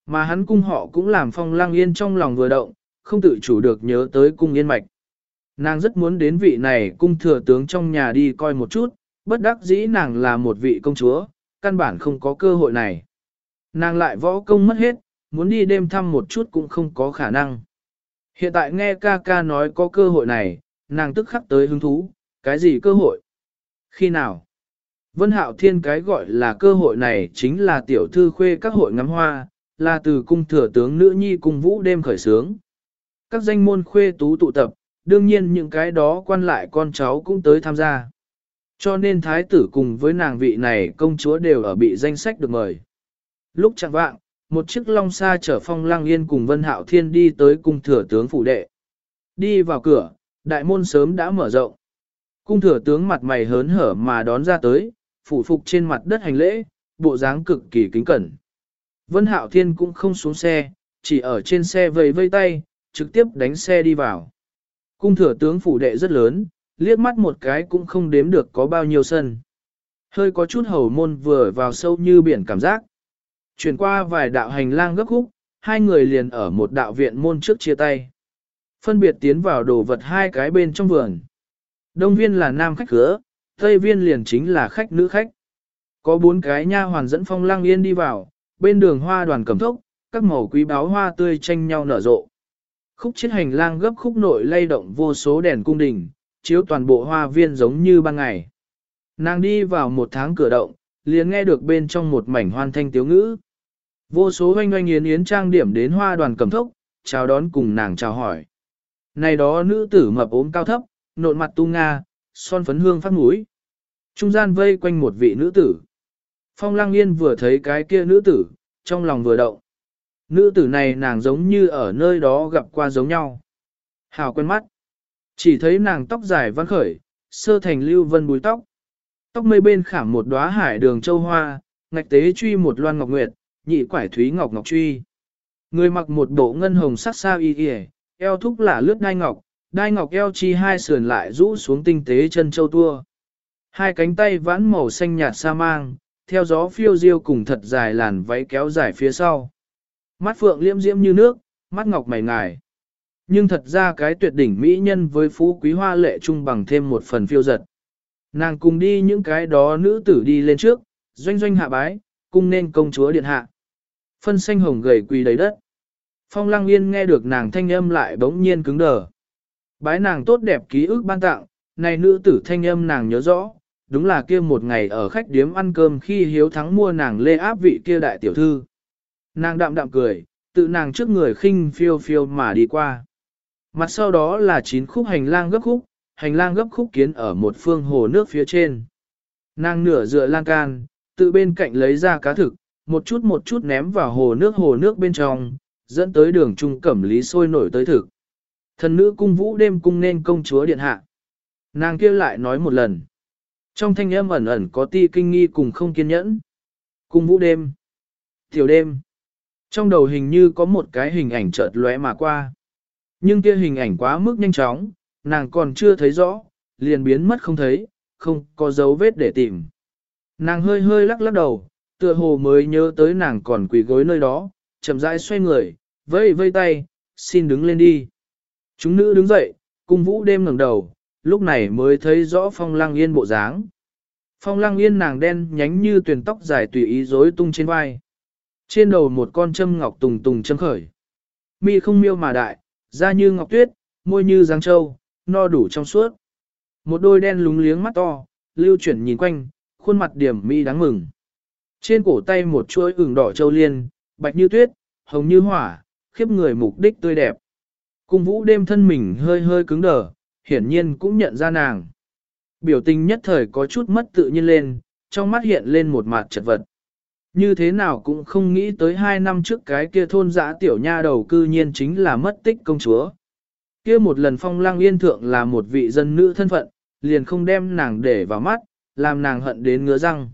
Mà hắn cung họ cũng làm phong lang yên trong lòng vừa động, không tự chủ được nhớ tới cung yên mạch. Nàng rất muốn đến vị này cung thừa tướng trong nhà đi coi một chút, bất đắc dĩ nàng là một vị công chúa, căn bản không có cơ hội này. Nàng lại võ công mất hết, muốn đi đêm thăm một chút cũng không có khả năng. Hiện tại nghe ca ca nói có cơ hội này, nàng tức khắc tới hứng thú, cái gì cơ hội? Khi nào? Vân Hạo Thiên cái gọi là cơ hội này chính là tiểu thư khuê các hội ngắm hoa, là từ cung thừa tướng nữ nhi cùng vũ đêm khởi sướng. Các danh môn khuê tú tụ tập, đương nhiên những cái đó quan lại con cháu cũng tới tham gia. Cho nên thái tử cùng với nàng vị này công chúa đều ở bị danh sách được mời. Lúc chẳng vạng, một chiếc long xa chở phong lang yên cùng Vân Hạo Thiên đi tới cung thừa tướng phủ đệ. Đi vào cửa, đại môn sớm đã mở rộng. Cung thừa tướng mặt mày hớn hở mà đón ra tới, phủ phục trên mặt đất hành lễ, bộ dáng cực kỳ kính cẩn. Vân Hạo Thiên cũng không xuống xe, chỉ ở trên xe vầy vây tay, trực tiếp đánh xe đi vào. Cung thừa tướng phủ đệ rất lớn, liếc mắt một cái cũng không đếm được có bao nhiêu sân. Hơi có chút hầu môn vừa vào sâu như biển cảm giác. Chuyển qua vài đạo hành lang gấp khúc, hai người liền ở một đạo viện môn trước chia tay. Phân biệt tiến vào đồ vật hai cái bên trong vườn. Đông viên là nam khách cửa, tây viên liền chính là khách nữ khách. Có bốn cái nha hoàn dẫn phong lang yên đi vào, bên đường hoa đoàn cầm thốc, các màu quý báo hoa tươi tranh nhau nở rộ. Khúc chiết hành lang gấp khúc nội lay động vô số đèn cung đình, chiếu toàn bộ hoa viên giống như ban ngày. Nàng đi vào một tháng cửa động, liền nghe được bên trong một mảnh hoan thanh tiếu ngữ. Vô số hoanh hoanh yến yến trang điểm đến hoa đoàn cầm thốc, chào đón cùng nàng chào hỏi. Này đó nữ tử mập ốm cao thấp, nộn mặt tu nga, son phấn hương phát mũi. Trung gian vây quanh một vị nữ tử. Phong Lăng Yên vừa thấy cái kia nữ tử, trong lòng vừa động. Nữ tử này nàng giống như ở nơi đó gặp qua giống nhau. Hào quen mắt. Chỉ thấy nàng tóc dài văn khởi, sơ thành lưu vân búi tóc. Tóc mây bên khảm một đóa hải đường châu hoa, ngạch tế truy một loan ngọc nguyệt, nhị quải thúy ngọc ngọc truy. Người mặc một bộ ngân hồng sắc sao y y, eo thúc là lướt đai ngọc, đai ngọc eo chi hai sườn lại rũ xuống tinh tế chân châu tua. Hai cánh tay vãn màu xanh nhạt sa mang, theo gió phiêu diêu cùng thật dài làn váy kéo dài phía sau. Mắt phượng liễm diễm như nước, mắt ngọc mày ngài. Nhưng thật ra cái tuyệt đỉnh mỹ nhân với phú quý hoa lệ trung bằng thêm một phần phiêu giật. Nàng cùng đi những cái đó nữ tử đi lên trước, doanh doanh hạ bái, cung nên công chúa điện hạ. Phân xanh hồng gầy quỳ đầy đất. Phong lăng yên nghe được nàng thanh âm lại bỗng nhiên cứng đờ. Bái nàng tốt đẹp ký ức ban tặng, này nữ tử thanh âm nàng nhớ rõ, đúng là kia một ngày ở khách điếm ăn cơm khi hiếu thắng mua nàng lê áp vị kia đại tiểu thư. Nàng đạm đạm cười, tự nàng trước người khinh phiêu phiêu mà đi qua. Mặt sau đó là chín khúc hành lang gấp khúc, hành lang gấp khúc kiến ở một phương hồ nước phía trên. Nàng nửa dựa lan can, tự bên cạnh lấy ra cá thực, một chút một chút ném vào hồ nước hồ nước bên trong, dẫn tới đường trung cẩm lý sôi nổi tới thực. Thần nữ cung vũ đêm cung nên công chúa điện hạ. Nàng kia lại nói một lần. Trong thanh âm ẩn ẩn có ti kinh nghi cùng không kiên nhẫn. Cung vũ đêm. Tiểu đêm. Trong đầu hình như có một cái hình ảnh chợt lóe mà qua. Nhưng kia hình ảnh quá mức nhanh chóng, nàng còn chưa thấy rõ, liền biến mất không thấy, không có dấu vết để tìm. Nàng hơi hơi lắc lắc đầu, tựa hồ mới nhớ tới nàng còn quỳ gối nơi đó, chậm rãi xoay người, vây vây tay, xin đứng lên đi. Chúng nữ đứng dậy, cung vũ đêm ngẩng đầu, lúc này mới thấy rõ phong lăng yên bộ dáng. Phong lăng yên nàng đen nhánh như tuyển tóc dài tùy ý rối tung trên vai. Trên đầu một con châm ngọc tùng tùng châm khởi. Mi không miêu mà đại, da như ngọc tuyết, môi như giáng trâu, no đủ trong suốt. Một đôi đen lúng liếng mắt to, lưu chuyển nhìn quanh, khuôn mặt điểm mi đáng mừng. Trên cổ tay một chuỗi ửng đỏ châu liên, bạch như tuyết, hồng như hỏa, khiếp người mục đích tươi đẹp. Cung vũ đêm thân mình hơi hơi cứng đờ, hiển nhiên cũng nhận ra nàng. Biểu tình nhất thời có chút mất tự nhiên lên, trong mắt hiện lên một mặt chật vật. Như thế nào cũng không nghĩ tới hai năm trước cái kia thôn dã tiểu nha đầu cư nhiên chính là mất tích công chúa. Kia một lần phong lang yên thượng là một vị dân nữ thân phận, liền không đem nàng để vào mắt, làm nàng hận đến ngứa răng.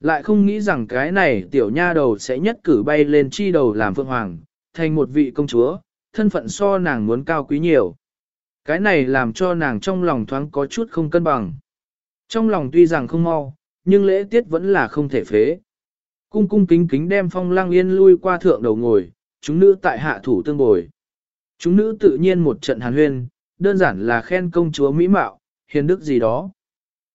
Lại không nghĩ rằng cái này tiểu nha đầu sẽ nhất cử bay lên chi đầu làm phượng hoàng, thành một vị công chúa, thân phận so nàng muốn cao quý nhiều. Cái này làm cho nàng trong lòng thoáng có chút không cân bằng. Trong lòng tuy rằng không mau, nhưng lễ tiết vẫn là không thể phế. Cung cung kính kính đem phong lang yên lui qua thượng đầu ngồi, chúng nữ tại hạ thủ tương bồi. Chúng nữ tự nhiên một trận hàn huyên, đơn giản là khen công chúa mỹ mạo, hiền đức gì đó.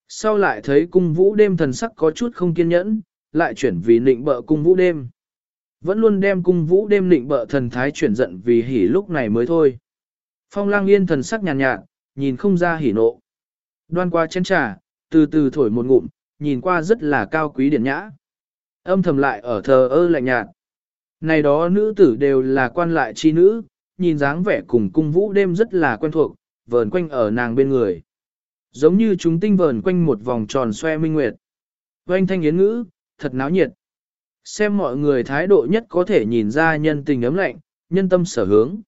Sau lại thấy cung vũ đêm thần sắc có chút không kiên nhẫn, lại chuyển vì nịnh bợ cung vũ đêm. Vẫn luôn đem cung vũ đêm nịnh bợ thần thái chuyển giận vì hỉ lúc này mới thôi. Phong lang yên thần sắc nhàn nhạt, nhạt, nhìn không ra hỉ nộ. Đoan qua chén trà, từ từ thổi một ngụm, nhìn qua rất là cao quý điển nhã. Âm thầm lại ở thờ ơ lạnh nhạt. Này đó nữ tử đều là quan lại chi nữ, nhìn dáng vẻ cùng cung vũ đêm rất là quen thuộc, vờn quanh ở nàng bên người. Giống như chúng tinh vờn quanh một vòng tròn xoe minh nguyệt. Quanh thanh yến ngữ, thật náo nhiệt. Xem mọi người thái độ nhất có thể nhìn ra nhân tình ấm lạnh, nhân tâm sở hướng.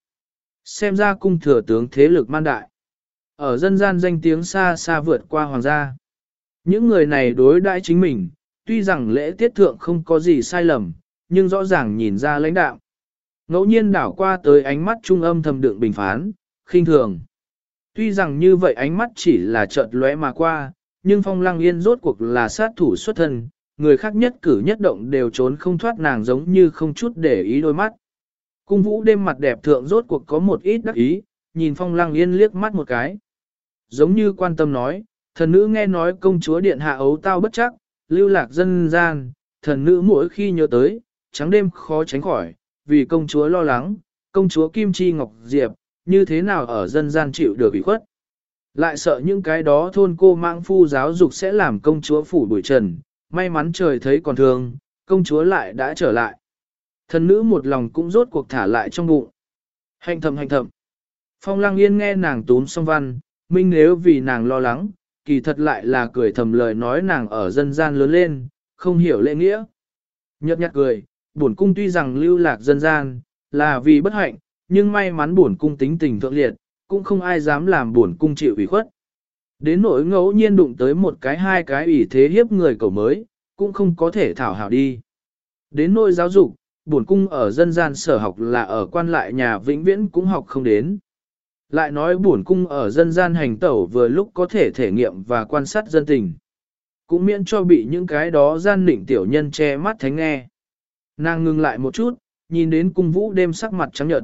Xem ra cung thừa tướng thế lực man đại. Ở dân gian danh tiếng xa xa vượt qua hoàng gia. Những người này đối đãi chính mình, tuy rằng lễ tiết thượng không có gì sai lầm, nhưng rõ ràng nhìn ra lãnh đạo. Ngẫu nhiên đảo qua tới ánh mắt trung âm thầm đựng bình phán, khinh thường. Tuy rằng như vậy ánh mắt chỉ là chợt lóe mà qua, nhưng phong lăng yên rốt cuộc là sát thủ xuất thân, người khác nhất cử nhất động đều trốn không thoát nàng giống như không chút để ý đôi mắt. Cung vũ đêm mặt đẹp thượng rốt cuộc có một ít đắc ý, nhìn phong lăng yên liếc mắt một cái. Giống như quan tâm nói, thần nữ nghe nói công chúa điện hạ ấu tao bất chắc, lưu lạc dân gian, thần nữ mỗi khi nhớ tới, trắng đêm khó tránh khỏi, vì công chúa lo lắng, công chúa Kim Chi Ngọc Diệp, như thế nào ở dân gian chịu được ủy khuất. Lại sợ những cái đó thôn cô mạng phu giáo dục sẽ làm công chúa phủ bụi trần, may mắn trời thấy còn thương, công chúa lại đã trở lại. Thần nữ một lòng cũng rốt cuộc thả lại trong bụng. Hành thầm hành thầm. Phong lăng yên nghe nàng tốn song văn, minh nếu vì nàng lo lắng, kỳ thật lại là cười thầm lời nói nàng ở dân gian lớn lên, không hiểu lễ nghĩa. Nhật nhạt cười, bổn cung tuy rằng lưu lạc dân gian, là vì bất hạnh, nhưng may mắn bổn cung tính tình thượng liệt, cũng không ai dám làm bổn cung chịu ủy khuất. Đến nỗi ngẫu nhiên đụng tới một cái hai cái ủy thế hiếp người cầu mới, cũng không có thể thảo hảo đi. Đến nỗi giáo dục, bổn cung ở dân gian sở học là ở quan lại nhà vĩnh viễn cũng học không đến. Lại nói bổn cung ở dân gian hành tẩu vừa lúc có thể thể nghiệm và quan sát dân tình. Cũng miễn cho bị những cái đó gian nịnh tiểu nhân che mắt thánh nghe. Nàng ngừng lại một chút, nhìn đến cung vũ đêm sắc mặt trắng nhợt.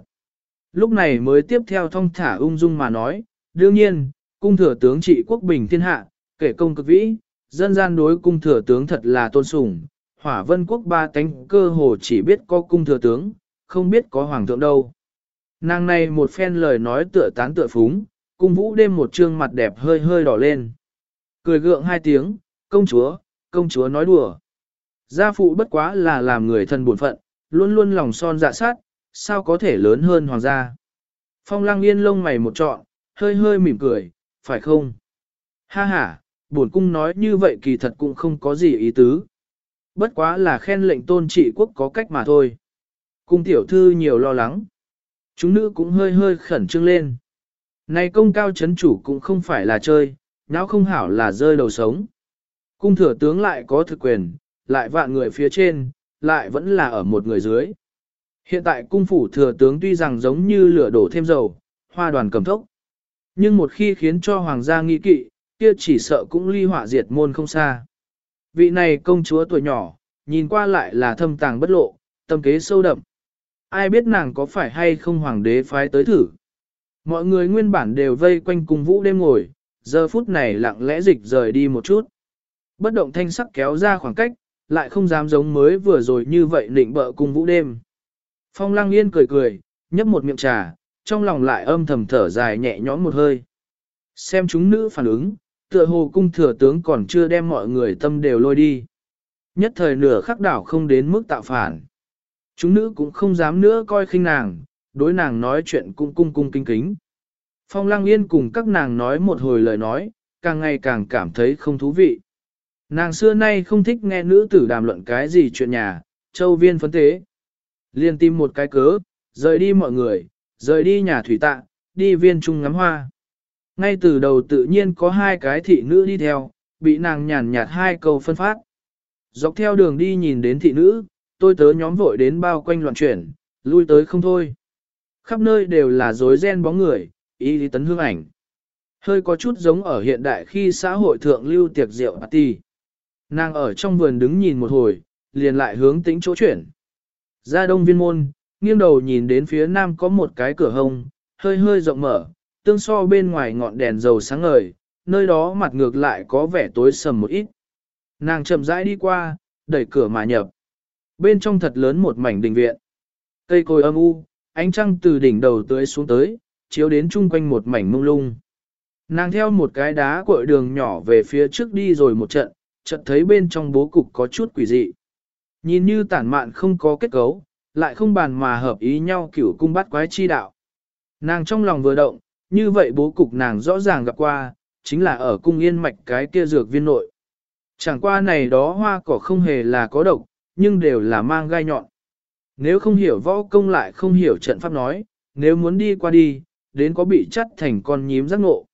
Lúc này mới tiếp theo thông thả ung dung mà nói, đương nhiên, cung thừa tướng trị quốc bình thiên hạ, kể công cực vĩ, dân gian đối cung thừa tướng thật là tôn sùng, hỏa vân quốc ba tánh cơ hồ chỉ biết có cung thừa tướng, không biết có hoàng thượng đâu. Nàng này một phen lời nói tựa tán tựa phúng, cung vũ đêm một trương mặt đẹp hơi hơi đỏ lên. Cười gượng hai tiếng, công chúa, công chúa nói đùa. Gia phụ bất quá là làm người thân buồn phận, luôn luôn lòng son dạ sát, sao có thể lớn hơn hoàng gia. Phong lăng yên lông mày một trọn, hơi hơi mỉm cười, phải không? Ha ha, bổn cung nói như vậy kỳ thật cũng không có gì ý tứ. Bất quá là khen lệnh tôn trị quốc có cách mà thôi. Cung tiểu thư nhiều lo lắng. Chúng nữ cũng hơi hơi khẩn trương lên. Này công cao chấn chủ cũng không phải là chơi, não không hảo là rơi đầu sống. Cung thừa tướng lại có thực quyền, lại vạn người phía trên, lại vẫn là ở một người dưới. Hiện tại cung phủ thừa tướng tuy rằng giống như lửa đổ thêm dầu, hoa đoàn cầm thốc. Nhưng một khi khiến cho hoàng gia nghi kỵ, kia chỉ sợ cũng ly họa diệt môn không xa. Vị này công chúa tuổi nhỏ, nhìn qua lại là thâm tàng bất lộ, tâm kế sâu đậm. Ai biết nàng có phải hay không hoàng đế phái tới thử. Mọi người nguyên bản đều vây quanh cung vũ đêm ngồi, giờ phút này lặng lẽ dịch rời đi một chút. Bất động thanh sắc kéo ra khoảng cách, lại không dám giống mới vừa rồi như vậy định bợ cung vũ đêm. Phong lăng yên cười cười, nhấp một miệng trà, trong lòng lại âm thầm thở dài nhẹ nhõm một hơi. Xem chúng nữ phản ứng, tựa hồ cung thừa tướng còn chưa đem mọi người tâm đều lôi đi. Nhất thời nửa khắc đảo không đến mức tạo phản. Chúng nữ cũng không dám nữa coi khinh nàng, đối nàng nói chuyện cũng cung cung kính kính. Phong lăng yên cùng các nàng nói một hồi lời nói, càng ngày càng cảm thấy không thú vị. Nàng xưa nay không thích nghe nữ tử đàm luận cái gì chuyện nhà, châu viên phấn tế. Liên tìm một cái cớ, rời đi mọi người, rời đi nhà thủy tạ, đi viên trung ngắm hoa. Ngay từ đầu tự nhiên có hai cái thị nữ đi theo, bị nàng nhàn nhạt hai câu phân phát. Dọc theo đường đi nhìn đến thị nữ, tôi tớ nhóm vội đến bao quanh loạn chuyển, lui tới không thôi. Khắp nơi đều là rối ren bóng người, y lý tấn hương ảnh. Hơi có chút giống ở hiện đại khi xã hội thượng lưu tiệc rượu party. Nàng ở trong vườn đứng nhìn một hồi, liền lại hướng tính chỗ chuyển. Ra đông viên môn, nghiêng đầu nhìn đến phía nam có một cái cửa hông, hơi hơi rộng mở, tương so bên ngoài ngọn đèn dầu sáng ngời, nơi đó mặt ngược lại có vẻ tối sầm một ít. Nàng chậm rãi đi qua, đẩy cửa mà nhập. Bên trong thật lớn một mảnh đình viện. Cây cối âm u, ánh trăng từ đỉnh đầu tới xuống tới, chiếu đến chung quanh một mảnh mông lung. Nàng theo một cái đá cội đường nhỏ về phía trước đi rồi một trận, chợt thấy bên trong bố cục có chút quỷ dị. Nhìn như tản mạn không có kết cấu, lại không bàn mà hợp ý nhau kiểu cung bắt quái chi đạo. Nàng trong lòng vừa động, như vậy bố cục nàng rõ ràng gặp qua, chính là ở cung yên mạch cái kia dược viên nội. Chẳng qua này đó hoa cỏ không hề là có độc, nhưng đều là mang gai nhọn. Nếu không hiểu võ công lại không hiểu trận pháp nói, nếu muốn đi qua đi, đến có bị chắt thành con nhím giác ngộ.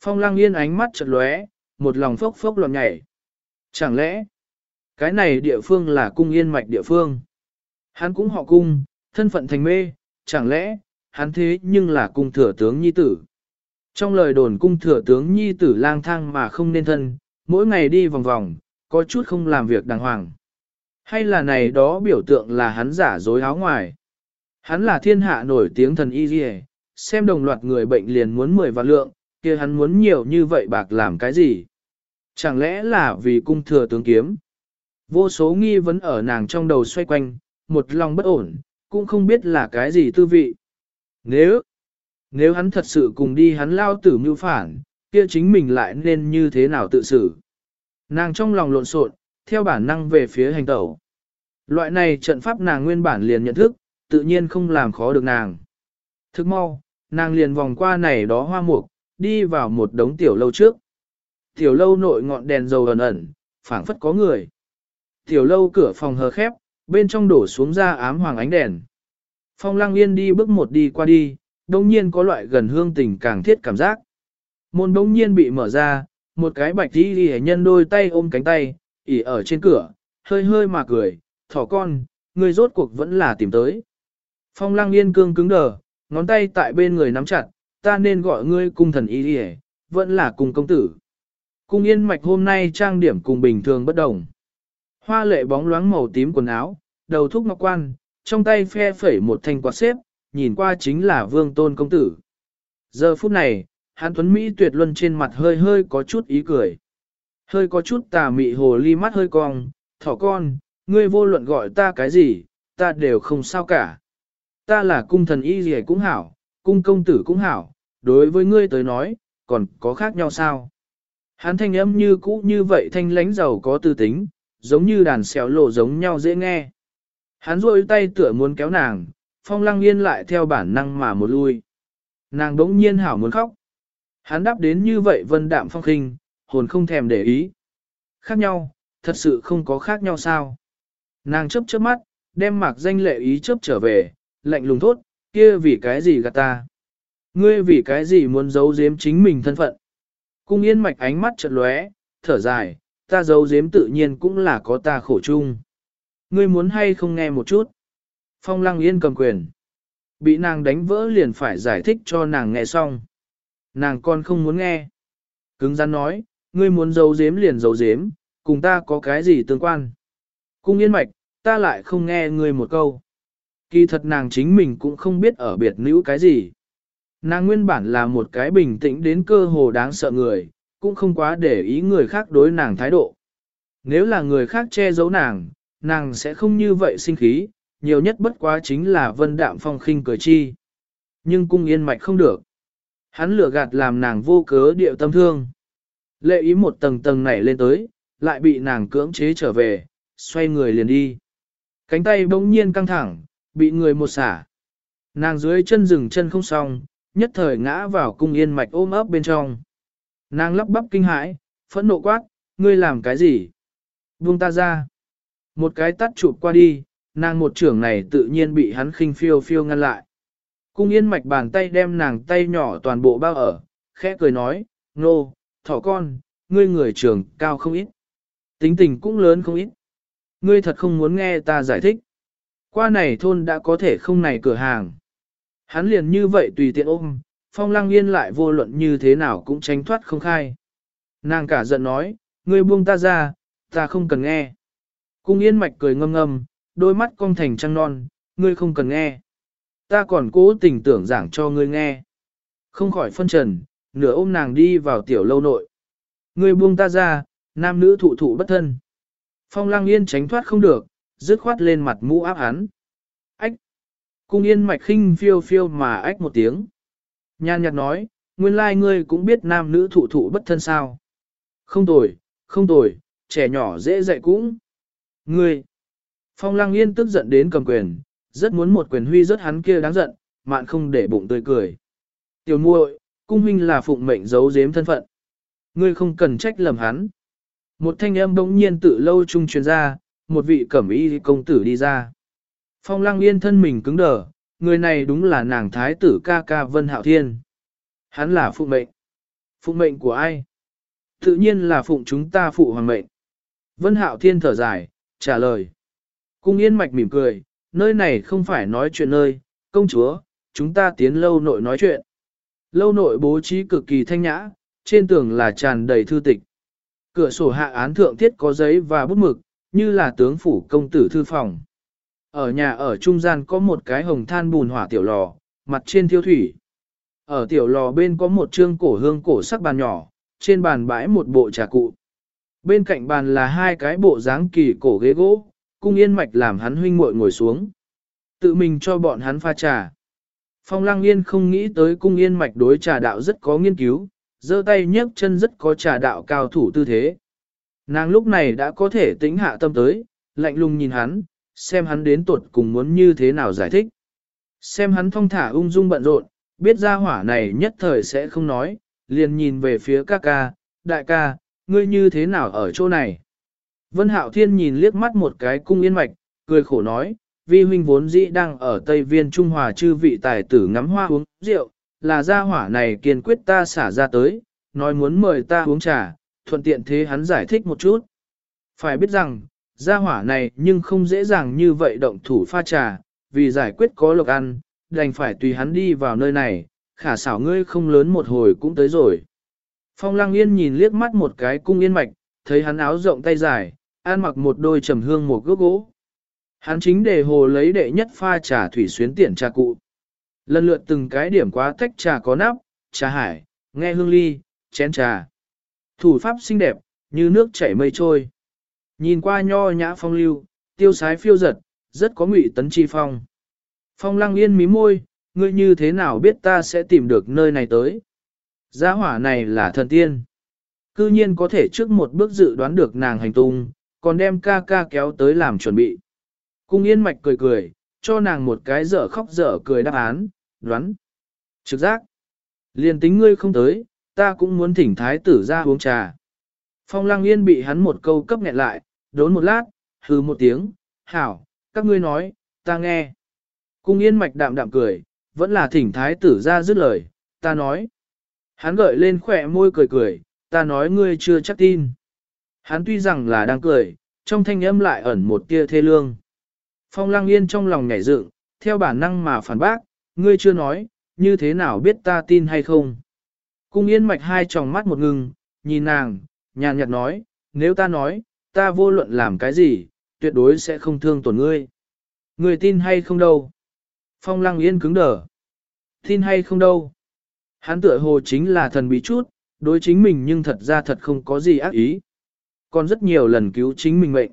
Phong lăng yên ánh mắt chợt lóe, một lòng phốc phốc loạn nhảy. Chẳng lẽ, cái này địa phương là cung yên mạch địa phương? Hắn cũng họ cung, thân phận thành mê, chẳng lẽ, hắn thế nhưng là cung thừa tướng nhi tử? Trong lời đồn cung thừa tướng nhi tử lang thang mà không nên thân, mỗi ngày đi vòng vòng, có chút không làm việc đàng hoàng. Hay là này đó biểu tượng là hắn giả dối áo ngoài? Hắn là thiên hạ nổi tiếng thần y dì xem đồng loạt người bệnh liền muốn 10 vạn lượng, kia hắn muốn nhiều như vậy bạc làm cái gì? Chẳng lẽ là vì cung thừa tướng kiếm? Vô số nghi vấn ở nàng trong đầu xoay quanh, một lòng bất ổn, cũng không biết là cái gì tư vị. Nếu, nếu hắn thật sự cùng đi hắn lao tử mưu phản, kia chính mình lại nên như thế nào tự xử. Nàng trong lòng lộn xộn, theo bản năng về phía hành tẩu. Loại này trận pháp nàng nguyên bản liền nhận thức, tự nhiên không làm khó được nàng. Thức mau, nàng liền vòng qua này đó hoa mục, đi vào một đống tiểu lâu trước. Tiểu lâu nội ngọn đèn dầu ẩn ẩn, phảng phất có người. Tiểu lâu cửa phòng hờ khép, bên trong đổ xuống ra ám hoàng ánh đèn. Phong lăng yên đi bước một đi qua đi, đông nhiên có loại gần hương tình càng thiết cảm giác. Môn đông nhiên bị mở ra, một cái bạch đi đi nhân đôi tay ôm cánh tay, ỉ ở trên cửa, hơi hơi mà cười, thỏ con, người rốt cuộc vẫn là tìm tới. Phong lăng yên cương cứng đờ, ngón tay tại bên người nắm chặt, ta nên gọi ngươi cung thần y đi vẫn là cung công tử. Cung yên mạch hôm nay trang điểm cùng bình thường bất đồng. Hoa lệ bóng loáng màu tím quần áo, đầu thúc ngọc quan, trong tay phe phẩy một thanh quạt xếp, nhìn qua chính là vương tôn công tử. Giờ phút này, hán tuấn Mỹ tuyệt luân trên mặt hơi hơi có chút ý cười. Hơi có chút tà mị hồ ly mắt hơi cong, thỏ con, ngươi vô luận gọi ta cái gì, ta đều không sao cả. Ta là cung thần y gì cũng hảo, cung công tử cũng hảo, đối với ngươi tới nói, còn có khác nhau sao? Hắn thanh âm như cũ như vậy thanh lánh giàu có tư tính, giống như đàn xéo lộ giống nhau dễ nghe. Hắn rôi tay tựa muốn kéo nàng, phong lăng yên lại theo bản năng mà một lui. Nàng đống nhiên hảo muốn khóc. Hắn đáp đến như vậy vân đạm phong khinh, hồn không thèm để ý. Khác nhau, thật sự không có khác nhau sao. Nàng chấp chớp mắt, đem mạc danh lệ ý chớp trở về, lạnh lùng thốt, kia vì cái gì gạt ta. Ngươi vì cái gì muốn giấu giếm chính mình thân phận. Cung yên mạch ánh mắt chợt lóe, thở dài, ta giấu giếm tự nhiên cũng là có ta khổ chung. Ngươi muốn hay không nghe một chút. Phong lăng yên cầm quyền. Bị nàng đánh vỡ liền phải giải thích cho nàng nghe xong. Nàng còn không muốn nghe. Cứng rắn nói, ngươi muốn giấu giếm liền giấu giếm, cùng ta có cái gì tương quan. Cung yên mạch, ta lại không nghe ngươi một câu. Kỳ thật nàng chính mình cũng không biết ở biệt nữ cái gì. Nàng nguyên bản là một cái bình tĩnh đến cơ hồ đáng sợ người, cũng không quá để ý người khác đối nàng thái độ. Nếu là người khác che giấu nàng, nàng sẽ không như vậy sinh khí, nhiều nhất bất quá chính là vân đạm phong khinh cười chi. Nhưng cung yên mạch không được. Hắn lừa gạt làm nàng vô cớ điệu tâm thương. Lệ ý một tầng tầng nảy lên tới, lại bị nàng cưỡng chế trở về, xoay người liền đi. Cánh tay bỗng nhiên căng thẳng, bị người một xả. Nàng dưới chân rừng chân không xong, nhất thời ngã vào cung yên mạch ôm ấp bên trong. Nàng lắp bắp kinh hãi, phẫn nộ quát, ngươi làm cái gì? Buông ta ra. Một cái tắt chụp qua đi, nàng một trưởng này tự nhiên bị hắn khinh phiêu phiêu ngăn lại. Cung yên mạch bàn tay đem nàng tay nhỏ toàn bộ bao ở, khẽ cười nói, nô, thỏ con, ngươi người trưởng cao không ít. Tính tình cũng lớn không ít. Ngươi thật không muốn nghe ta giải thích. Qua này thôn đã có thể không này cửa hàng. Hắn liền như vậy tùy tiện ôm, phong lăng yên lại vô luận như thế nào cũng tránh thoát không khai. Nàng cả giận nói, ngươi buông ta ra, ta không cần nghe. Cung yên mạch cười ngâm ngâm, đôi mắt cong thành trăng non, ngươi không cần nghe. Ta còn cố tình tưởng giảng cho ngươi nghe. Không khỏi phân trần, nửa ôm nàng đi vào tiểu lâu nội. người buông ta ra, nam nữ thụ thụ bất thân. Phong lăng yên tránh thoát không được, dứt khoát lên mặt mũ áp hắn. Ách! Cung yên mạch khinh phiêu phiêu mà ách một tiếng. Nhan nhạt nói, nguyên lai ngươi cũng biết nam nữ thụ thụ bất thân sao. Không tồi, không tồi, trẻ nhỏ dễ dạy cũng. Ngươi! Phong lăng yên tức giận đến cầm quyền, rất muốn một quyền huy rất hắn kia đáng giận, mạn không để bụng tươi cười. Tiểu muội, cung huynh là phụng mệnh giấu giếm thân phận. Ngươi không cần trách lầm hắn. Một thanh âm bỗng nhiên tự lâu trung truyền ra, một vị cẩm y công tử đi ra. Phong lăng yên thân mình cứng đờ, người này đúng là nàng thái tử ca ca Vân Hạo Thiên. Hắn là phụ mệnh. Phụng mệnh của ai? Tự nhiên là phụng chúng ta phụ hoàng mệnh. Vân Hạo Thiên thở dài, trả lời. Cung Yên Mạch mỉm cười, nơi này không phải nói chuyện nơi, công chúa, chúng ta tiến lâu nội nói chuyện. Lâu nội bố trí cực kỳ thanh nhã, trên tường là tràn đầy thư tịch. Cửa sổ hạ án thượng thiết có giấy và bút mực, như là tướng phủ công tử thư phòng. Ở nhà ở trung gian có một cái hồng than bùn hỏa tiểu lò, mặt trên thiêu thủy. Ở tiểu lò bên có một trương cổ hương cổ sắc bàn nhỏ, trên bàn bãi một bộ trà cụ. Bên cạnh bàn là hai cái bộ dáng kỳ cổ ghế gỗ, cung yên mạch làm hắn huynh muội ngồi xuống. Tự mình cho bọn hắn pha trà. Phong lăng yên không nghĩ tới cung yên mạch đối trà đạo rất có nghiên cứu, giơ tay nhấc chân rất có trà đạo cao thủ tư thế. Nàng lúc này đã có thể tĩnh hạ tâm tới, lạnh lùng nhìn hắn, xem hắn đến tuột cùng muốn như thế nào giải thích. Xem hắn thong thả ung dung bận rộn, biết ra hỏa này nhất thời sẽ không nói, liền nhìn về phía các ca, đại ca, ngươi như thế nào ở chỗ này. Vân Hạo Thiên nhìn liếc mắt một cái cung yên mạch, cười khổ nói, vi huynh vốn dĩ đang ở Tây Viên Trung Hòa chư vị tài tử ngắm hoa uống rượu, là gia hỏa này kiên quyết ta xả ra tới, nói muốn mời ta uống trà, thuận tiện thế hắn giải thích một chút. Phải biết rằng, gia hỏa này nhưng không dễ dàng như vậy động thủ pha trà, vì giải quyết có lộc ăn, đành phải tùy hắn đi vào nơi này, khả xảo ngươi không lớn một hồi cũng tới rồi. Phong Lăng Yên nhìn liếc mắt một cái cung yên mạch, thấy hắn áo rộng tay dài, an mặc một đôi trầm hương một gốc gỗ. Hắn chính để hồ lấy đệ nhất pha trà thủy xuyến tiện trà cụ. Lần lượt từng cái điểm quá tách trà có nắp, trà hải, nghe hương ly, chén trà. Thủ pháp xinh đẹp, như nước chảy mây trôi. Nhìn qua nho nhã phong lưu, tiêu sái phiêu giật, rất có ngụy tấn chi phong. Phong lăng yên mí môi, ngươi như thế nào biết ta sẽ tìm được nơi này tới. Gia hỏa này là thần tiên. Cư nhiên có thể trước một bước dự đoán được nàng hành tung, còn đem ca ca kéo tới làm chuẩn bị. Cung yên mạch cười cười, cho nàng một cái dở khóc dở cười đáp án, đoán. Trực giác. Liền tính ngươi không tới, ta cũng muốn thỉnh thái tử ra uống trà. Phong lăng yên bị hắn một câu cấp nghẹn lại, đốn một lát, hừ một tiếng, hảo, các ngươi nói, ta nghe. Cung yên mạch đạm đạm cười, vẫn là thỉnh thái tử ra dứt lời, ta nói. Hắn gợi lên khỏe môi cười cười, ta nói ngươi chưa chắc tin. Hắn tuy rằng là đang cười, trong thanh âm lại ẩn một tia thê lương. Phong lăng yên trong lòng nhảy dựng, theo bản năng mà phản bác, ngươi chưa nói, như thế nào biết ta tin hay không. Cung yên mạch hai tròng mắt một ngừng, nhìn nàng, nhàn nhạt nói, nếu ta nói, ta vô luận làm cái gì, tuyệt đối sẽ không thương tổn ngươi. Ngươi tin hay không đâu? Phong lăng yên cứng đờ. Tin hay không đâu? Hắn tựa hồ chính là thần bí chút, đối chính mình nhưng thật ra thật không có gì ác ý. Còn rất nhiều lần cứu chính mình mệnh.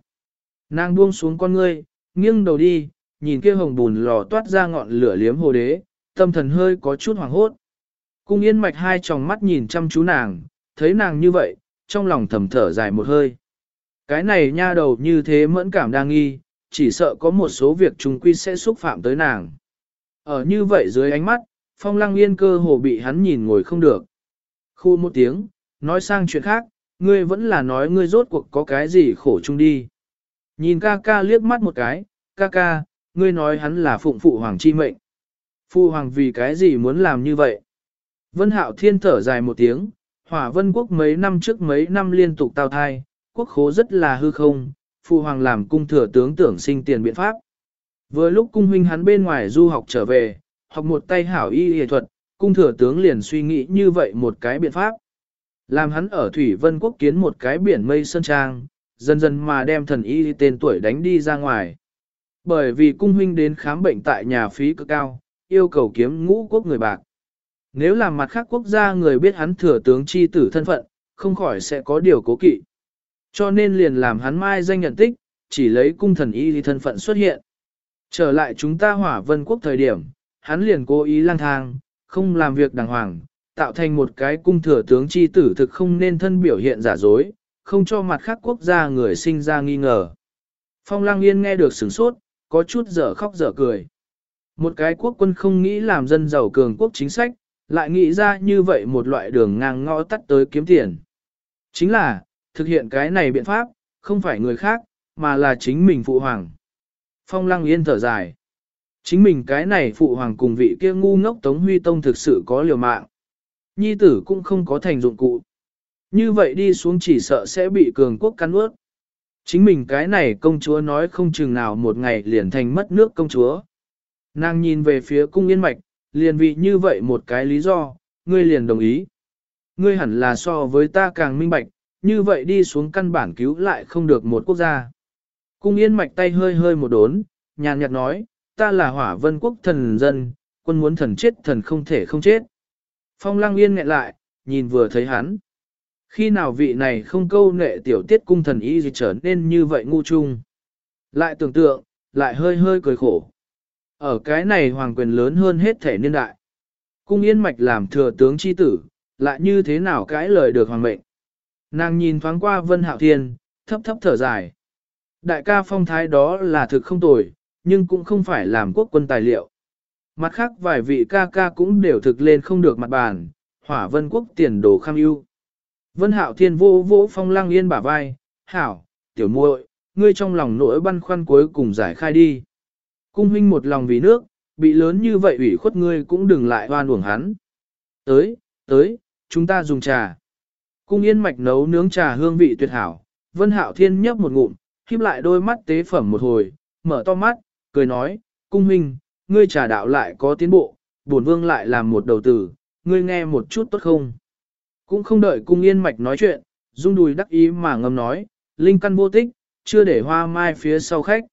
Nàng buông xuống con ngươi, nghiêng đầu đi, nhìn kia hồng bùn lò toát ra ngọn lửa liếm hồ đế, tâm thần hơi có chút hoảng hốt. Cung yên mạch hai tròng mắt nhìn chăm chú nàng, thấy nàng như vậy, trong lòng thầm thở dài một hơi. Cái này nha đầu như thế mẫn cảm đang nghi, chỉ sợ có một số việc trùng quy sẽ xúc phạm tới nàng. Ở như vậy dưới ánh mắt, phong lăng yên cơ hồ bị hắn nhìn ngồi không được. Khu một tiếng, nói sang chuyện khác, ngươi vẫn là nói ngươi rốt cuộc có cái gì khổ chung đi. Nhìn ca ca liếc mắt một cái, ca ca, ngươi nói hắn là phụng phụ hoàng chi mệnh. Phụ hoàng vì cái gì muốn làm như vậy? Vân hạo thiên thở dài một tiếng, hỏa vân quốc mấy năm trước mấy năm liên tục tao thai, quốc khố rất là hư không, phụ hoàng làm cung thừa tướng tưởng sinh tiền biện pháp. Vừa lúc cung huynh hắn bên ngoài du học trở về, học một tay hảo y y thuật, cung thừa tướng liền suy nghĩ như vậy một cái biện pháp. Làm hắn ở Thủy Vân Quốc kiến một cái biển mây sơn trang, dần dần mà đem thần y tên tuổi đánh đi ra ngoài. Bởi vì cung huynh đến khám bệnh tại nhà phí cực cao, yêu cầu kiếm ngũ quốc người bạc. Nếu làm mặt khác quốc gia người biết hắn thừa tướng chi tử thân phận, không khỏi sẽ có điều cố kỵ. Cho nên liền làm hắn mai danh nhận tích, chỉ lấy cung thần y thân phận xuất hiện. Trở lại chúng ta hỏa vân quốc thời điểm, hắn liền cố ý lang thang, không làm việc đàng hoàng, tạo thành một cái cung thừa tướng chi tử thực không nên thân biểu hiện giả dối, không cho mặt khác quốc gia người sinh ra nghi ngờ. Phong Lang Yên nghe được sửng sốt, có chút dở khóc dở cười. Một cái quốc quân không nghĩ làm dân giàu cường quốc chính sách, lại nghĩ ra như vậy một loại đường ngang ngõ tắt tới kiếm tiền. Chính là, thực hiện cái này biện pháp, không phải người khác, mà là chính mình phụ hoàng. Phong Lăng Yên thở dài. Chính mình cái này phụ hoàng cùng vị kia ngu ngốc Tống Huy Tông thực sự có liều mạng. Nhi tử cũng không có thành dụng cụ. Như vậy đi xuống chỉ sợ sẽ bị cường quốc cắn ướt. Chính mình cái này công chúa nói không chừng nào một ngày liền thành mất nước công chúa. Nàng nhìn về phía cung yên mạch, liền vị như vậy một cái lý do, ngươi liền đồng ý. Ngươi hẳn là so với ta càng minh bạch, như vậy đi xuống căn bản cứu lại không được một quốc gia. Cung yên mạch tay hơi hơi một đốn, nhàn nhạt nói, ta là hỏa vân quốc thần dân, quân muốn thần chết thần không thể không chết. Phong lăng yên nghẹn lại, nhìn vừa thấy hắn. Khi nào vị này không câu nệ tiểu tiết cung thần y gì trở nên như vậy ngu chung. Lại tưởng tượng, lại hơi hơi cười khổ. Ở cái này hoàng quyền lớn hơn hết thể niên đại. Cung yên mạch làm thừa tướng chi tử, lại như thế nào cãi lời được hoàng mệnh. Nàng nhìn thoáng qua vân hạo thiên, thấp thấp thở dài. Đại ca phong thái đó là thực không tồi, nhưng cũng không phải làm quốc quân tài liệu. Mặt khác vài vị ca ca cũng đều thực lên không được mặt bàn, hỏa vân quốc tiền đồ kham ưu. Vân hạo thiên vô vỗ phong lăng yên bả vai, hảo, tiểu muội, ngươi trong lòng nỗi băn khoăn cuối cùng giải khai đi. Cung huynh một lòng vì nước, bị lớn như vậy ủy khuất ngươi cũng đừng lại hoan uổng hắn. Tới, tới, chúng ta dùng trà. Cung yên mạch nấu nướng trà hương vị tuyệt hảo, vân hạo thiên nhấp một ngụm, khiếp lại đôi mắt tế phẩm một hồi, mở to mắt, cười nói, cung huynh, ngươi trà đạo lại có tiến bộ, bổn vương lại làm một đầu tử, ngươi nghe một chút tốt không? Cũng không đợi cung yên mạch nói chuyện, dung đùi đắc ý mà ngầm nói, linh căn vô tích, chưa để hoa mai phía sau khách.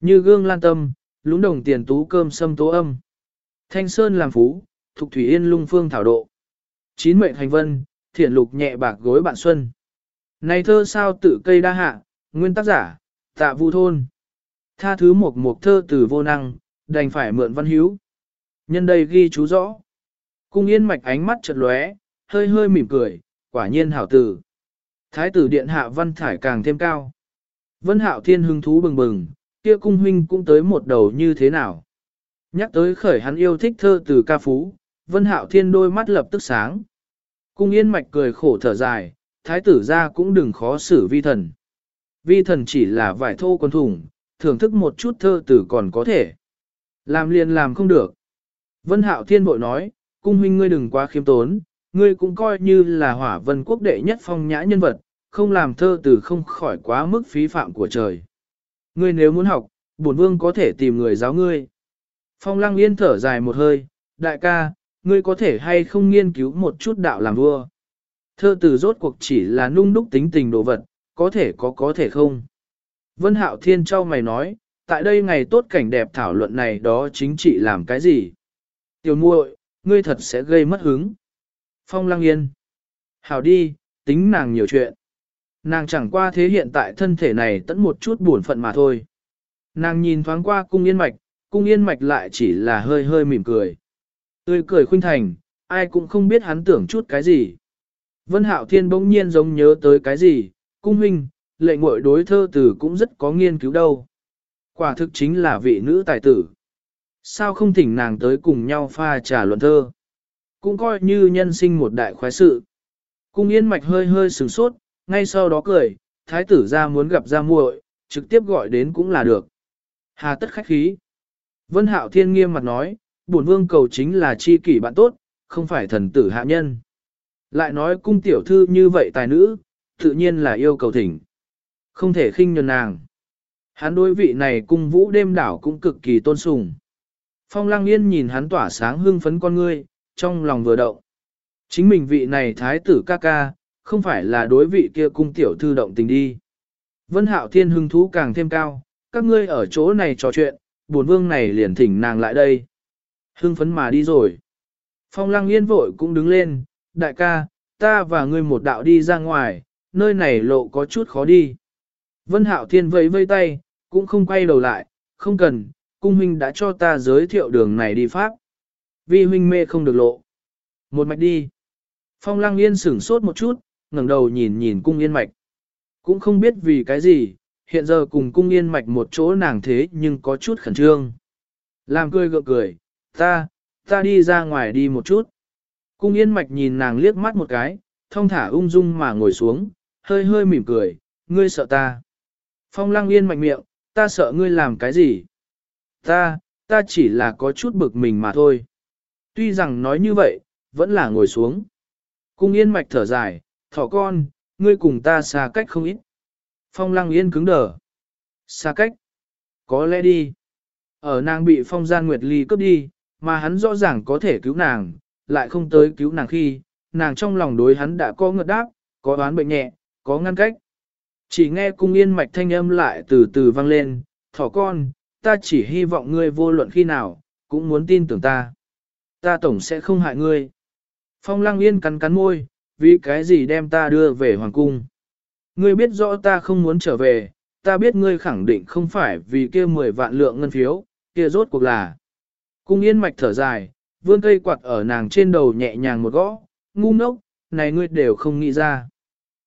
Như gương lan tâm, lúng đồng tiền tú cơm sâm tố âm. Thanh sơn làm phú, thục thủy yên lung phương thảo độ. Chín mệnh hành vân, thiện lục nhẹ bạc gối bạn xuân. Này thơ sao tự cây đa hạ, nguyên tác giả, tạ vu thôn. Tha thứ một một thơ từ vô năng, đành phải mượn văn hiếu. Nhân đây ghi chú rõ. Cung yên mạch ánh mắt chợt lóe, hơi hơi mỉm cười, quả nhiên hảo tử. Thái tử điện hạ văn thải càng thêm cao. Vân hạo thiên hứng thú bừng bừng, kia cung huynh cũng tới một đầu như thế nào. Nhắc tới khởi hắn yêu thích thơ từ ca phú, vân hạo thiên đôi mắt lập tức sáng. Cung yên mạch cười khổ thở dài, thái tử ra cũng đừng khó xử vi thần. Vi thần chỉ là vải thô con thủng, thưởng thức một chút thơ từ còn có thể. Làm liền làm không được. Vân hạo thiên bội nói, cung huynh ngươi đừng quá khiêm tốn, ngươi cũng coi như là hỏa vân quốc đệ nhất phong nhã nhân vật, không làm thơ từ không khỏi quá mức phí phạm của trời. Ngươi nếu muốn học, bổn vương có thể tìm người giáo ngươi. Phong lăng yên thở dài một hơi, đại ca, ngươi có thể hay không nghiên cứu một chút đạo làm vua. Thơ từ rốt cuộc chỉ là nung đúc tính tình đồ vật, có thể có có thể không. Vân Hạo Thiên Châu mày nói, tại đây ngày tốt cảnh đẹp thảo luận này đó chính trị làm cái gì? Tiểu muội, ngươi thật sẽ gây mất hứng. Phong Lăng Yên. Hảo đi, tính nàng nhiều chuyện. Nàng chẳng qua thế hiện tại thân thể này tẫn một chút buồn phận mà thôi. Nàng nhìn thoáng qua cung yên mạch, cung yên mạch lại chỉ là hơi hơi mỉm cười. Tươi cười khuynh thành, ai cũng không biết hắn tưởng chút cái gì. Vân Hạo Thiên bỗng nhiên giống nhớ tới cái gì, cung huynh, lệ ngội đối thơ tử cũng rất có nghiên cứu đâu. Quả thực chính là vị nữ tài tử. Sao không thỉnh nàng tới cùng nhau pha trà luận thơ? Cũng coi như nhân sinh một đại khoái sự. Cung yên mạch hơi hơi sửng sốt, ngay sau đó cười, thái tử ra muốn gặp ra muội, trực tiếp gọi đến cũng là được. Hà tất khách khí. Vân hạo thiên nghiêm mặt nói, bổn vương cầu chính là chi kỷ bạn tốt, không phải thần tử hạ nhân. Lại nói cung tiểu thư như vậy tài nữ, tự nhiên là yêu cầu thỉnh. Không thể khinh nhường nàng. Hắn đối vị này cung vũ đêm đảo cũng cực kỳ tôn sùng. Phong lăng yên nhìn hắn tỏa sáng hưng phấn con ngươi, trong lòng vừa động. Chính mình vị này thái tử ca ca, không phải là đối vị kia cung tiểu thư động tình đi. Vân hạo thiên hưng thú càng thêm cao, các ngươi ở chỗ này trò chuyện, buồn vương này liền thỉnh nàng lại đây. Hưng phấn mà đi rồi. Phong lăng yên vội cũng đứng lên, đại ca, ta và ngươi một đạo đi ra ngoài, nơi này lộ có chút khó đi. Vân hạo thiên vẫy vây tay, cũng không quay đầu lại, không cần, cung huynh đã cho ta giới thiệu đường này đi pháp. Vi huynh mê không được lộ. Một mạch đi. Phong lăng yên sửng sốt một chút, ngẩng đầu nhìn nhìn cung yên mạch. Cũng không biết vì cái gì, hiện giờ cùng cung yên mạch một chỗ nàng thế nhưng có chút khẩn trương. Làm cười gượng cười, ta, ta đi ra ngoài đi một chút. Cung yên mạch nhìn nàng liếc mắt một cái, thông thả ung dung mà ngồi xuống, hơi hơi mỉm cười, ngươi sợ ta. Phong lăng yên mạnh miệng, ta sợ ngươi làm cái gì? Ta, ta chỉ là có chút bực mình mà thôi. Tuy rằng nói như vậy, vẫn là ngồi xuống. Cung yên mạch thở dài, thỏ con, ngươi cùng ta xa cách không ít. Phong lăng yên cứng đờ. Xa cách? Có lẽ đi. Ở nàng bị phong gian nguyệt ly cướp đi, mà hắn rõ ràng có thể cứu nàng, lại không tới cứu nàng khi, nàng trong lòng đối hắn đã có ngợt đáp, có đoán bệnh nhẹ, có ngăn cách. Chỉ nghe cung yên mạch thanh âm lại từ từ vang lên, thỏ con, ta chỉ hy vọng ngươi vô luận khi nào, cũng muốn tin tưởng ta. Ta tổng sẽ không hại ngươi. Phong lăng yên cắn cắn môi, vì cái gì đem ta đưa về hoàng cung. Ngươi biết rõ ta không muốn trở về, ta biết ngươi khẳng định không phải vì kia 10 vạn lượng ngân phiếu, kia rốt cuộc là. Cung yên mạch thở dài, vươn cây quạt ở nàng trên đầu nhẹ nhàng một gõ, ngu ngốc, này ngươi đều không nghĩ ra.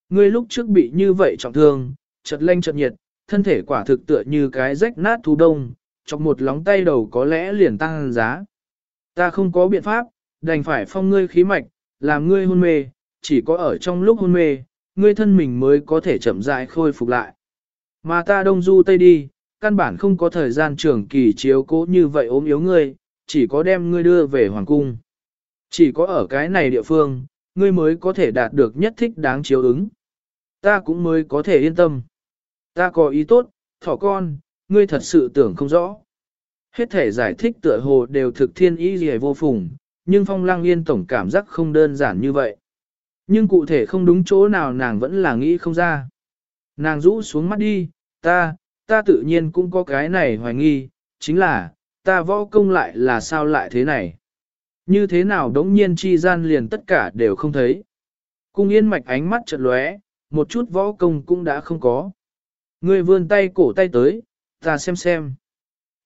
Ngươi lúc trước bị như vậy trọng thương, chật lanh chật nhiệt, thân thể quả thực tựa như cái rách nát thu đông, chọc một lóng tay đầu có lẽ liền tăng giá. Ta không có biện pháp, đành phải phong ngươi khí mạch, làm ngươi hôn mê, chỉ có ở trong lúc hôn mê, ngươi thân mình mới có thể chậm rãi khôi phục lại. Mà ta đông du tây đi, căn bản không có thời gian trưởng kỳ chiếu cố như vậy ốm yếu ngươi, chỉ có đem ngươi đưa về hoàng cung. Chỉ có ở cái này địa phương, ngươi mới có thể đạt được nhất thích đáng chiếu ứng. Ta cũng mới có thể yên tâm. Ta có ý tốt, thỏ con, ngươi thật sự tưởng không rõ. Hết thể giải thích tựa hồ đều thực thiên ý gì vô phùng, nhưng phong lang yên tổng cảm giác không đơn giản như vậy. Nhưng cụ thể không đúng chỗ nào nàng vẫn là nghĩ không ra. Nàng rũ xuống mắt đi, ta, ta tự nhiên cũng có cái này hoài nghi, chính là, ta võ công lại là sao lại thế này. Như thế nào đống nhiên chi gian liền tất cả đều không thấy. Cung yên mạch ánh mắt chợt lóe, một chút võ công cũng đã không có. Người vươn tay cổ tay tới, ta xem xem.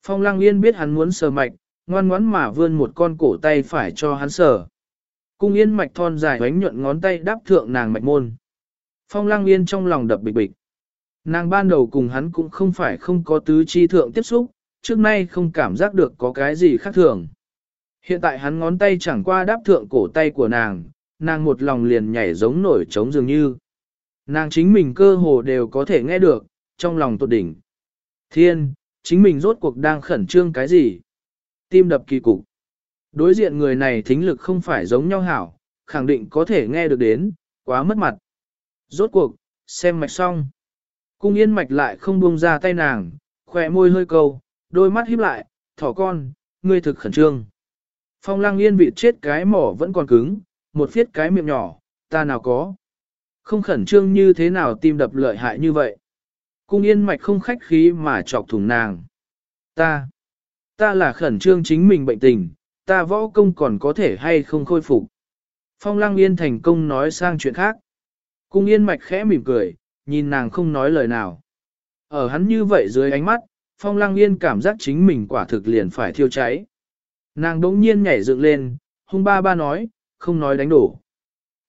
Phong lăng yên biết hắn muốn sờ mạch, ngoan ngoãn mà vươn một con cổ tay phải cho hắn sờ. Cung yên mạch thon dài bánh nhuận ngón tay đáp thượng nàng mạch môn. Phong lăng yên trong lòng đập bịch bịch. Nàng ban đầu cùng hắn cũng không phải không có tứ chi thượng tiếp xúc, trước nay không cảm giác được có cái gì khác thường. Hiện tại hắn ngón tay chẳng qua đáp thượng cổ tay của nàng, nàng một lòng liền nhảy giống nổi trống dường như. Nàng chính mình cơ hồ đều có thể nghe được, trong lòng tột đỉnh. Thiên, chính mình rốt cuộc đang khẩn trương cái gì? Tim đập kỳ cục. Đối diện người này thính lực không phải giống nhau hảo, khẳng định có thể nghe được đến, quá mất mặt. Rốt cuộc, xem mạch xong. Cung yên mạch lại không buông ra tay nàng, khỏe môi hơi câu, đôi mắt híp lại, thỏ con, ngươi thực khẩn trương. Phong lăng yên bị chết cái mỏ vẫn còn cứng, một phiết cái miệng nhỏ, ta nào có. Không khẩn trương như thế nào tim đập lợi hại như vậy. Cung yên mạch không khách khí mà chọc thủng nàng. Ta, ta là khẩn trương chính mình bệnh tình, ta võ công còn có thể hay không khôi phục. Phong lăng yên thành công nói sang chuyện khác. Cung yên mạch khẽ mỉm cười, nhìn nàng không nói lời nào. Ở hắn như vậy dưới ánh mắt, phong lăng yên cảm giác chính mình quả thực liền phải thiêu cháy. Nàng đống nhiên nhảy dựng lên, hung ba ba nói, không nói đánh đổ.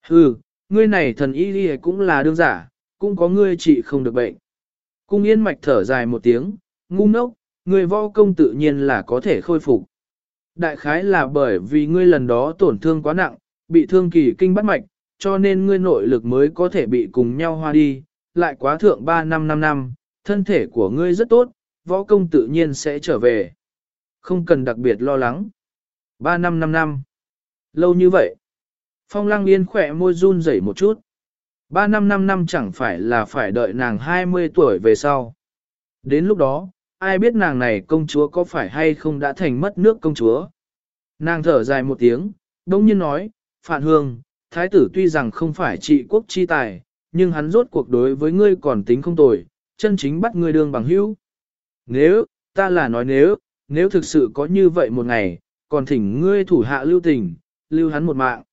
Hừ, ngươi này thần y đi cũng là đương giả, cũng có ngươi trị không được bệnh. Cung yên mạch thở dài một tiếng, ngu ngốc, người võ công tự nhiên là có thể khôi phục. Đại khái là bởi vì ngươi lần đó tổn thương quá nặng, bị thương kỳ kinh bắt mạch, cho nên ngươi nội lực mới có thể bị cùng nhau hoa đi, lại quá thượng 3 năm 5 năm, thân thể của ngươi rất tốt, võ công tự nhiên sẽ trở về. Không cần đặc biệt lo lắng. 3 năm 5 năm. Lâu như vậy. Phong lăng yên khỏe môi run rẩy một chút. Ba năm năm năm chẳng phải là phải đợi nàng 20 tuổi về sau. Đến lúc đó, ai biết nàng này công chúa có phải hay không đã thành mất nước công chúa. Nàng thở dài một tiếng, đông nhiên nói, Phạn Hương, thái tử tuy rằng không phải trị quốc chi tài, nhưng hắn rốt cuộc đối với ngươi còn tính không tồi, chân chính bắt ngươi đương bằng hữu. Nếu, ta là nói nếu, nếu thực sự có như vậy một ngày, còn thỉnh ngươi thủ hạ lưu tình, lưu hắn một mạng.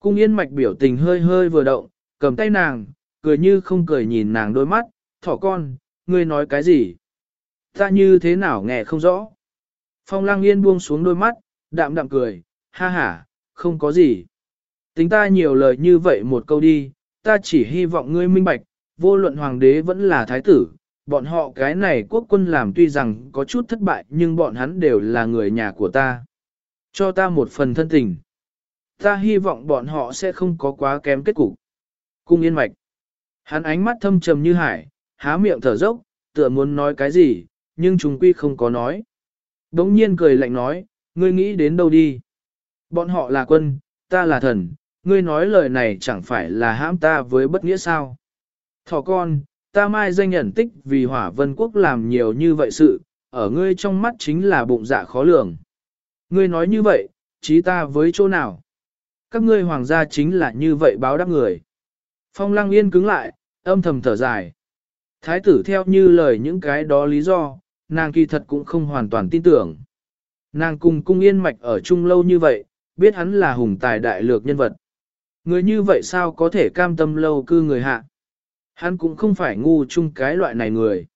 Cung yên mạch biểu tình hơi hơi vừa động, cầm tay nàng, cười như không cười nhìn nàng đôi mắt, thỏ con, ngươi nói cái gì? Ta như thế nào nghe không rõ? Phong lăng yên buông xuống đôi mắt, đạm đạm cười, ha ha, không có gì. Tính ta nhiều lời như vậy một câu đi, ta chỉ hy vọng ngươi minh bạch, vô luận hoàng đế vẫn là thái tử, bọn họ cái này quốc quân làm tuy rằng có chút thất bại nhưng bọn hắn đều là người nhà của ta. Cho ta một phần thân tình. Ta hy vọng bọn họ sẽ không có quá kém kết cục. Cung yên mạch. Hắn ánh mắt thâm trầm như hải, há miệng thở dốc, tựa muốn nói cái gì, nhưng chúng quy không có nói. Đống nhiên cười lạnh nói, ngươi nghĩ đến đâu đi. Bọn họ là quân, ta là thần, ngươi nói lời này chẳng phải là hãm ta với bất nghĩa sao. Thỏ con, ta mai danh nhận tích vì hỏa vân quốc làm nhiều như vậy sự, ở ngươi trong mắt chính là bụng dạ khó lường. Ngươi nói như vậy, trí ta với chỗ nào? Các ngươi hoàng gia chính là như vậy báo đáp người. Phong lăng yên cứng lại, âm thầm thở dài. Thái tử theo như lời những cái đó lý do, nàng kỳ thật cũng không hoàn toàn tin tưởng. Nàng cùng cung yên mạch ở chung lâu như vậy, biết hắn là hùng tài đại lược nhân vật. Người như vậy sao có thể cam tâm lâu cư người hạ? Hắn cũng không phải ngu chung cái loại này người.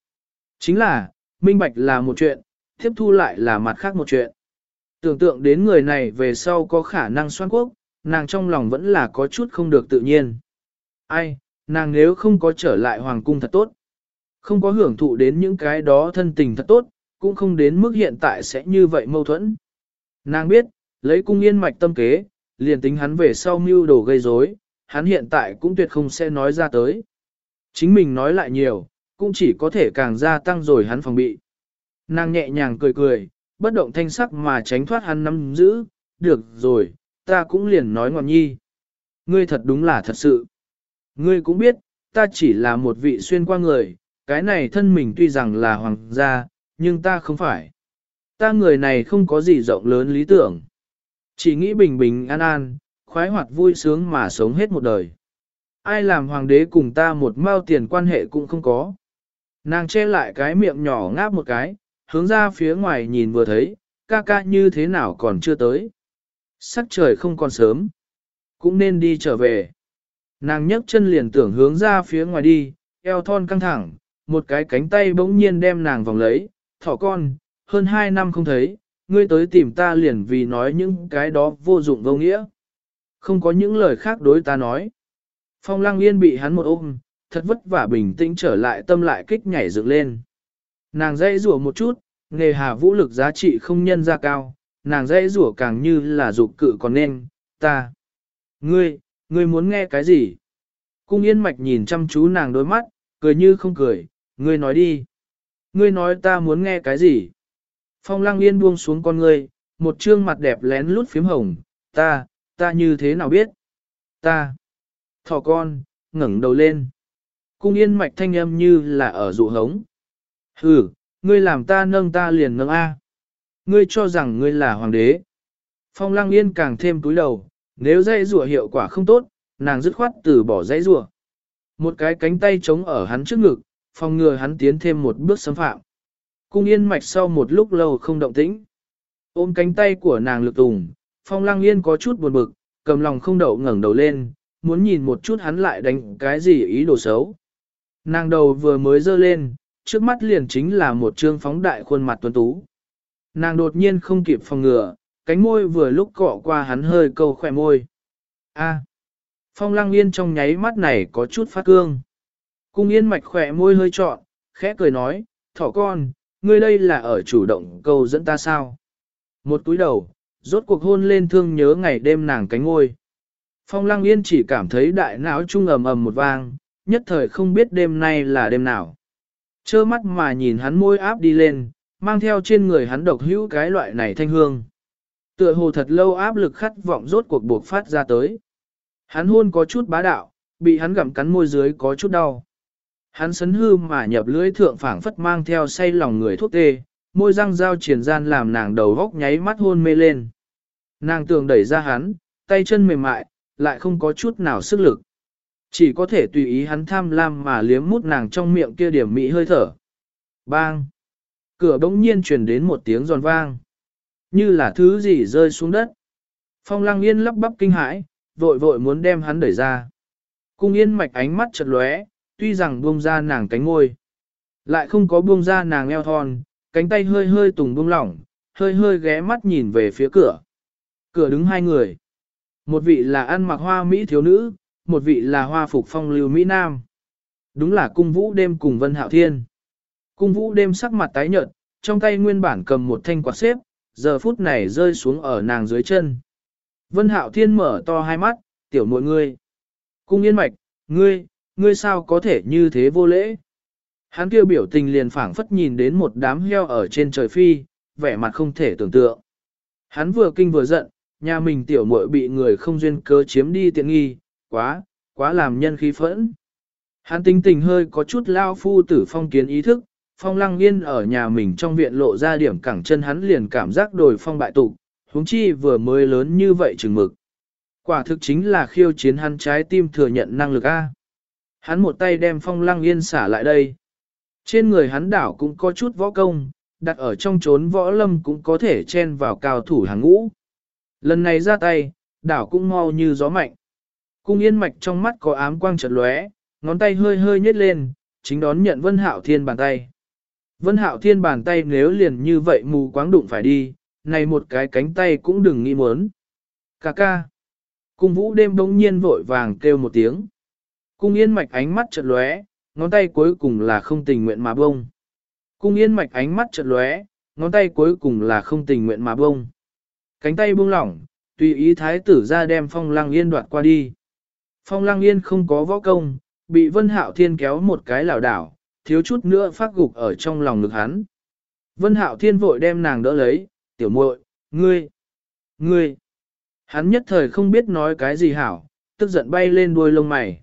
Chính là, minh bạch là một chuyện, tiếp thu lại là mặt khác một chuyện. Tưởng tượng đến người này về sau có khả năng xoan quốc, nàng trong lòng vẫn là có chút không được tự nhiên. Ai, nàng nếu không có trở lại hoàng cung thật tốt. Không có hưởng thụ đến những cái đó thân tình thật tốt, cũng không đến mức hiện tại sẽ như vậy mâu thuẫn. Nàng biết, lấy cung yên mạch tâm kế, liền tính hắn về sau mưu đồ gây rối, hắn hiện tại cũng tuyệt không sẽ nói ra tới. Chính mình nói lại nhiều, cũng chỉ có thể càng gia tăng rồi hắn phòng bị. Nàng nhẹ nhàng cười cười, bất động thanh sắc mà tránh thoát hắn nắm giữ, được rồi, ta cũng liền nói ngọn nhi. Ngươi thật đúng là thật sự. Ngươi cũng biết, ta chỉ là một vị xuyên qua người, cái này thân mình tuy rằng là hoàng gia, nhưng ta không phải. Ta người này không có gì rộng lớn lý tưởng. Chỉ nghĩ bình bình an an, khoái hoạt vui sướng mà sống hết một đời. Ai làm hoàng đế cùng ta một mao tiền quan hệ cũng không có. Nàng che lại cái miệng nhỏ ngáp một cái, hướng ra phía ngoài nhìn vừa thấy, ca ca như thế nào còn chưa tới. Sắc trời không còn sớm, cũng nên đi trở về. Nàng nhấc chân liền tưởng hướng ra phía ngoài đi, eo thon căng thẳng, một cái cánh tay bỗng nhiên đem nàng vòng lấy, thỏ con, hơn hai năm không thấy, ngươi tới tìm ta liền vì nói những cái đó vô dụng vô nghĩa. Không có những lời khác đối ta nói. Phong lăng yên bị hắn một ôm, thật vất vả bình tĩnh trở lại tâm lại kích nhảy dựng lên. Nàng dây rủa một chút, nghề hà vũ lực giá trị không nhân ra cao, nàng dây rủa càng như là dục cự còn nên, ta. Ngươi, ngươi muốn nghe cái gì? Cung yên mạch nhìn chăm chú nàng đôi mắt, cười như không cười, ngươi nói đi. Ngươi nói ta muốn nghe cái gì? Phong lăng yên buông xuống con ngươi, một trương mặt đẹp lén lút phím hồng, ta, ta như thế nào biết? Ta. Thỏ con, ngẩng đầu lên. Cung yên mạch thanh âm như là ở dụ hống. Hừ, ngươi làm ta nâng ta liền nâng A. Ngươi cho rằng ngươi là hoàng đế. Phong lăng yên càng thêm túi đầu, nếu dây rùa hiệu quả không tốt, nàng dứt khoát từ bỏ dây rùa. Một cái cánh tay chống ở hắn trước ngực, phòng ngừa hắn tiến thêm một bước xâm phạm. Cung yên mạch sau một lúc lâu không động tĩnh. Ôm cánh tay của nàng lực tùng, phong lăng yên có chút buồn bực, cầm lòng không đậu ngẩng đầu lên, muốn nhìn một chút hắn lại đánh cái gì ý đồ xấu. Nàng đầu vừa mới dơ lên, trước mắt liền chính là một trương phóng đại khuôn mặt tuấn tú. Nàng đột nhiên không kịp phòng ngừa, cánh môi vừa lúc cọ qua hắn hơi câu khỏe môi. A. À. Phong lăng yên trong nháy mắt này có chút phát cương. Cung yên mạch khỏe môi hơi trọn, khẽ cười nói, thỏ con, ngươi đây là ở chủ động câu dẫn ta sao? Một túi đầu, rốt cuộc hôn lên thương nhớ ngày đêm nàng cánh ngôi. Phong lăng yên chỉ cảm thấy đại não trung ầm ầm một vang, nhất thời không biết đêm nay là đêm nào. Chơ mắt mà nhìn hắn môi áp đi lên, mang theo trên người hắn độc hữu cái loại này thanh hương. Tựa hồ thật lâu áp lực khát vọng rốt cuộc buộc phát ra tới. Hắn hôn có chút bá đạo, bị hắn gặm cắn môi dưới có chút đau. Hắn sấn hư mà nhập lưỡi thượng phảng phất mang theo say lòng người thuốc tê, môi răng dao triển gian làm nàng đầu góc nháy mắt hôn mê lên. Nàng tường đẩy ra hắn, tay chân mềm mại, lại không có chút nào sức lực. Chỉ có thể tùy ý hắn tham lam mà liếm mút nàng trong miệng kia điểm mỹ hơi thở. Bang! Cửa bỗng nhiên truyền đến một tiếng giòn vang. Như là thứ gì rơi xuống đất. Phong lăng yên lắp bắp kinh hãi, vội vội muốn đem hắn đẩy ra. Cung yên mạch ánh mắt chật lóe, tuy rằng buông ra nàng cánh ngôi. Lại không có buông ra nàng eo thon, cánh tay hơi hơi tùng buông lỏng, hơi hơi ghé mắt nhìn về phía cửa. Cửa đứng hai người. Một vị là ăn mặc hoa Mỹ thiếu nữ, một vị là hoa phục phong lưu Mỹ Nam. Đúng là cung vũ đêm cùng Vân Hạo Thiên. Cung vũ đêm sắc mặt tái nhợt, trong tay nguyên bản cầm một thanh quạt xếp, giờ phút này rơi xuống ở nàng dưới chân. Vân Hạo Thiên mở to hai mắt, tiểu muội ngươi. Cung yên mạch, ngươi, ngươi sao có thể như thế vô lễ? Hắn kêu biểu tình liền phảng phất nhìn đến một đám heo ở trên trời phi, vẻ mặt không thể tưởng tượng. Hắn vừa kinh vừa giận, nhà mình tiểu muội bị người không duyên cớ chiếm đi tiện nghi, quá, quá làm nhân khí phẫn. Hắn tính tình hơi có chút lao phu tử phong kiến ý thức, phong lăng yên ở nhà mình trong viện lộ ra điểm cẳng chân hắn liền cảm giác đồi phong bại tục, huống chi vừa mới lớn như vậy chừng mực. Quả thực chính là khiêu chiến hắn trái tim thừa nhận năng lực A. Hắn một tay đem phong lăng yên xả lại đây. Trên người hắn đảo cũng có chút võ công, đặt ở trong chốn võ lâm cũng có thể chen vào cao thủ hàng ngũ. Lần này ra tay, đảo cũng mau như gió mạnh. Cung yên mạch trong mắt có ám quang chợt lóe, ngón tay hơi hơi nhếch lên, chính đón nhận Vân Hạo Thiên bàn tay. Vân Hạo Thiên bàn tay nếu liền như vậy mù quáng đụng phải đi, này một cái cánh tay cũng đừng nghĩ muốn. Cà ca. Cung vũ đêm đông nhiên vội vàng kêu một tiếng. Cung yên mạch ánh mắt chợt lóe, ngón tay cuối cùng là không tình nguyện mà bông. Cung yên mạch ánh mắt chợt lóe, ngón tay cuối cùng là không tình nguyện mà bông. Cánh tay buông lỏng, tùy ý thái tử ra đem phong lăng yên đoạt qua đi. Phong lăng yên không có võ công, bị vân hạo thiên kéo một cái lảo đảo, thiếu chút nữa phát gục ở trong lòng ngực hắn. Vân hạo thiên vội đem nàng đỡ lấy, tiểu muội, ngươi, ngươi. Hắn nhất thời không biết nói cái gì hảo, tức giận bay lên đuôi lông mày.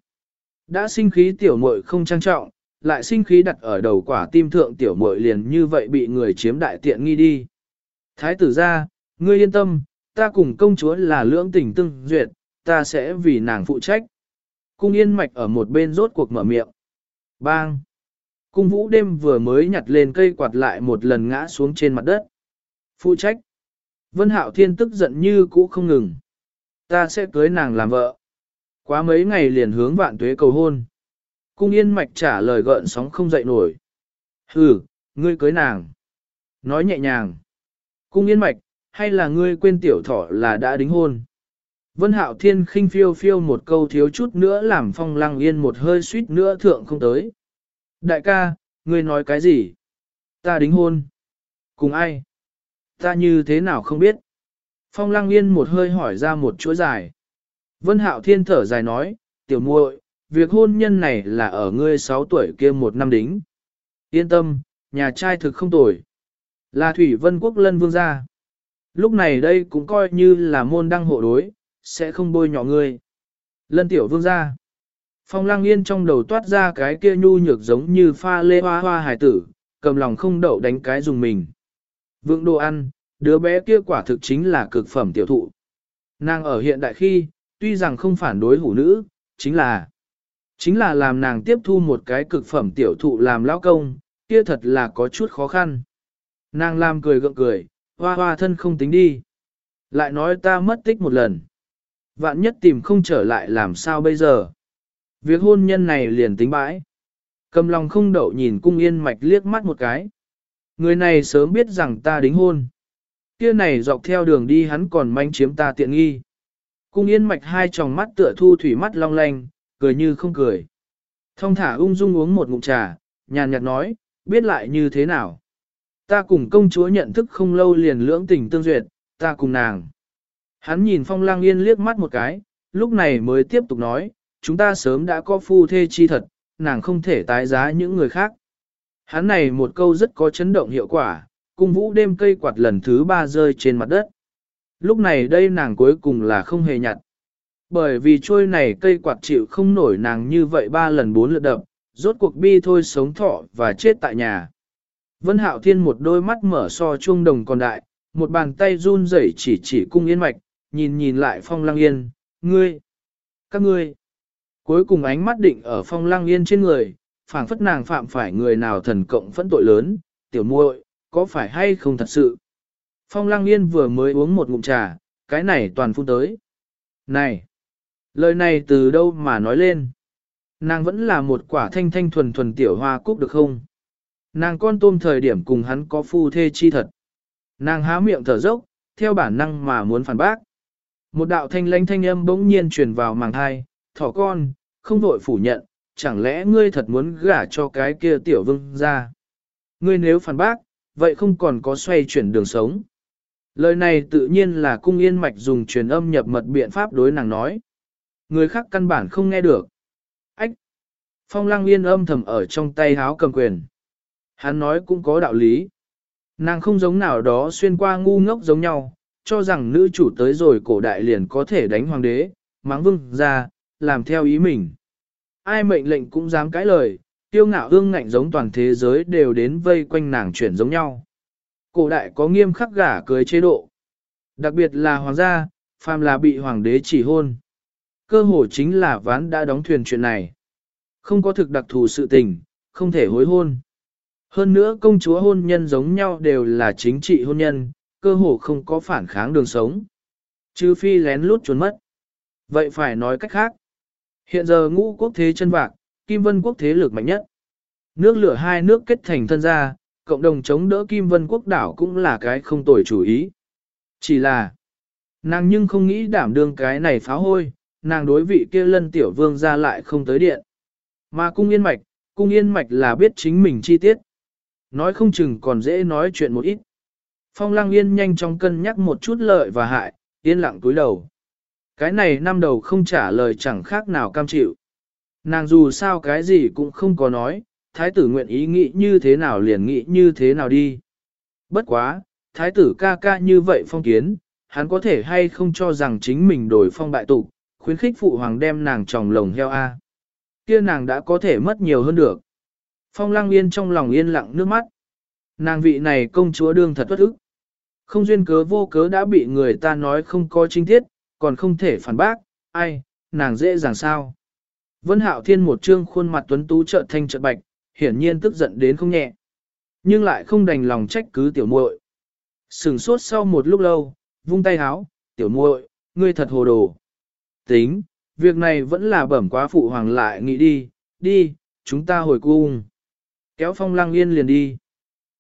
Đã sinh khí tiểu muội không trang trọng, lại sinh khí đặt ở đầu quả tim thượng tiểu muội liền như vậy bị người chiếm đại tiện nghi đi. Thái tử ra, ngươi yên tâm, ta cùng công chúa là lưỡng tình tương duyệt, ta sẽ vì nàng phụ trách. Cung yên mạch ở một bên rốt cuộc mở miệng. Bang! Cung vũ đêm vừa mới nhặt lên cây quạt lại một lần ngã xuống trên mặt đất. Phụ trách! Vân hạo thiên tức giận như cũ không ngừng. Ta sẽ cưới nàng làm vợ. Quá mấy ngày liền hướng vạn tuế cầu hôn. Cung yên mạch trả lời gợn sóng không dậy nổi. Hừ, ngươi cưới nàng. Nói nhẹ nhàng. Cung yên mạch, hay là ngươi quên tiểu thọ là đã đính hôn. Vân hạo thiên khinh phiêu phiêu một câu thiếu chút nữa làm phong lăng yên một hơi suýt nữa thượng không tới. Đại ca, ngươi nói cái gì? Ta đính hôn. Cùng ai? Ta như thế nào không biết? Phong lăng yên một hơi hỏi ra một chuỗi dài. Vân hạo thiên thở dài nói, tiểu muội, việc hôn nhân này là ở ngươi 6 tuổi kia một năm đính. Yên tâm, nhà trai thực không tồi. Là Thủy Vân Quốc lân vương gia. Lúc này đây cũng coi như là môn đăng hộ đối, sẽ không bôi nhỏ ngươi. Lân tiểu vương gia. Phong Lang yên trong đầu toát ra cái kia nhu nhược giống như pha lê hoa hoa hải tử, cầm lòng không đậu đánh cái dùng mình. Vượng đồ ăn, đứa bé kia quả thực chính là cực phẩm tiểu thụ. Nàng ở hiện đại khi, tuy rằng không phản đối hủ nữ, chính là chính là làm nàng tiếp thu một cái cực phẩm tiểu thụ làm lão công, kia thật là có chút khó khăn. Nàng làm cười gượng cười, hoa hoa thân không tính đi. Lại nói ta mất tích một lần. Vạn nhất tìm không trở lại làm sao bây giờ. Việc hôn nhân này liền tính bãi. Cầm lòng không đậu nhìn cung yên mạch liếc mắt một cái. Người này sớm biết rằng ta đính hôn. Kia này dọc theo đường đi hắn còn manh chiếm ta tiện nghi. Cung yên mạch hai tròng mắt tựa thu thủy mắt long lanh, cười như không cười. Thông thả ung dung uống một ngụm trà, nhàn nhạt nói, biết lại như thế nào. Ta cùng công chúa nhận thức không lâu liền lưỡng tình tương duyệt, ta cùng nàng. Hắn nhìn phong lang yên liếc mắt một cái, lúc này mới tiếp tục nói, chúng ta sớm đã có phu thê chi thật, nàng không thể tái giá những người khác. Hắn này một câu rất có chấn động hiệu quả, cung vũ đêm cây quạt lần thứ ba rơi trên mặt đất. Lúc này đây nàng cuối cùng là không hề nhặt. Bởi vì trôi này cây quạt chịu không nổi nàng như vậy ba lần bốn lượt đập, rốt cuộc bi thôi sống thọ và chết tại nhà. Vân Hạo Thiên một đôi mắt mở so chuông đồng còn đại, một bàn tay run rẩy chỉ chỉ cung yên mạch, nhìn nhìn lại phong lăng yên, ngươi, các ngươi. Cuối cùng ánh mắt định ở phong lăng yên trên người, phảng phất nàng phạm phải người nào thần cộng phẫn tội lớn, tiểu muội, có phải hay không thật sự. Phong lăng yên vừa mới uống một ngụm trà, cái này toàn phun tới. Này, lời này từ đâu mà nói lên? Nàng vẫn là một quả thanh thanh thuần thuần tiểu hoa cúc được không? Nàng con tôm thời điểm cùng hắn có phu thê chi thật. Nàng há miệng thở dốc, theo bản năng mà muốn phản bác. Một đạo thanh lãnh thanh âm bỗng nhiên truyền vào màng thai, thỏ con, không vội phủ nhận, chẳng lẽ ngươi thật muốn gả cho cái kia tiểu vương ra? Ngươi nếu phản bác, vậy không còn có xoay chuyển đường sống. Lời này tự nhiên là cung yên mạch dùng truyền âm nhập mật biện pháp đối nàng nói. Người khác căn bản không nghe được. Ách! Phong lăng yên âm thầm ở trong tay háo cầm quyền. Hắn nói cũng có đạo lý. Nàng không giống nào đó xuyên qua ngu ngốc giống nhau, cho rằng nữ chủ tới rồi cổ đại liền có thể đánh hoàng đế, mắng vương ra, làm theo ý mình. Ai mệnh lệnh cũng dám cãi lời, tiêu ngạo hương ngạnh giống toàn thế giới đều đến vây quanh nàng chuyển giống nhau. Cổ đại có nghiêm khắc gả cưới chế độ. Đặc biệt là hoàng gia, phàm là bị hoàng đế chỉ hôn. Cơ hồ chính là ván đã đóng thuyền chuyện này. Không có thực đặc thù sự tình, không thể hối hôn. Hơn nữa công chúa hôn nhân giống nhau đều là chính trị hôn nhân, cơ hồ không có phản kháng đường sống. Trừ phi lén lút trốn mất. Vậy phải nói cách khác. Hiện giờ ngũ quốc thế chân vạc, Kim Vân quốc thế lực mạnh nhất. Nước lửa hai nước kết thành thân gia, cộng đồng chống đỡ Kim Vân quốc đảo cũng là cái không tồi chủ ý. Chỉ là, nàng nhưng không nghĩ đảm đương cái này phá hôi, nàng đối vị kia lân tiểu vương ra lại không tới điện. Mà cung yên mạch, cung yên mạch là biết chính mình chi tiết. Nói không chừng còn dễ nói chuyện một ít. Phong lăng yên nhanh chóng cân nhắc một chút lợi và hại, yên lặng túi đầu. Cái này năm đầu không trả lời chẳng khác nào cam chịu. Nàng dù sao cái gì cũng không có nói, thái tử nguyện ý nghĩ như thế nào liền nghĩ như thế nào đi. Bất quá, thái tử ca ca như vậy phong kiến, hắn có thể hay không cho rằng chính mình đổi phong bại tục, khuyến khích phụ hoàng đem nàng tròng lồng heo A. Kia nàng đã có thể mất nhiều hơn được. Phong lăng yên trong lòng yên lặng nước mắt. Nàng vị này công chúa đương thật bất ức. Không duyên cớ vô cớ đã bị người ta nói không có chính tiết, còn không thể phản bác, ai, nàng dễ dàng sao. Vân Hạo Thiên một trương khuôn mặt tuấn tú trợn thanh trợn bạch, hiển nhiên tức giận đến không nhẹ. Nhưng lại không đành lòng trách cứ tiểu muội. Sừng sốt sau một lúc lâu, vung tay háo, tiểu muội, ngươi thật hồ đồ. Tính, việc này vẫn là bẩm quá phụ hoàng lại nghĩ đi, đi, chúng ta hồi cung. Kéo phong lăng yên liền đi.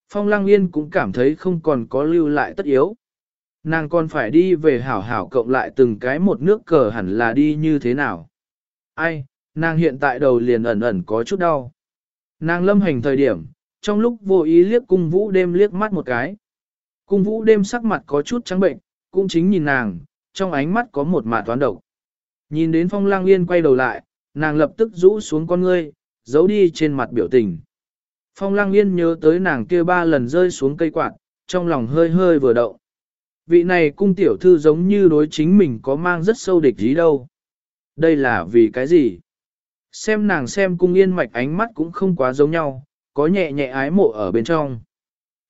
Phong lăng yên cũng cảm thấy không còn có lưu lại tất yếu. Nàng còn phải đi về hảo hảo cộng lại từng cái một nước cờ hẳn là đi như thế nào. Ai, nàng hiện tại đầu liền ẩn ẩn có chút đau. Nàng lâm hành thời điểm, trong lúc vô ý liếc cung vũ đêm liếc mắt một cái. Cung vũ đêm sắc mặt có chút trắng bệnh, cũng chính nhìn nàng, trong ánh mắt có một mạ toán độc. Nhìn đến phong lang yên quay đầu lại, nàng lập tức rũ xuống con ngươi, giấu đi trên mặt biểu tình. Phong lang yên nhớ tới nàng kia ba lần rơi xuống cây quạt, trong lòng hơi hơi vừa động. Vị này cung tiểu thư giống như đối chính mình có mang rất sâu địch ý đâu. Đây là vì cái gì? Xem nàng xem cung yên mạch ánh mắt cũng không quá giống nhau, có nhẹ nhẹ ái mộ ở bên trong.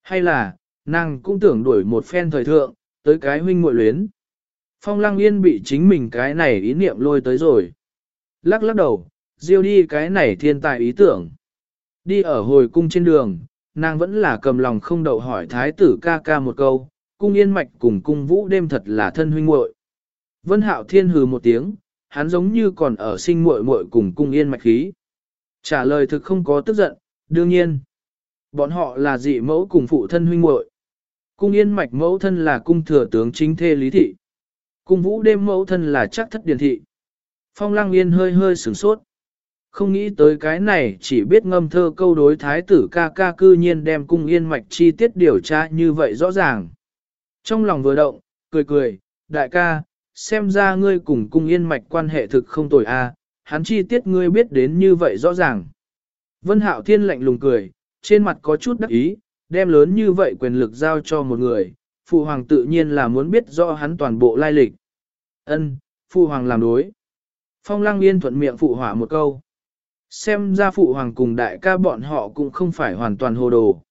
Hay là, nàng cũng tưởng đuổi một phen thời thượng, tới cái huynh muội luyến. Phong lăng yên bị chính mình cái này ý niệm lôi tới rồi. Lắc lắc đầu, diêu đi cái này thiên tài ý tưởng. Đi ở hồi cung trên đường, nàng vẫn là cầm lòng không đậu hỏi thái tử ca ca một câu, cung yên mạch cùng cung vũ đêm thật là thân huynh muội. Vân hạo thiên hừ một tiếng, hắn giống như còn ở sinh muội muội cùng cung yên mạch khí. Trả lời thực không có tức giận, đương nhiên. Bọn họ là dị mẫu cùng phụ thân huynh muội. Cung yên mạch mẫu thân là cung thừa tướng chính thê lý thị. Cung vũ đêm mẫu thân là chắc thất điển thị. Phong lăng yên hơi hơi sửng sốt. Không nghĩ tới cái này chỉ biết ngâm thơ câu đối thái tử ca ca cư nhiên đem cung yên mạch chi tiết điều tra như vậy rõ ràng. Trong lòng vừa động, cười cười, đại ca, xem ra ngươi cùng cung yên mạch quan hệ thực không tồi a, hắn chi tiết ngươi biết đến như vậy rõ ràng. Vân Hạo Thiên lạnh lùng cười, trên mặt có chút đắc ý, đem lớn như vậy quyền lực giao cho một người, phụ hoàng tự nhiên là muốn biết rõ hắn toàn bộ lai lịch. Ân, phụ hoàng làm đối. Phong Lăng Yên thuận miệng phụ hỏa một câu. Xem ra phụ hoàng cùng đại ca bọn họ cũng không phải hoàn toàn hồ đồ.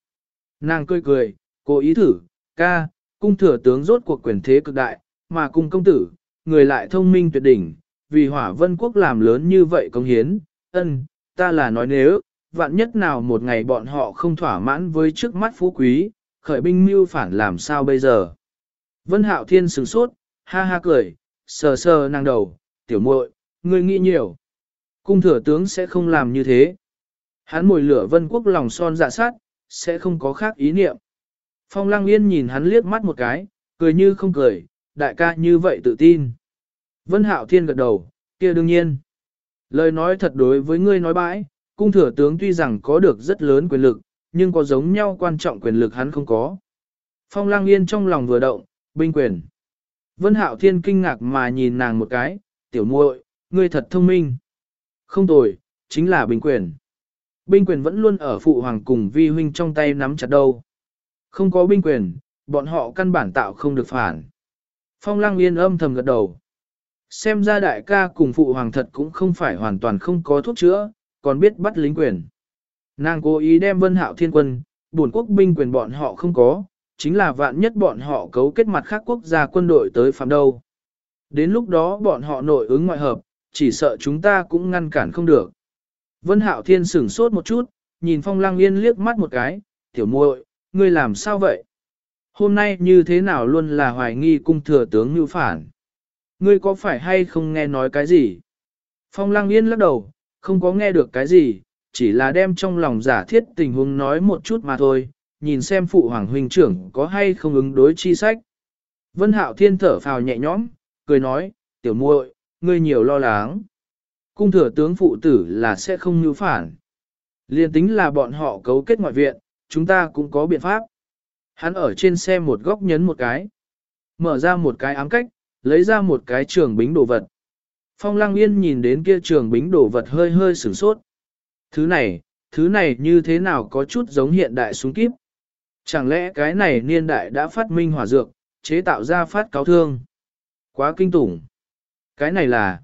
Nàng cười cười, cố ý thử, ca, cung thừa tướng rốt cuộc quyền thế cực đại, mà cung công tử, người lại thông minh tuyệt đỉnh, vì hỏa vân quốc làm lớn như vậy công hiến, ân, ta là nói nếu, vạn nhất nào một ngày bọn họ không thỏa mãn với trước mắt phú quý, khởi binh mưu phản làm sao bây giờ. Vân hạo thiên sửng sốt, ha ha cười, sờ sờ nàng đầu, tiểu muội, ngươi nghĩ nhiều. Cung thừa tướng sẽ không làm như thế. Hắn mồi lửa vân quốc lòng son dạ sát, sẽ không có khác ý niệm. Phong lăng yên nhìn hắn liếc mắt một cái, cười như không cười, đại ca như vậy tự tin. Vân hạo thiên gật đầu, kia đương nhiên. Lời nói thật đối với ngươi nói bãi, cung thừa tướng tuy rằng có được rất lớn quyền lực, nhưng có giống nhau quan trọng quyền lực hắn không có. Phong lang yên trong lòng vừa động, binh quyền. Vân hạo thiên kinh ngạc mà nhìn nàng một cái, tiểu muội, ngươi thật thông minh. Không tồi, chính là binh quyền. Binh quyền vẫn luôn ở phụ hoàng cùng vi huynh trong tay nắm chặt đâu. Không có binh quyền, bọn họ căn bản tạo không được phản. Phong lăng yên âm thầm gật đầu. Xem ra đại ca cùng phụ hoàng thật cũng không phải hoàn toàn không có thuốc chữa, còn biết bắt lính quyền. Nàng cố ý đem vân hạo thiên quân, buồn quốc binh quyền bọn họ không có, chính là vạn nhất bọn họ cấu kết mặt khác quốc gia quân đội tới phạm đâu. Đến lúc đó bọn họ nội ứng ngoại hợp, chỉ sợ chúng ta cũng ngăn cản không được. Vân hạo thiên sửng sốt một chút, nhìn phong Lang yên liếc mắt một cái, tiểu muội, ngươi làm sao vậy? Hôm nay như thế nào luôn là hoài nghi cung thừa tướng như phản? Ngươi có phải hay không nghe nói cái gì? Phong lăng yên lắc đầu, không có nghe được cái gì, chỉ là đem trong lòng giả thiết tình huống nói một chút mà thôi, nhìn xem phụ hoàng huynh trưởng có hay không ứng đối chi sách. Vân hạo thiên thở phào nhẹ nhõm, cười nói, tiểu muội, ngươi nhiều lo lắng. Cung thừa tướng phụ tử là sẽ không như phản. Liên tính là bọn họ cấu kết ngoại viện, chúng ta cũng có biện pháp. Hắn ở trên xe một góc nhấn một cái. Mở ra một cái ám cách, lấy ra một cái trường bính đồ vật. Phong lăng yên nhìn đến kia trường bính đồ vật hơi hơi sửng sốt. Thứ này, thứ này như thế nào có chút giống hiện đại súng kíp. Chẳng lẽ cái này niên đại đã phát minh hỏa dược, chế tạo ra phát cáo thương. Quá kinh tủng. Cái này là...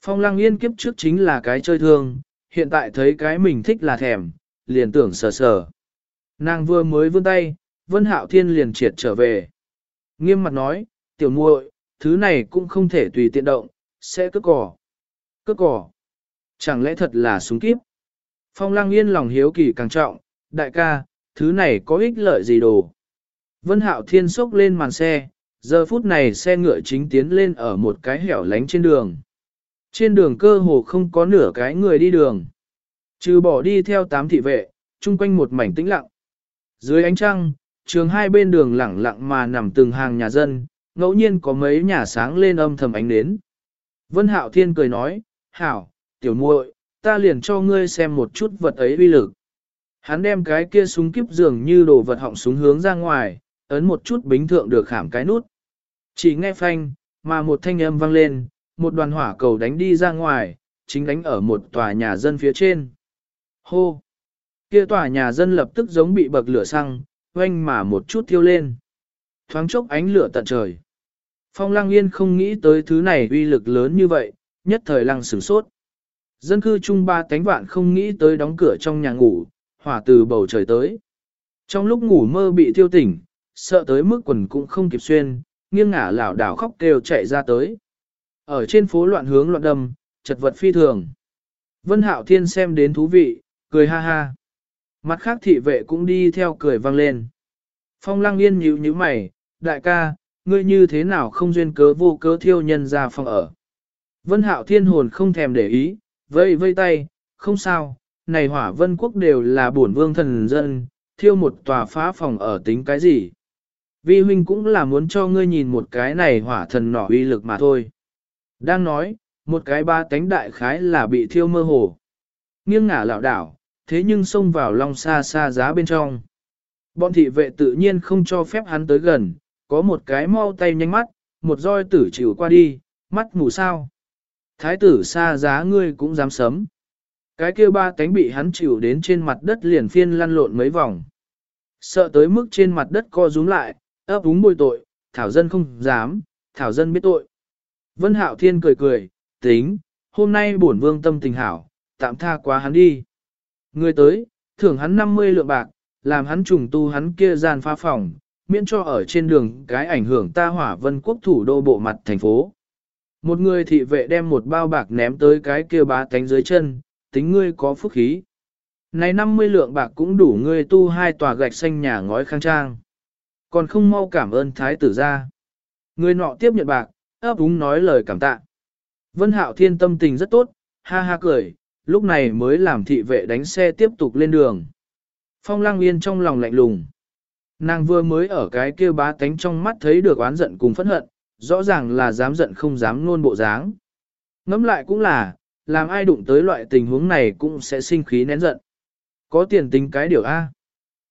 Phong lăng yên kiếp trước chính là cái chơi thương, hiện tại thấy cái mình thích là thèm, liền tưởng sờ sờ. Nàng vừa mới vươn tay, Vân Hạo Thiên liền triệt trở về. Nghiêm mặt nói, tiểu muội, thứ này cũng không thể tùy tiện động, sẽ cướp cỏ. Cướp cỏ. Chẳng lẽ thật là súng kíp? Phong Lang yên lòng hiếu kỳ càng trọng, đại ca, thứ này có ích lợi gì đồ? Vân Hạo Thiên sốc lên màn xe, giờ phút này xe ngựa chính tiến lên ở một cái hẻo lánh trên đường. Trên đường cơ hồ không có nửa cái người đi đường. Trừ bỏ đi theo tám thị vệ, chung quanh một mảnh tĩnh lặng. Dưới ánh trăng, trường hai bên đường lẳng lặng mà nằm từng hàng nhà dân, ngẫu nhiên có mấy nhà sáng lên âm thầm ánh nến. Vân Hạo Thiên cười nói, Hảo, tiểu muội, ta liền cho ngươi xem một chút vật ấy uy lực. Hắn đem cái kia súng kiếp dường như đồ vật họng súng hướng ra ngoài, ấn một chút bính thượng được khảm cái nút. Chỉ nghe phanh, mà một thanh âm vang lên, một đoàn hỏa cầu đánh đi ra ngoài, chính đánh ở một tòa nhà dân phía trên. Hô! Kia tòa nhà dân lập tức giống bị bậc lửa xăng, oanh mà một chút thiêu lên. Thoáng chốc ánh lửa tận trời. Phong lăng yên không nghĩ tới thứ này uy lực lớn như vậy, nhất thời lăng sửng sốt. Dân cư chung ba tánh vạn không nghĩ tới đóng cửa trong nhà ngủ, hỏa từ bầu trời tới. Trong lúc ngủ mơ bị thiêu tỉnh, sợ tới mức quần cũng không kịp xuyên, nghiêng ngả lảo đảo khóc kêu chạy ra tới. Ở trên phố loạn hướng loạn đầm, chật vật phi thường. Vân Hạo Thiên xem đến thú vị, cười ha ha. Mặt khác thị vệ cũng đi theo cười vang lên. Phong lăng yên nhíu nhíu mày, đại ca, ngươi như thế nào không duyên cớ vô cớ thiêu nhân ra phòng ở. Vân Hạo Thiên hồn không thèm để ý, vây vây tay, không sao, này hỏa vân quốc đều là bổn vương thần dân, thiêu một tòa phá phòng ở tính cái gì. Vi huynh cũng là muốn cho ngươi nhìn một cái này hỏa thần nỏ uy lực mà thôi. Đang nói, một cái ba tánh đại khái là bị thiêu mơ hồ. Nghiêng ngả lảo đảo, thế nhưng xông vào long xa xa giá bên trong. Bọn thị vệ tự nhiên không cho phép hắn tới gần, có một cái mau tay nhanh mắt, một roi tử chịu qua đi, mắt mù sao. Thái tử xa giá ngươi cũng dám sấm. Cái kia ba tánh bị hắn chịu đến trên mặt đất liền phiên lăn lộn mấy vòng. Sợ tới mức trên mặt đất co rúm lại, ấp úng bồi tội, thảo dân không dám, thảo dân biết tội. Vân Hạo Thiên cười cười, tính, hôm nay bổn vương tâm tình hảo, tạm tha quá hắn đi. Người tới, thưởng hắn 50 lượng bạc, làm hắn trùng tu hắn kia gian phá phòng, miễn cho ở trên đường cái ảnh hưởng ta hỏa vân quốc thủ đô bộ mặt thành phố. Một người thị vệ đem một bao bạc ném tới cái kia bá tánh dưới chân, tính ngươi có phúc khí. Này 50 lượng bạc cũng đủ ngươi tu hai tòa gạch xanh nhà ngói khang trang. Còn không mau cảm ơn thái tử ra. Người nọ tiếp nhận bạc, ấp úng nói lời cảm tạ. Vân Hạo Thiên tâm tình rất tốt, ha ha cười, lúc này mới làm thị vệ đánh xe tiếp tục lên đường. Phong Lăng Yên trong lòng lạnh lùng. Nàng vừa mới ở cái kia bá tánh trong mắt thấy được oán giận cùng phẫn hận, rõ ràng là dám giận không dám nôn bộ dáng. Ngẫm lại cũng là, làm ai đụng tới loại tình huống này cũng sẽ sinh khí nén giận. Có tiền tính cái điều A.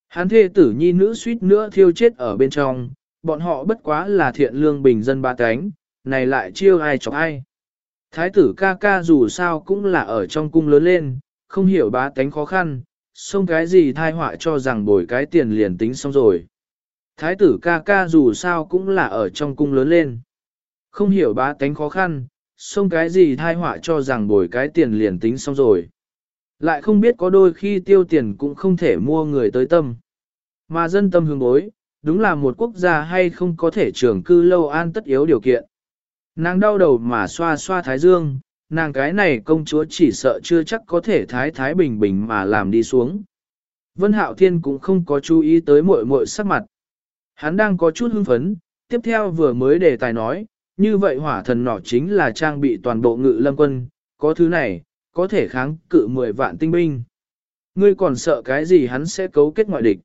Hán thê tử nhi nữ suýt nữa thiêu chết ở bên trong, bọn họ bất quá là thiện lương bình dân ba cánh, này lại chiêu ai chọc ai. Thái tử ca ca dù sao cũng là ở trong cung lớn lên, không hiểu bá tánh khó khăn, xông cái gì thai họa cho rằng bồi cái tiền liền tính xong rồi. Thái tử ca ca dù sao cũng là ở trong cung lớn lên. Không hiểu bá tánh khó khăn, xông cái gì thai họa cho rằng bồi cái tiền liền tính xong rồi. Lại không biết có đôi khi tiêu tiền cũng không thể mua người tới tâm. Mà dân tâm hướng bối, đúng là một quốc gia hay không có thể trường cư lâu an tất yếu điều kiện. Nàng đau đầu mà xoa xoa thái dương, nàng cái này công chúa chỉ sợ chưa chắc có thể thái thái bình bình mà làm đi xuống. Vân Hạo Thiên cũng không có chú ý tới muội muội sắc mặt. Hắn đang có chút hưng phấn, tiếp theo vừa mới đề tài nói, như vậy hỏa thần nỏ chính là trang bị toàn bộ ngự lâm quân, có thứ này, có thể kháng cự 10 vạn tinh binh. Ngươi còn sợ cái gì hắn sẽ cấu kết ngoại địch.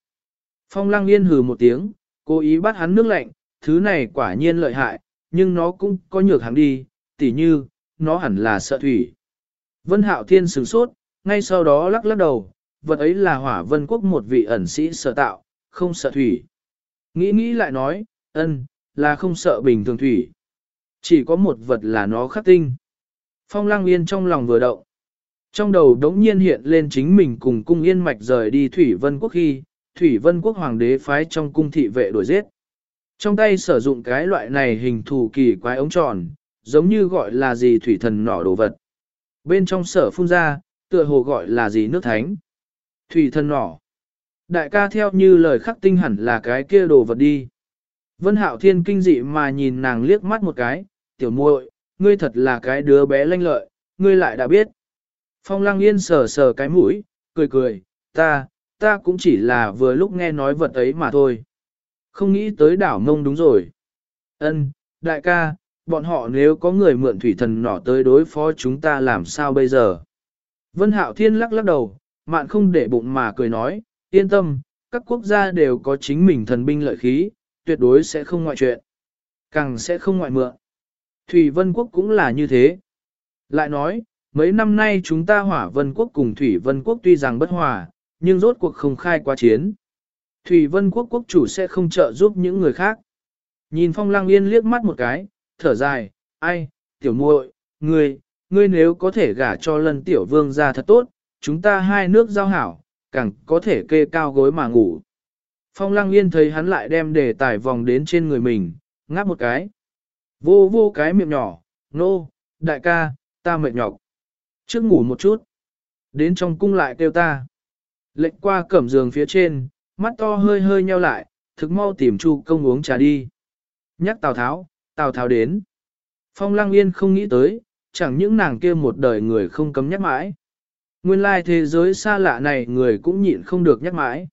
Phong lăng yên hừ một tiếng, cố ý bắt hắn nước lạnh, thứ này quả nhiên lợi hại, nhưng nó cũng có nhược hàng đi, tỉ như, nó hẳn là sợ thủy. Vân Hạo Thiên sửng sốt, ngay sau đó lắc lắc đầu, vật ấy là hỏa vân quốc một vị ẩn sĩ sở tạo, không sợ thủy. Nghĩ nghĩ lại nói, ân, là không sợ bình thường thủy. Chỉ có một vật là nó khắc tinh. Phong lang yên trong lòng vừa động. Trong đầu đống nhiên hiện lên chính mình cùng cung yên mạch rời đi Thủy Vân Quốc khi, Thủy Vân Quốc hoàng đế phái trong cung thị vệ đuổi giết. Trong tay sử dụng cái loại này hình thù kỳ quái ống tròn, giống như gọi là gì thủy thần nỏ đồ vật. Bên trong sở phun ra, tựa hồ gọi là gì nước thánh. Thủy thần nỏ. Đại ca theo như lời khắc tinh hẳn là cái kia đồ vật đi. Vân Hạo Thiên kinh dị mà nhìn nàng liếc mắt một cái, tiểu muội, ngươi thật là cái đứa bé lanh lợi, ngươi lại đã biết. Phong Lăng Yên sờ sờ cái mũi, cười cười, ta, ta cũng chỉ là vừa lúc nghe nói vật ấy mà thôi. Không nghĩ tới đảo mông đúng rồi. Ân, đại ca, bọn họ nếu có người mượn thủy thần nỏ tới đối phó chúng ta làm sao bây giờ? Vân Hạo Thiên lắc lắc đầu, mạn không để bụng mà cười nói, yên tâm, các quốc gia đều có chính mình thần binh lợi khí, tuyệt đối sẽ không ngoại chuyện. Càng sẽ không ngoại mượn. Thủy Vân Quốc cũng là như thế. Lại nói, mấy năm nay chúng ta hỏa Vân Quốc cùng Thủy Vân Quốc tuy rằng bất hòa, nhưng rốt cuộc không khai qua chiến. Thủy Vân Quốc quốc chủ sẽ không trợ giúp những người khác. Nhìn Phong Lang Yên liếc mắt một cái, thở dài, ai, tiểu muội, ngươi, ngươi nếu có thể gả cho lân tiểu vương ra thật tốt, chúng ta hai nước giao hảo, càng có thể kê cao gối mà ngủ. Phong Lăng Yên thấy hắn lại đem đề tài vòng đến trên người mình, ngáp một cái. Vô vô cái miệng nhỏ, nô, no, đại ca, ta mệt nhọc. Trước ngủ một chút. Đến trong cung lại kêu ta. Lệnh qua cẩm giường phía trên, mắt to hơi hơi nheo lại, thực mau tìm chu công uống trà đi. Nhắc Tào Tháo, Tào Tháo đến. Phong Lăng Yên không nghĩ tới, chẳng những nàng kia một đời người không cấm nhắc mãi. Nguyên lai thế giới xa lạ này người cũng nhịn không được nhắc mãi.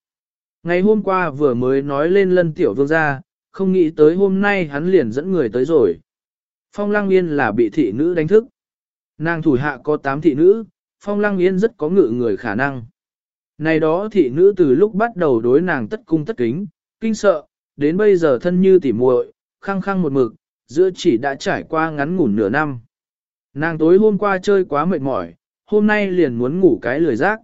Ngày hôm qua vừa mới nói lên lân tiểu vương gia, không nghĩ tới hôm nay hắn liền dẫn người tới rồi. Phong Lăng Yên là bị thị nữ đánh thức. Nàng thủ hạ có 8 thị nữ, Phong Lăng Yên rất có ngự người khả năng. Này đó thị nữ từ lúc bắt đầu đối nàng tất cung tất kính, kinh sợ, đến bây giờ thân như tỉ muội, khăng khăng một mực, giữa chỉ đã trải qua ngắn ngủn nửa năm. Nàng tối hôm qua chơi quá mệt mỏi, hôm nay liền muốn ngủ cái lười giác.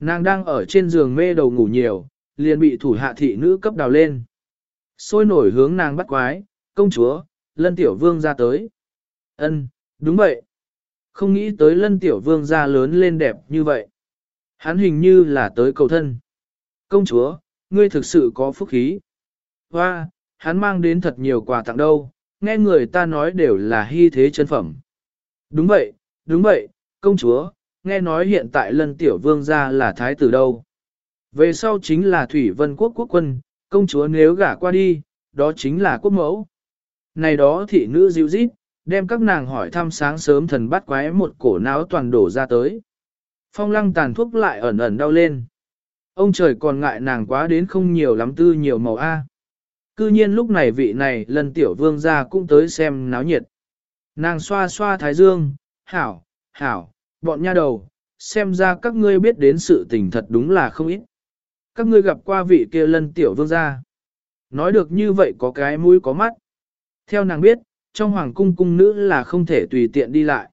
Nàng đang ở trên giường mê đầu ngủ nhiều, liền bị thủ hạ thị nữ cấp đào lên. Sôi nổi hướng nàng bắt quái, công chúa, lân tiểu vương ra tới. Ân, đúng vậy. Không nghĩ tới lân tiểu vương ra lớn lên đẹp như vậy. Hắn hình như là tới cầu thân. Công chúa, ngươi thực sự có phúc khí. Hoa, hắn mang đến thật nhiều quà tặng đâu, nghe người ta nói đều là hy thế chân phẩm. Đúng vậy, đúng vậy, công chúa, nghe nói hiện tại lân tiểu vương gia là thái tử đâu. Về sau chính là Thủy Vân Quốc quốc quân, công chúa nếu gả qua đi, đó chính là quốc mẫu. Này đó thị nữ dịu dít, đem các nàng hỏi thăm sáng sớm thần bắt quái một cổ não toàn đổ ra tới. Phong lăng tàn thuốc lại ẩn ẩn đau lên. Ông trời còn ngại nàng quá đến không nhiều lắm tư nhiều màu A. Cư nhiên lúc này vị này lần tiểu vương ra cũng tới xem náo nhiệt. Nàng xoa xoa thái dương, hảo, hảo, bọn nha đầu, xem ra các ngươi biết đến sự tình thật đúng là không ít. Các ngươi gặp qua vị kia lân tiểu vương gia. Nói được như vậy có cái mũi có mắt. Theo nàng biết, trong hoàng cung cung nữ là không thể tùy tiện đi lại.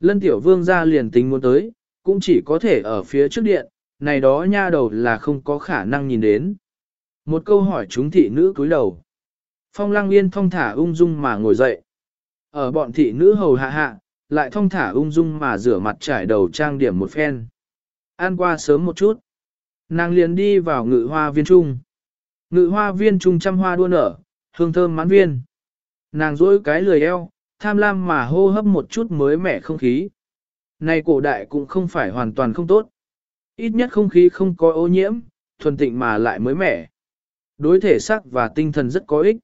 Lân tiểu vương gia liền tính muốn tới, cũng chỉ có thể ở phía trước điện, này đó nha đầu là không có khả năng nhìn đến. Một câu hỏi chúng thị nữ cúi đầu. Phong lăng yên thong thả ung dung mà ngồi dậy. Ở bọn thị nữ hầu hạ hạ, lại thong thả ung dung mà rửa mặt trải đầu trang điểm một phen. Ăn qua sớm một chút. Nàng liền đi vào ngự hoa viên trung. Ngự hoa viên trung trăm hoa đua nở, hương thơm mãn viên. Nàng dỗi cái lười eo, tham lam mà hô hấp một chút mới mẻ không khí. Này cổ đại cũng không phải hoàn toàn không tốt. Ít nhất không khí không có ô nhiễm, thuần tịnh mà lại mới mẻ. Đối thể xác và tinh thần rất có ích.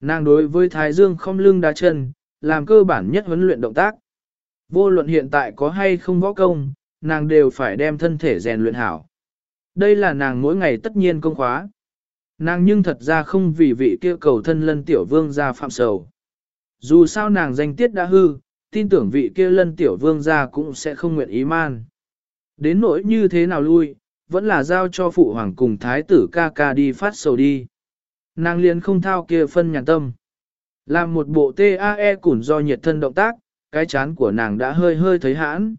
Nàng đối với Thái Dương không lưng đá chân, làm cơ bản nhất huấn luyện động tác. Vô luận hiện tại có hay không võ công, nàng đều phải đem thân thể rèn luyện hảo. Đây là nàng mỗi ngày tất nhiên công khóa. Nàng nhưng thật ra không vì vị kia cầu thân lân tiểu vương ra phạm sầu. Dù sao nàng danh tiết đã hư, tin tưởng vị kia lân tiểu vương ra cũng sẽ không nguyện ý man. Đến nỗi như thế nào lui, vẫn là giao cho phụ hoàng cùng thái tử ca ca đi phát sầu đi. Nàng liền không thao kia phân nhàn tâm. Làm một bộ TAE củn do nhiệt thân động tác, cái chán của nàng đã hơi hơi thấy hãn.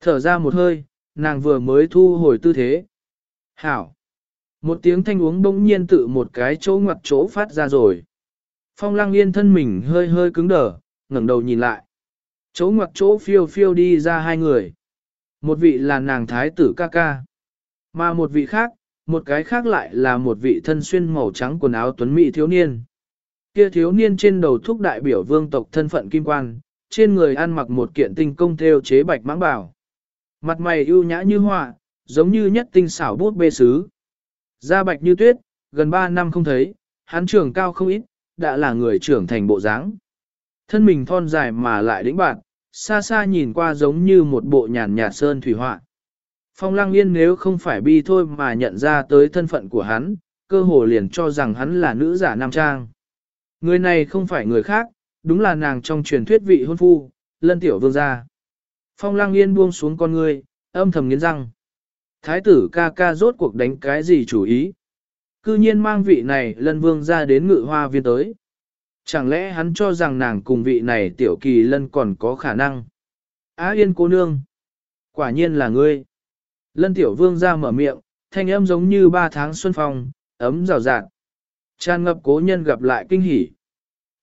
Thở ra một hơi, nàng vừa mới thu hồi tư thế. Hảo! Một tiếng thanh uống bỗng nhiên tự một cái chỗ ngoặt chỗ phát ra rồi. Phong lăng yên thân mình hơi hơi cứng đờ, ngẩng đầu nhìn lại. Chỗ ngoặc chỗ phiêu phiêu đi ra hai người. Một vị là nàng thái tử ca ca. Mà một vị khác, một cái khác lại là một vị thân xuyên màu trắng quần áo tuấn mỹ thiếu niên. Kia thiếu niên trên đầu thúc đại biểu vương tộc thân phận kim quan, trên người ăn mặc một kiện tinh công theo chế bạch mãng bảo. Mặt mày ưu nhã như họa, giống như nhất tinh xảo bút bê sứ. Da bạch như tuyết, gần 3 năm không thấy, hắn trưởng cao không ít, đã là người trưởng thành bộ dáng. Thân mình thon dài mà lại đĩnh bạn, xa xa nhìn qua giống như một bộ nhàn nhạt sơn thủy họa. Phong lăng yên nếu không phải bi thôi mà nhận ra tới thân phận của hắn, cơ hồ liền cho rằng hắn là nữ giả nam trang. Người này không phải người khác, đúng là nàng trong truyền thuyết vị hôn phu, lân tiểu vương gia. Phong lăng yên buông xuống con người, âm thầm nghiến răng. Thái tử ca ca rốt cuộc đánh cái gì chủ ý? Cư nhiên mang vị này lân vương ra đến ngự hoa viên tới. Chẳng lẽ hắn cho rằng nàng cùng vị này tiểu kỳ lân còn có khả năng? Á yên cô nương. Quả nhiên là ngươi. Lân tiểu vương ra mở miệng, thanh âm giống như ba tháng xuân phong, ấm rào rạt. Tràn ngập cố nhân gặp lại kinh hỉ.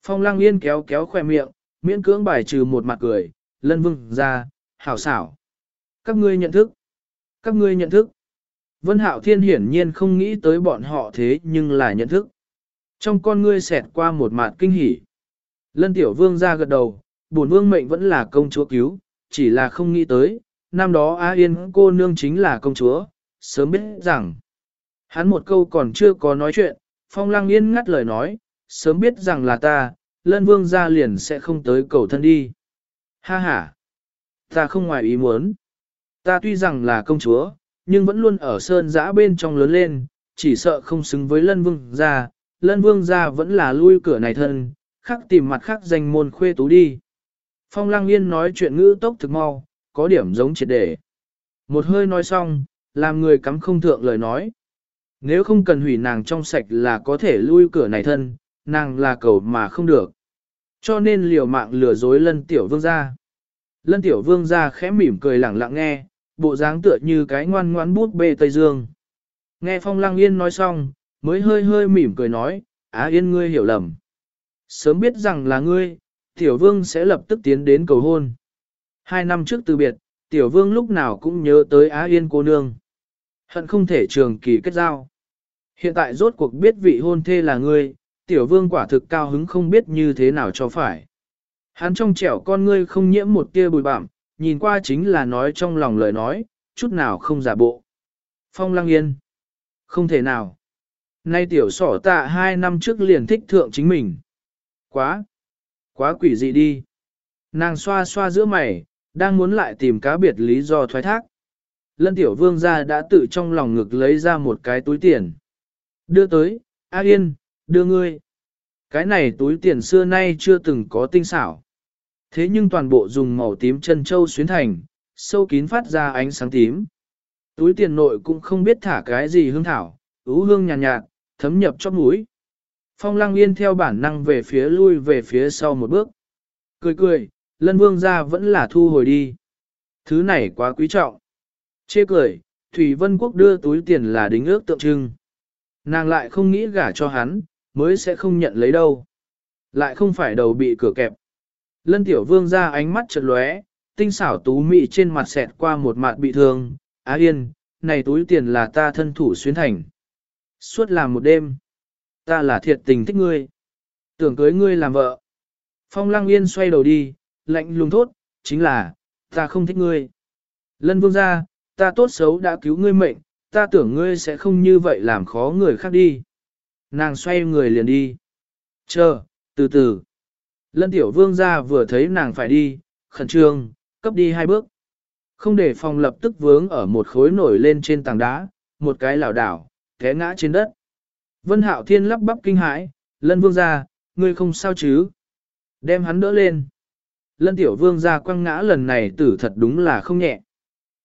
Phong lăng yên kéo kéo khoe miệng, miễn cưỡng bài trừ một mặt cười, lân vương ra, hảo xảo. Các ngươi nhận thức. Các ngươi nhận thức. Vân Hạo Thiên hiển nhiên không nghĩ tới bọn họ thế nhưng là nhận thức. Trong con ngươi xẹt qua một mạt kinh hỉ. Lân Tiểu Vương ra gật đầu, bổn vương mệnh vẫn là công chúa cứu, chỉ là không nghĩ tới, năm đó a Yên cô nương chính là công chúa, sớm biết rằng. Hắn một câu còn chưa có nói chuyện, Phong Lăng Yên ngắt lời nói, sớm biết rằng là ta, Lân Vương ra liền sẽ không tới cầu thân đi. Ha ha! Ta không ngoài ý muốn. Ta tuy rằng là công chúa, nhưng vẫn luôn ở sơn giã bên trong lớn lên, chỉ sợ không xứng với lân vương gia, lân vương gia vẫn là lui cửa này thân, khắc tìm mặt khác danh môn khuê tú đi. Phong lăng yên nói chuyện ngữ tốc thực mau, có điểm giống triệt để. Một hơi nói xong, làm người cắm không thượng lời nói. Nếu không cần hủy nàng trong sạch là có thể lui cửa này thân, nàng là cầu mà không được. Cho nên liều mạng lừa dối lân tiểu vương gia. Lân tiểu vương gia khẽ mỉm cười lẳng lặng nghe, bộ dáng tựa như cái ngoan ngoãn bút bê Tây Dương. Nghe Phong Lăng Yên nói xong, mới hơi hơi mỉm cười nói, Á Yên ngươi hiểu lầm. Sớm biết rằng là ngươi, Tiểu Vương sẽ lập tức tiến đến cầu hôn. Hai năm trước từ biệt, Tiểu Vương lúc nào cũng nhớ tới Á Yên cô nương. Hận không thể trường kỳ kết giao. Hiện tại rốt cuộc biết vị hôn thê là ngươi, Tiểu Vương quả thực cao hứng không biết như thế nào cho phải. Hắn trong trẻo con ngươi không nhiễm một tia bụi bặm, nhìn qua chính là nói trong lòng lời nói, chút nào không giả bộ. Phong lăng yên. Không thể nào. Nay tiểu sỏ tạ hai năm trước liền thích thượng chính mình. Quá. Quá quỷ dị đi. Nàng xoa xoa giữa mày, đang muốn lại tìm cá biệt lý do thoái thác. Lân tiểu vương gia đã tự trong lòng ngực lấy ra một cái túi tiền. Đưa tới, A Yên, đưa ngươi. Cái này túi tiền xưa nay chưa từng có tinh xảo. Thế nhưng toàn bộ dùng màu tím chân châu xuyến thành, sâu kín phát ra ánh sáng tím. Túi tiền nội cũng không biết thả cái gì hương thảo, ú hương nhàn nhạt, nhạt, thấm nhập trong mũi. Phong lăng yên theo bản năng về phía lui về phía sau một bước. Cười cười, lân vương ra vẫn là thu hồi đi. Thứ này quá quý trọng. Chê cười, Thủy Vân Quốc đưa túi tiền là đính ước tượng trưng. Nàng lại không nghĩ gả cho hắn, mới sẽ không nhận lấy đâu. Lại không phải đầu bị cửa kẹp. Lân tiểu vương ra ánh mắt chợt lóe, tinh xảo tú mị trên mặt xẹt qua một mặt bị thương, á yên, này túi tiền là ta thân thủ xuyến thành. Suốt làm một đêm, ta là thiệt tình thích ngươi. Tưởng cưới ngươi làm vợ. Phong lăng yên xoay đầu đi, lạnh lùng thốt, chính là, ta không thích ngươi. Lân vương ra, ta tốt xấu đã cứu ngươi mệnh, ta tưởng ngươi sẽ không như vậy làm khó người khác đi. Nàng xoay người liền đi. Chờ, từ từ. Lân tiểu vương ra vừa thấy nàng phải đi, khẩn trương, cấp đi hai bước. Không để phòng lập tức vướng ở một khối nổi lên trên tảng đá, một cái lảo đảo, té ngã trên đất. Vân hạo thiên lắp bắp kinh hãi, lân vương ra, ngươi không sao chứ? Đem hắn đỡ lên. Lân tiểu vương ra quăng ngã lần này tử thật đúng là không nhẹ.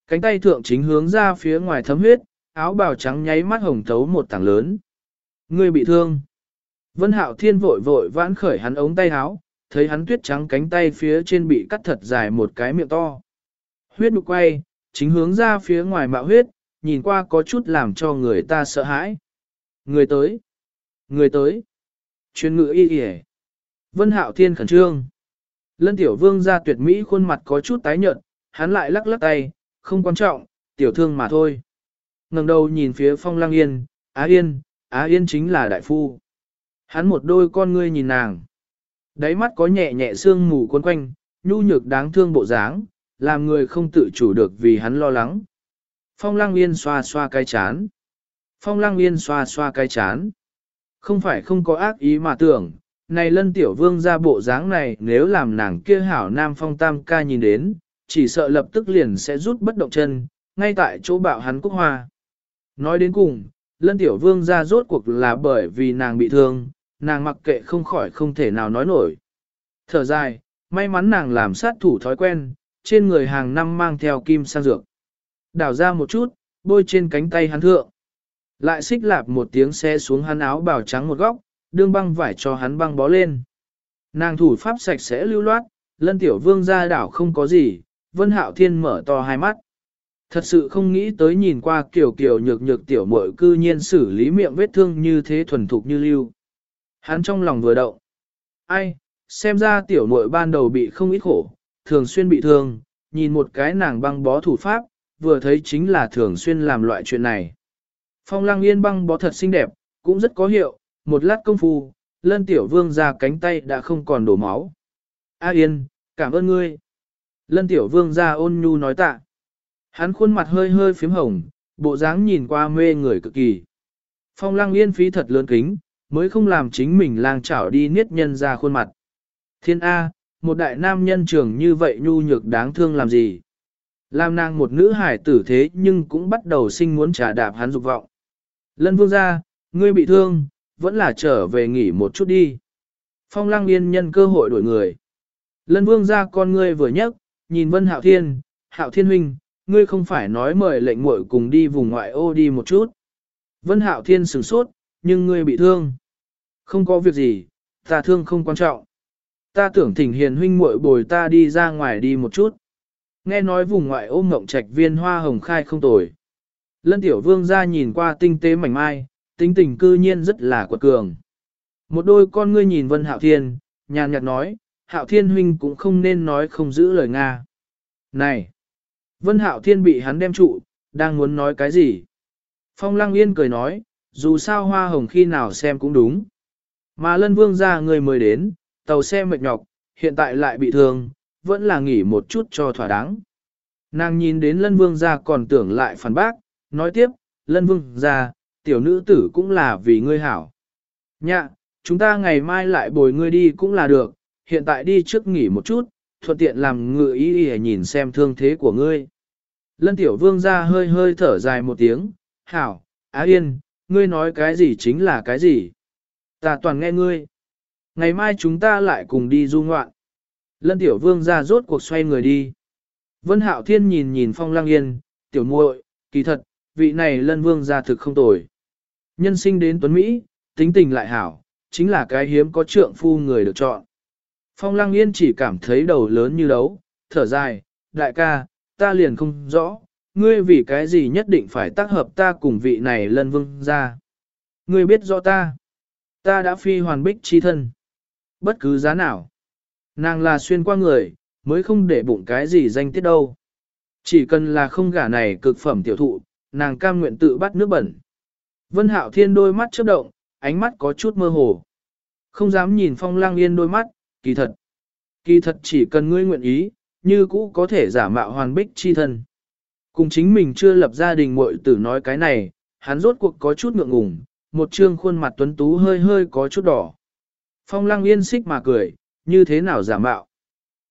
Cánh tay thượng chính hướng ra phía ngoài thấm huyết, áo bào trắng nháy mắt hồng thấu một tảng lớn. Ngươi bị thương. Vân hạo thiên vội vội vãn khởi hắn ống tay áo, thấy hắn tuyết trắng cánh tay phía trên bị cắt thật dài một cái miệng to. Huyết đục quay, chính hướng ra phía ngoài mạo huyết, nhìn qua có chút làm cho người ta sợ hãi. Người tới. Người tới. Chuyên ngữ y y Vân hạo thiên khẩn trương. Lân tiểu vương ra tuyệt mỹ khuôn mặt có chút tái nhợt, hắn lại lắc lắc tay, không quan trọng, tiểu thương mà thôi. ngẩng đầu nhìn phía phong lang yên, á yên, á yên chính là đại phu. Hắn một đôi con ngươi nhìn nàng. Đáy mắt có nhẹ nhẹ sương mù cuốn quanh, nhu nhược đáng thương bộ dáng, làm người không tự chủ được vì hắn lo lắng. Phong lang yên xoa xoa cái chán. Phong lang yên xoa xoa cái chán. Không phải không có ác ý mà tưởng, này lân tiểu vương ra bộ dáng này nếu làm nàng kia hảo nam phong tam ca nhìn đến, chỉ sợ lập tức liền sẽ rút bất động chân, ngay tại chỗ bạo hắn cúc hoa. Nói đến cùng, lân tiểu vương ra rốt cuộc là bởi vì nàng bị thương, nàng mặc kệ không khỏi không thể nào nói nổi. Thở dài, may mắn nàng làm sát thủ thói quen, trên người hàng năm mang theo kim sang dược. Đảo ra một chút, bôi trên cánh tay hắn thượng. Lại xích lạp một tiếng xe xuống hắn áo bào trắng một góc, đương băng vải cho hắn băng bó lên. Nàng thủ pháp sạch sẽ lưu loát, lân tiểu vương ra đảo không có gì, vân hạo thiên mở to hai mắt. Thật sự không nghĩ tới nhìn qua kiểu kiểu nhược nhược tiểu muội cư nhiên xử lý miệng vết thương như thế thuần thục như lưu. Hắn trong lòng vừa động. Ai, xem ra tiểu muội ban đầu bị không ít khổ, thường xuyên bị thương, nhìn một cái nàng băng bó thủ pháp, vừa thấy chính là thường xuyên làm loại chuyện này. Phong lăng yên băng bó thật xinh đẹp, cũng rất có hiệu, một lát công phu, lân tiểu vương ra cánh tay đã không còn đổ máu. A yên, cảm ơn ngươi. Lân tiểu vương ra ôn nhu nói tạ. Hắn khuôn mặt hơi hơi phím hồng, bộ dáng nhìn qua mê người cực kỳ. Phong lăng yên phí thật lớn kính, mới không làm chính mình lang chảo đi niết nhân ra khuôn mặt. Thiên A, một đại nam nhân trưởng như vậy nhu nhược đáng thương làm gì? Làm nàng một nữ hải tử thế nhưng cũng bắt đầu sinh muốn trả đạp hắn dục vọng. Lân vương ra, ngươi bị thương, vẫn là trở về nghỉ một chút đi. Phong lăng yên nhân cơ hội đổi người. Lân vương ra con ngươi vừa nhấc, nhìn vân hạo thiên, hạo thiên huynh, ngươi không phải nói mời lệnh muội cùng đi vùng ngoại ô đi một chút. Vân hạo thiên sửng sốt, nhưng ngươi bị thương. Không có việc gì, ta thương không quan trọng. Ta tưởng thỉnh hiền huynh muội bồi ta đi ra ngoài đi một chút. Nghe nói vùng ngoại ôm ngộng trạch viên hoa hồng khai không tồi. Lân tiểu vương ra nhìn qua tinh tế mảnh mai, tính tình cư nhiên rất là quật cường. Một đôi con ngươi nhìn vân hạo thiên, nhàn nhạt nói, hạo thiên huynh cũng không nên nói không giữ lời Nga. Này! Vân hạo thiên bị hắn đem trụ, đang muốn nói cái gì? Phong lăng yên cười nói, dù sao hoa hồng khi nào xem cũng đúng. Mà lân vương ra người mới đến, tàu xe mệt nhọc, hiện tại lại bị thương, vẫn là nghỉ một chút cho thỏa đáng. Nàng nhìn đến lân vương ra còn tưởng lại phản bác, nói tiếp, lân vương ra, tiểu nữ tử cũng là vì ngươi hảo. Nhạ, chúng ta ngày mai lại bồi ngươi đi cũng là được, hiện tại đi trước nghỉ một chút, thuận tiện làm ngựa ý ý nhìn xem thương thế của ngươi. Lân tiểu vương ra hơi hơi thở dài một tiếng, hảo, á yên, ngươi nói cái gì chính là cái gì. Ta toàn nghe ngươi. Ngày mai chúng ta lại cùng đi du ngoạn. Lân tiểu vương ra rốt cuộc xoay người đi. Vân hạo thiên nhìn nhìn phong lang yên, tiểu muội, kỳ thật, vị này lân vương ra thực không tồi. Nhân sinh đến tuấn Mỹ, tính tình lại hảo, chính là cái hiếm có trượng phu người được chọn. Phong lang yên chỉ cảm thấy đầu lớn như đấu, thở dài, đại ca, ta liền không rõ, ngươi vì cái gì nhất định phải tác hợp ta cùng vị này lân vương ra. Ngươi biết rõ ta, ta đã phi hoàn bích chi thân. Bất cứ giá nào, nàng là xuyên qua người, mới không để bụng cái gì danh tiết đâu. Chỉ cần là không gả này cực phẩm tiểu thụ, nàng cam nguyện tự bắt nước bẩn. Vân Hạo Thiên đôi mắt chớp động, ánh mắt có chút mơ hồ. Không dám nhìn phong lang yên đôi mắt, kỳ thật. Kỳ thật chỉ cần ngươi nguyện ý, như cũ có thể giả mạo hoàn bích chi thân. Cùng chính mình chưa lập gia đình muội tử nói cái này, hắn rốt cuộc có chút ngượng ngùng, một trương khuôn mặt tuấn tú hơi hơi có chút đỏ. Phong Lang yên xích mà cười, như thế nào giả mạo.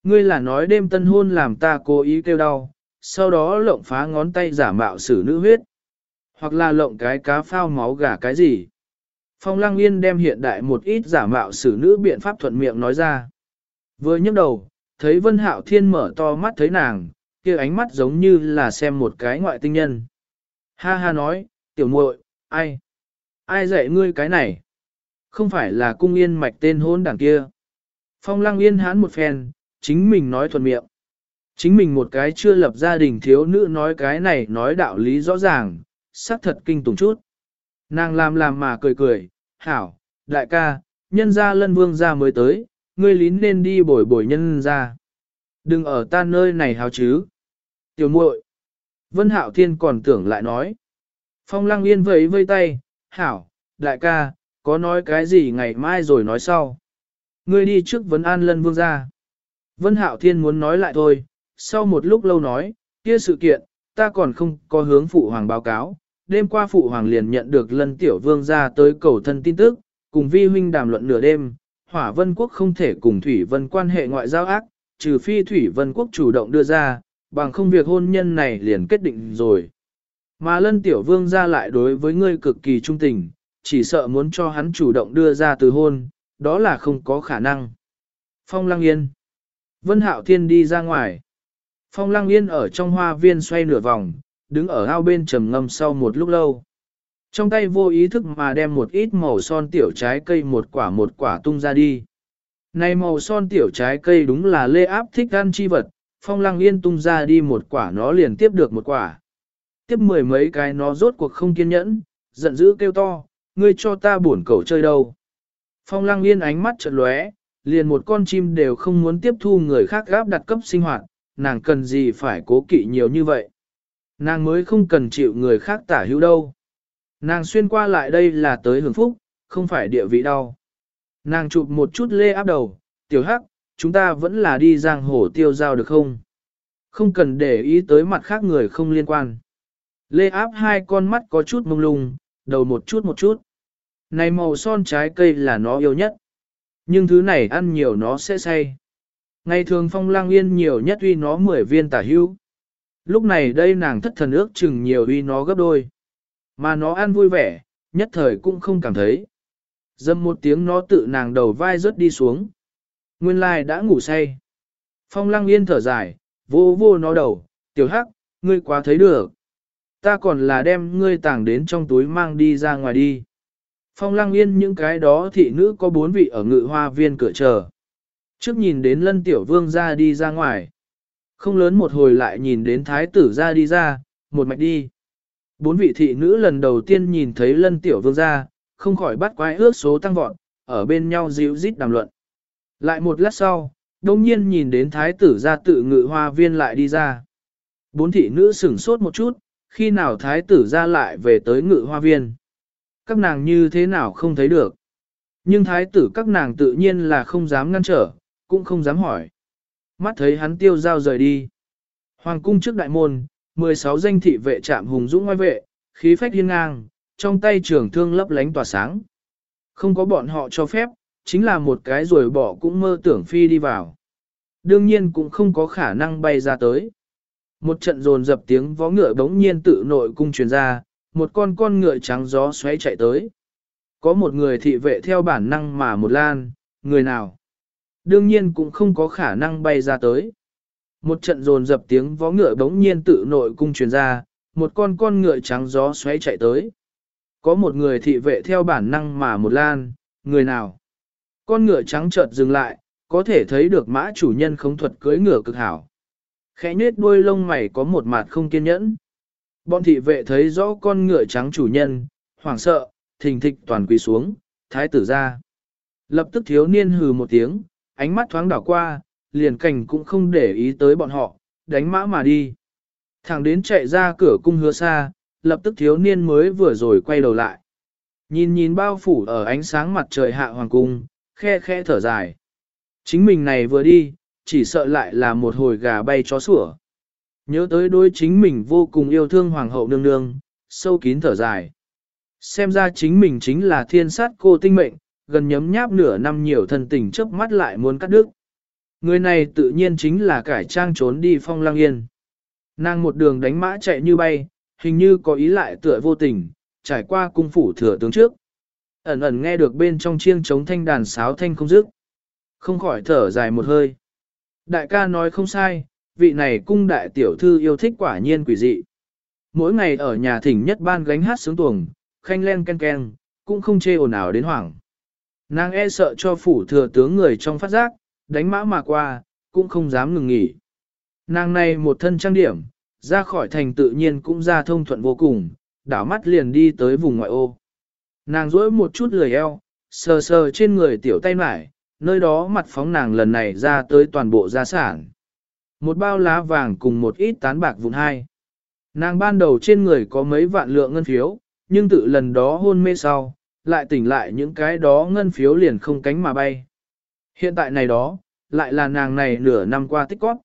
Ngươi là nói đêm tân hôn làm ta cố ý kêu đau, sau đó lộng phá ngón tay giả mạo xử nữ huyết. Hoặc là lộng cái cá phao máu gà cái gì. Phong lăng yên đem hiện đại một ít giả mạo xử nữ biện pháp thuận miệng nói ra. Vừa nhấc đầu, thấy Vân Hạo Thiên mở to mắt thấy nàng, kia ánh mắt giống như là xem một cái ngoại tinh nhân. Ha ha nói, tiểu muội, ai? Ai dạy ngươi cái này? Không phải là cung yên mạch tên hôn đảng kia. Phong lăng yên hán một phen, chính mình nói thuận miệng. Chính mình một cái chưa lập gia đình thiếu nữ nói cái này nói đạo lý rõ ràng, sắc thật kinh tủng chút. Nàng làm làm mà cười cười, hảo, đại ca, nhân gia lân vương gia mới tới, ngươi lín nên đi bồi bồi nhân gia. Đừng ở ta nơi này hào chứ. Tiểu muội. Vân Hạo Thiên còn tưởng lại nói. Phong Lăng Yên vẫy vây tay, hảo, đại ca, có nói cái gì ngày mai rồi nói sau. Ngươi đi trước vấn an lân vương gia. Vân Hạo Thiên muốn nói lại thôi, sau một lúc lâu nói, kia sự kiện, ta còn không có hướng phụ hoàng báo cáo. Đêm qua phụ hoàng liền nhận được lân tiểu vương gia tới cầu thân tin tức, cùng vi huynh đàm luận nửa đêm, hỏa vân quốc không thể cùng thủy vân quan hệ ngoại giao ác, trừ phi thủy vân quốc chủ động đưa ra, bằng không việc hôn nhân này liền kết định rồi. Mà lân tiểu vương ra lại đối với ngươi cực kỳ trung tình, chỉ sợ muốn cho hắn chủ động đưa ra từ hôn, đó là không có khả năng. Phong Lăng Yên Vân Hạo Thiên đi ra ngoài. Phong Lăng Yên ở trong hoa viên xoay nửa vòng, đứng ở ao bên trầm ngâm sau một lúc lâu. Trong tay vô ý thức mà đem một ít màu son tiểu trái cây một quả một quả tung ra đi. Này màu son tiểu trái cây đúng là lê áp thích ăn chi vật, phong lăng yên tung ra đi một quả nó liền tiếp được một quả. Tiếp mười mấy cái nó rốt cuộc không kiên nhẫn, giận dữ kêu to, ngươi cho ta buồn cầu chơi đâu. Phong lăng yên ánh mắt chợt lóe, liền một con chim đều không muốn tiếp thu người khác gáp đặt cấp sinh hoạt, nàng cần gì phải cố kỵ nhiều như vậy. Nàng mới không cần chịu người khác tả hữu đâu. Nàng xuyên qua lại đây là tới hưởng phúc, không phải địa vị đau. Nàng chụp một chút lê áp đầu, tiểu hắc, chúng ta vẫn là đi giang hồ tiêu giao được không? Không cần để ý tới mặt khác người không liên quan. Lê áp hai con mắt có chút mông lung, đầu một chút một chút. Này màu son trái cây là nó yêu nhất. Nhưng thứ này ăn nhiều nó sẽ say. Ngày thường phong lang yên nhiều nhất uy nó 10 viên tả hưu. Lúc này đây nàng thất thần ước chừng nhiều uy nó gấp đôi. Mà nó ăn vui vẻ, nhất thời cũng không cảm thấy. Dâm một tiếng nó tự nàng đầu vai rớt đi xuống. Nguyên lai đã ngủ say. Phong lang yên thở dài, vô vô nó đầu, tiểu hắc, ngươi quá thấy được. Ta còn là đem ngươi tàng đến trong túi mang đi ra ngoài đi. Phong lăng yên những cái đó thị nữ có bốn vị ở ngự hoa viên cửa chờ. Trước nhìn đến lân tiểu vương ra đi ra ngoài. Không lớn một hồi lại nhìn đến thái tử ra đi ra, một mạch đi. Bốn vị thị nữ lần đầu tiên nhìn thấy lân tiểu vương ra, không khỏi bắt quái ước số tăng vọt, ở bên nhau dịu rít đàm luận. Lại một lát sau, đông nhiên nhìn đến thái tử ra tự ngự hoa viên lại đi ra. Bốn thị nữ sửng sốt một chút, khi nào thái tử ra lại về tới ngự hoa viên. Các nàng như thế nào không thấy được. Nhưng thái tử các nàng tự nhiên là không dám ngăn trở, cũng không dám hỏi. Mắt thấy hắn tiêu dao rời đi. Hoàng cung trước đại môn, 16 danh thị vệ trạm hùng dũng ngoài vệ, khí phách hiên ngang, trong tay trường thương lấp lánh tỏa sáng. Không có bọn họ cho phép, chính là một cái rồi bỏ cũng mơ tưởng phi đi vào. Đương nhiên cũng không có khả năng bay ra tới. Một trận rồn dập tiếng vó ngựa bỗng nhiên tự nội cung truyền ra, một con con ngựa trắng gió xoáy chạy tới. Có một người thị vệ theo bản năng mà một lan, người nào? Đương nhiên cũng không có khả năng bay ra tới. Một trận rồn dập tiếng vó ngựa bỗng nhiên tự nội cung truyền ra, một con con ngựa trắng gió xoáy chạy tới. Có một người thị vệ theo bản năng mà một lan, người nào? Con ngựa trắng chợt dừng lại, có thể thấy được mã chủ nhân không thuật cưới ngựa cực hảo. Khẽ nết đuôi lông mày có một mặt không kiên nhẫn. Bọn thị vệ thấy rõ con ngựa trắng chủ nhân, hoảng sợ, thình thịch toàn quỳ xuống, thái tử ra. Lập tức thiếu niên hừ một tiếng, ánh mắt thoáng đảo qua, liền cảnh cũng không để ý tới bọn họ, đánh mã mà đi. Thẳng đến chạy ra cửa cung hứa xa, lập tức thiếu niên mới vừa rồi quay đầu lại. Nhìn nhìn bao phủ ở ánh sáng mặt trời hạ hoàng cung, khe khe thở dài. Chính mình này vừa đi, chỉ sợ lại là một hồi gà bay chó sủa. Nhớ tới đôi chính mình vô cùng yêu thương hoàng hậu nương nương, sâu kín thở dài. Xem ra chính mình chính là thiên sát cô tinh mệnh, gần nhấm nháp nửa năm nhiều thân tình chớp mắt lại muốn cắt đứt. Người này tự nhiên chính là cải trang trốn đi phong lang yên. Nàng một đường đánh mã chạy như bay, hình như có ý lại tựa vô tình, trải qua cung phủ thừa tướng trước. Ẩn ẩn nghe được bên trong chiêng trống thanh đàn sáo thanh không dứt. Không khỏi thở dài một hơi. Đại ca nói không sai, vị này cung đại tiểu thư yêu thích quả nhiên quỷ dị. Mỗi ngày ở nhà thỉnh nhất ban gánh hát sướng tuồng, khanh len ken ken, cũng không chê ồn ào đến hoảng. Nàng e sợ cho phủ thừa tướng người trong phát giác, đánh mã mà qua, cũng không dám ngừng nghỉ. Nàng này một thân trang điểm, ra khỏi thành tự nhiên cũng ra thông thuận vô cùng, đảo mắt liền đi tới vùng ngoại ô. Nàng rỗi một chút lười eo, sờ sờ trên người tiểu tay mải, nơi đó mặt phóng nàng lần này ra tới toàn bộ gia sản. Một bao lá vàng cùng một ít tán bạc vụn hai. Nàng ban đầu trên người có mấy vạn lượng ngân phiếu, nhưng tự lần đó hôn mê sau, lại tỉnh lại những cái đó ngân phiếu liền không cánh mà bay. Hiện tại này đó, lại là nàng này nửa năm qua tích cóp.